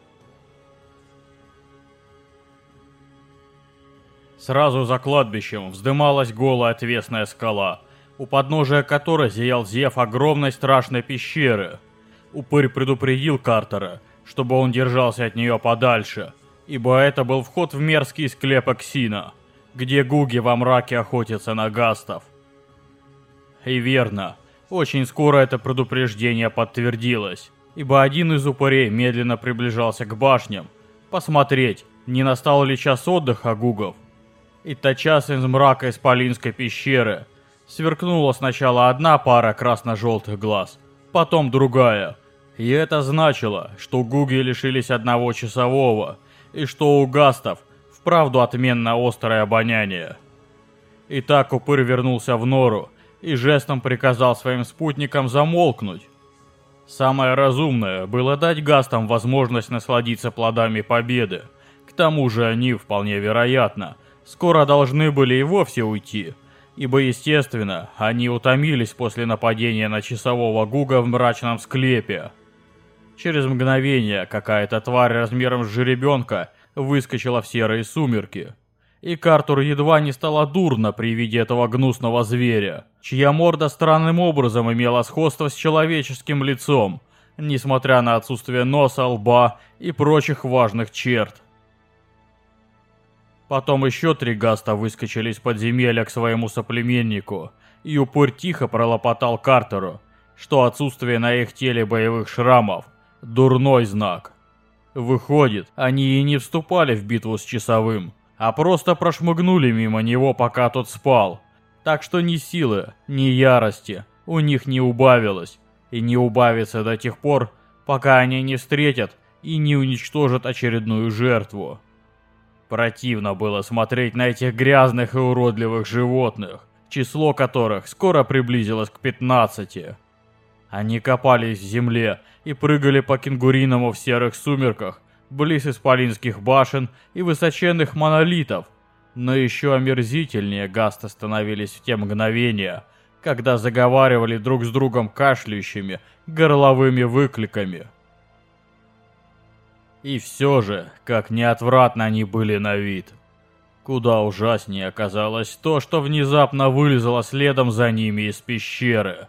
Сразу за кладбищем вздымалась голая отвесная скала, у подножия которой зиял зев огромной страшной пещеры – Упырь предупредил Картера, чтобы он держался от нее подальше, ибо это был вход в мерзкий склеп Аксина, где гуги во мраке охотятся на гастов. И верно, очень скоро это предупреждение подтвердилось, ибо один из упырей медленно приближался к башням, посмотреть, не настал ли час отдыха гугов. И тотчас из мрака Исполинской пещеры сверкнула сначала одна пара красно-желтых глаз — потом другая. И это значило, что гуги лишились одного часового, и что у гастов вправду отменно острое обоняние. Итак, упырь вернулся в нору и жестом приказал своим спутникам замолкнуть. Самое разумное было дать гастам возможность насладиться плодами победы. К тому же они, вполне вероятно, скоро должны были и вовсе уйти – ибо, естественно, они утомились после нападения на часового Гуга в мрачном склепе. Через мгновение какая-то тварь размером с жеребенка выскочила в серые сумерки. И Картур едва не стало дурно при виде этого гнусного зверя, чья морда странным образом имела сходство с человеческим лицом, несмотря на отсутствие носа, лба и прочих важных черт. Потом еще три гаста выскочили из подземелья к своему соплеменнику, и упырь тихо пролопотал Картеру, что отсутствие на их теле боевых шрамов – дурной знак. Выходит, они и не вступали в битву с Часовым, а просто прошмыгнули мимо него, пока тот спал. Так что ни силы, ни ярости у них не убавилось, и не убавится до тех пор, пока они не встретят и не уничтожат очередную жертву. Противно было смотреть на этих грязных и уродливых животных, число которых скоро приблизилось к 15. Они копались в земле и прыгали по кенгуриному в серых сумерках, близ исполинских башен и высоченных монолитов. Но еще омерзительнее гасты становились в те мгновения, когда заговаривали друг с другом кашляющими, горловыми выкликами. И все же, как неотвратно они были на вид. Куда ужаснее оказалось то, что внезапно вылезло следом за ними из пещеры.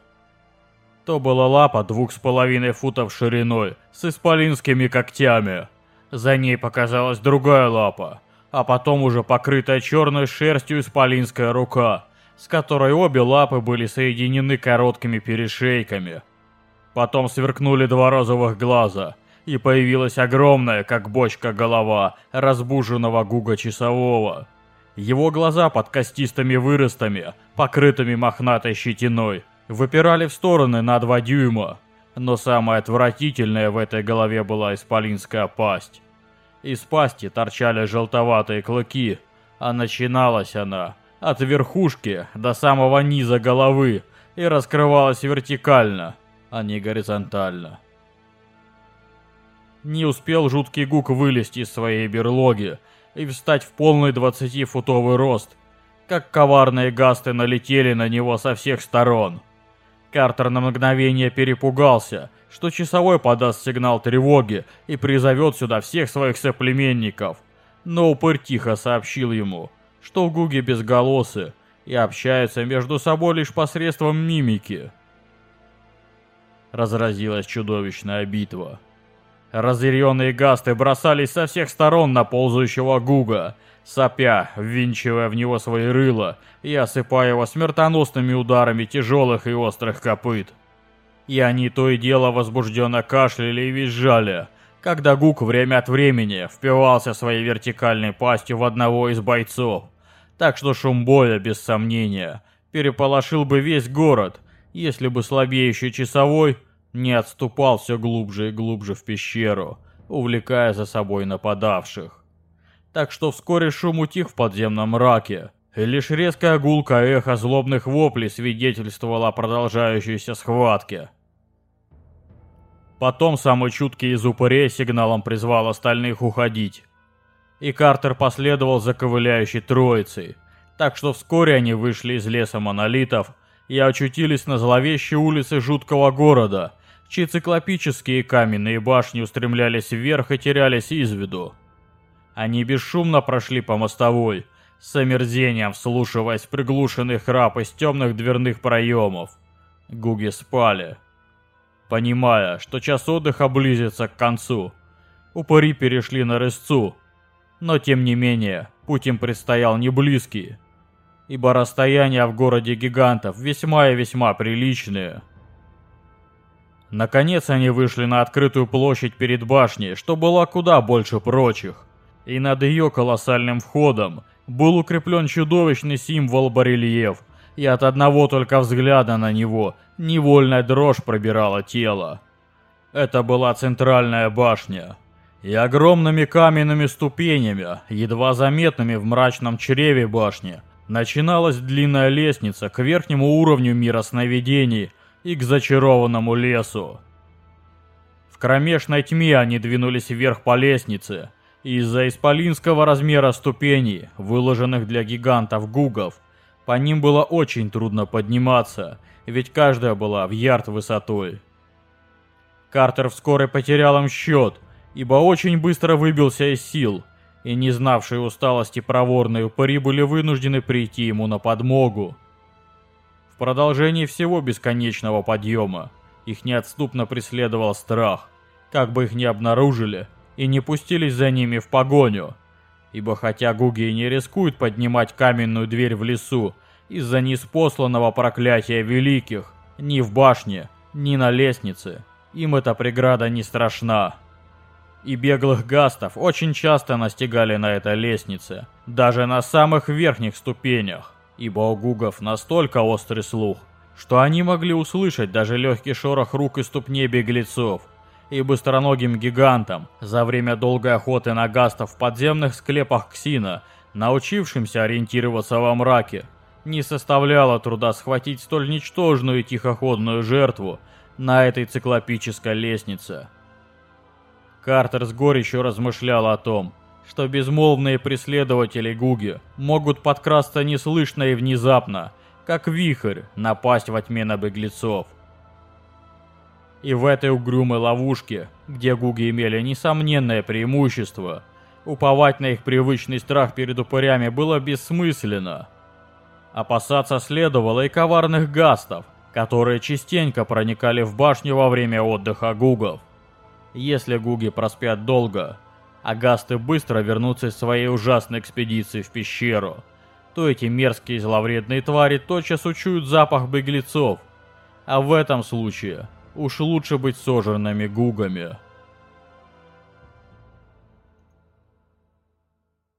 То была лапа двух с половиной футов шириной, с исполинскими когтями. За ней показалась другая лапа, а потом уже покрытая черной шерстью исполинская рука, с которой обе лапы были соединены короткими перешейками. Потом сверкнули два розовых глаза — и появилась огромная, как бочка, голова разбуженного Гуга Часового. Его глаза под костистыми выростами, покрытыми мохнатой щетиной, выпирали в стороны на два дюйма, но самое отвратительное в этой голове была исполинская пасть. Из пасти торчали желтоватые клыки, а начиналась она от верхушки до самого низа головы и раскрывалась вертикально, а не горизонтально. Не успел жуткий гук вылезти из своей берлоги и встать в полный 20-футовый рост, как коварные гасты налетели на него со всех сторон. Картер на мгновение перепугался, что часовой подаст сигнал тревоги и призовет сюда всех своих соплеменников. Но упырь тихо сообщил ему, что гуги безголосы и общаются между собой лишь посредством мимики. Разразилась чудовищная битва. Разъяренные гасты бросались со всех сторон на ползающего Гуга, сопя, ввинчивая в него свои рыла и осыпая его смертоносными ударами тяжелых и острых копыт. И они то и дело возбужденно кашляли и визжали, когда Гук время от времени впивался своей вертикальной пастью в одного из бойцов. Так что шум боя, без сомнения, переполошил бы весь город, если бы слабеющий часовой не отступал все глубже и глубже в пещеру, увлекая за собой нападавших. Так что вскоре шум утих в подземном мраке, и лишь резкая гулка эхо злобных воплей свидетельствовала о продолжающейся схватке. Потом самый чуткий из упырей сигналом призвал остальных уходить. И Картер последовал за ковыляющей троицей, так что вскоре они вышли из леса монолитов и очутились на зловещей улице жуткого города, чьи циклопические каменные башни устремлялись вверх и терялись из виду. Они бесшумно прошли по мостовой, с омерзением вслушиваясь в приглушенный храп из темных дверных проемов. Гуги спали. Понимая, что час отдыха близится к концу, упыри перешли на рысцу. Но тем не менее, путь им предстоял не близкий, ибо расстояния в городе гигантов весьма и весьма приличные. Наконец они вышли на открытую площадь перед башней, что была куда больше прочих. И над ее колоссальным входом был укреплен чудовищный символ-барельеф, и от одного только взгляда на него невольная дрожь пробирала тело. Это была центральная башня. И огромными каменными ступенями, едва заметными в мрачном чреве башни, начиналась длинная лестница к верхнему уровню мира сновидений, и к зачарованному лесу. В кромешной тьме они двинулись вверх по лестнице, и из-за исполинского размера ступеней, выложенных для гигантов гугов, по ним было очень трудно подниматься, ведь каждая была в ярд высотой. Картер вскоре потерял им счет, ибо очень быстро выбился из сил, и не знавшие усталости проворные упыри были вынуждены прийти ему на подмогу продолжении всего бесконечного подъема их неотступно преследовал страх, как бы их не обнаружили и не пустились за ними в погоню. Ибо хотя гуги не рискуют поднимать каменную дверь в лесу из-за неспосланного проклятия великих, ни в башне, ни на лестнице, им эта преграда не страшна. И беглых гастов очень часто настигали на этой лестнице, даже на самых верхних ступенях ибо у гугов настолько острый слух, что они могли услышать даже легкий шорох рук и ступней беглецов, и быстроногим гигантам за время долгой охоты на гастов в подземных склепах Ксина, научившимся ориентироваться во мраке, не составляло труда схватить столь ничтожную и тихоходную жертву на этой циклопической лестнице. Картер с горечью размышлял о том, что безмолвные преследователи Гуги могут подкрасться неслышно и внезапно, как вихрь, напасть во тьме на беглецов. И в этой угрюмой ловушке, где Гуги имели несомненное преимущество, уповать на их привычный страх перед упырями было бессмысленно. Опасаться следовало и коварных гастов, которые частенько проникали в башню во время отдыха гугов. Если гуги проспят долго, Агасты быстро вернутся из своей ужасной экспедиции в пещеру, то эти мерзкие зловредные твари тотчас учуют запах беглецов. А в этом случае уж лучше быть сожранными гугами.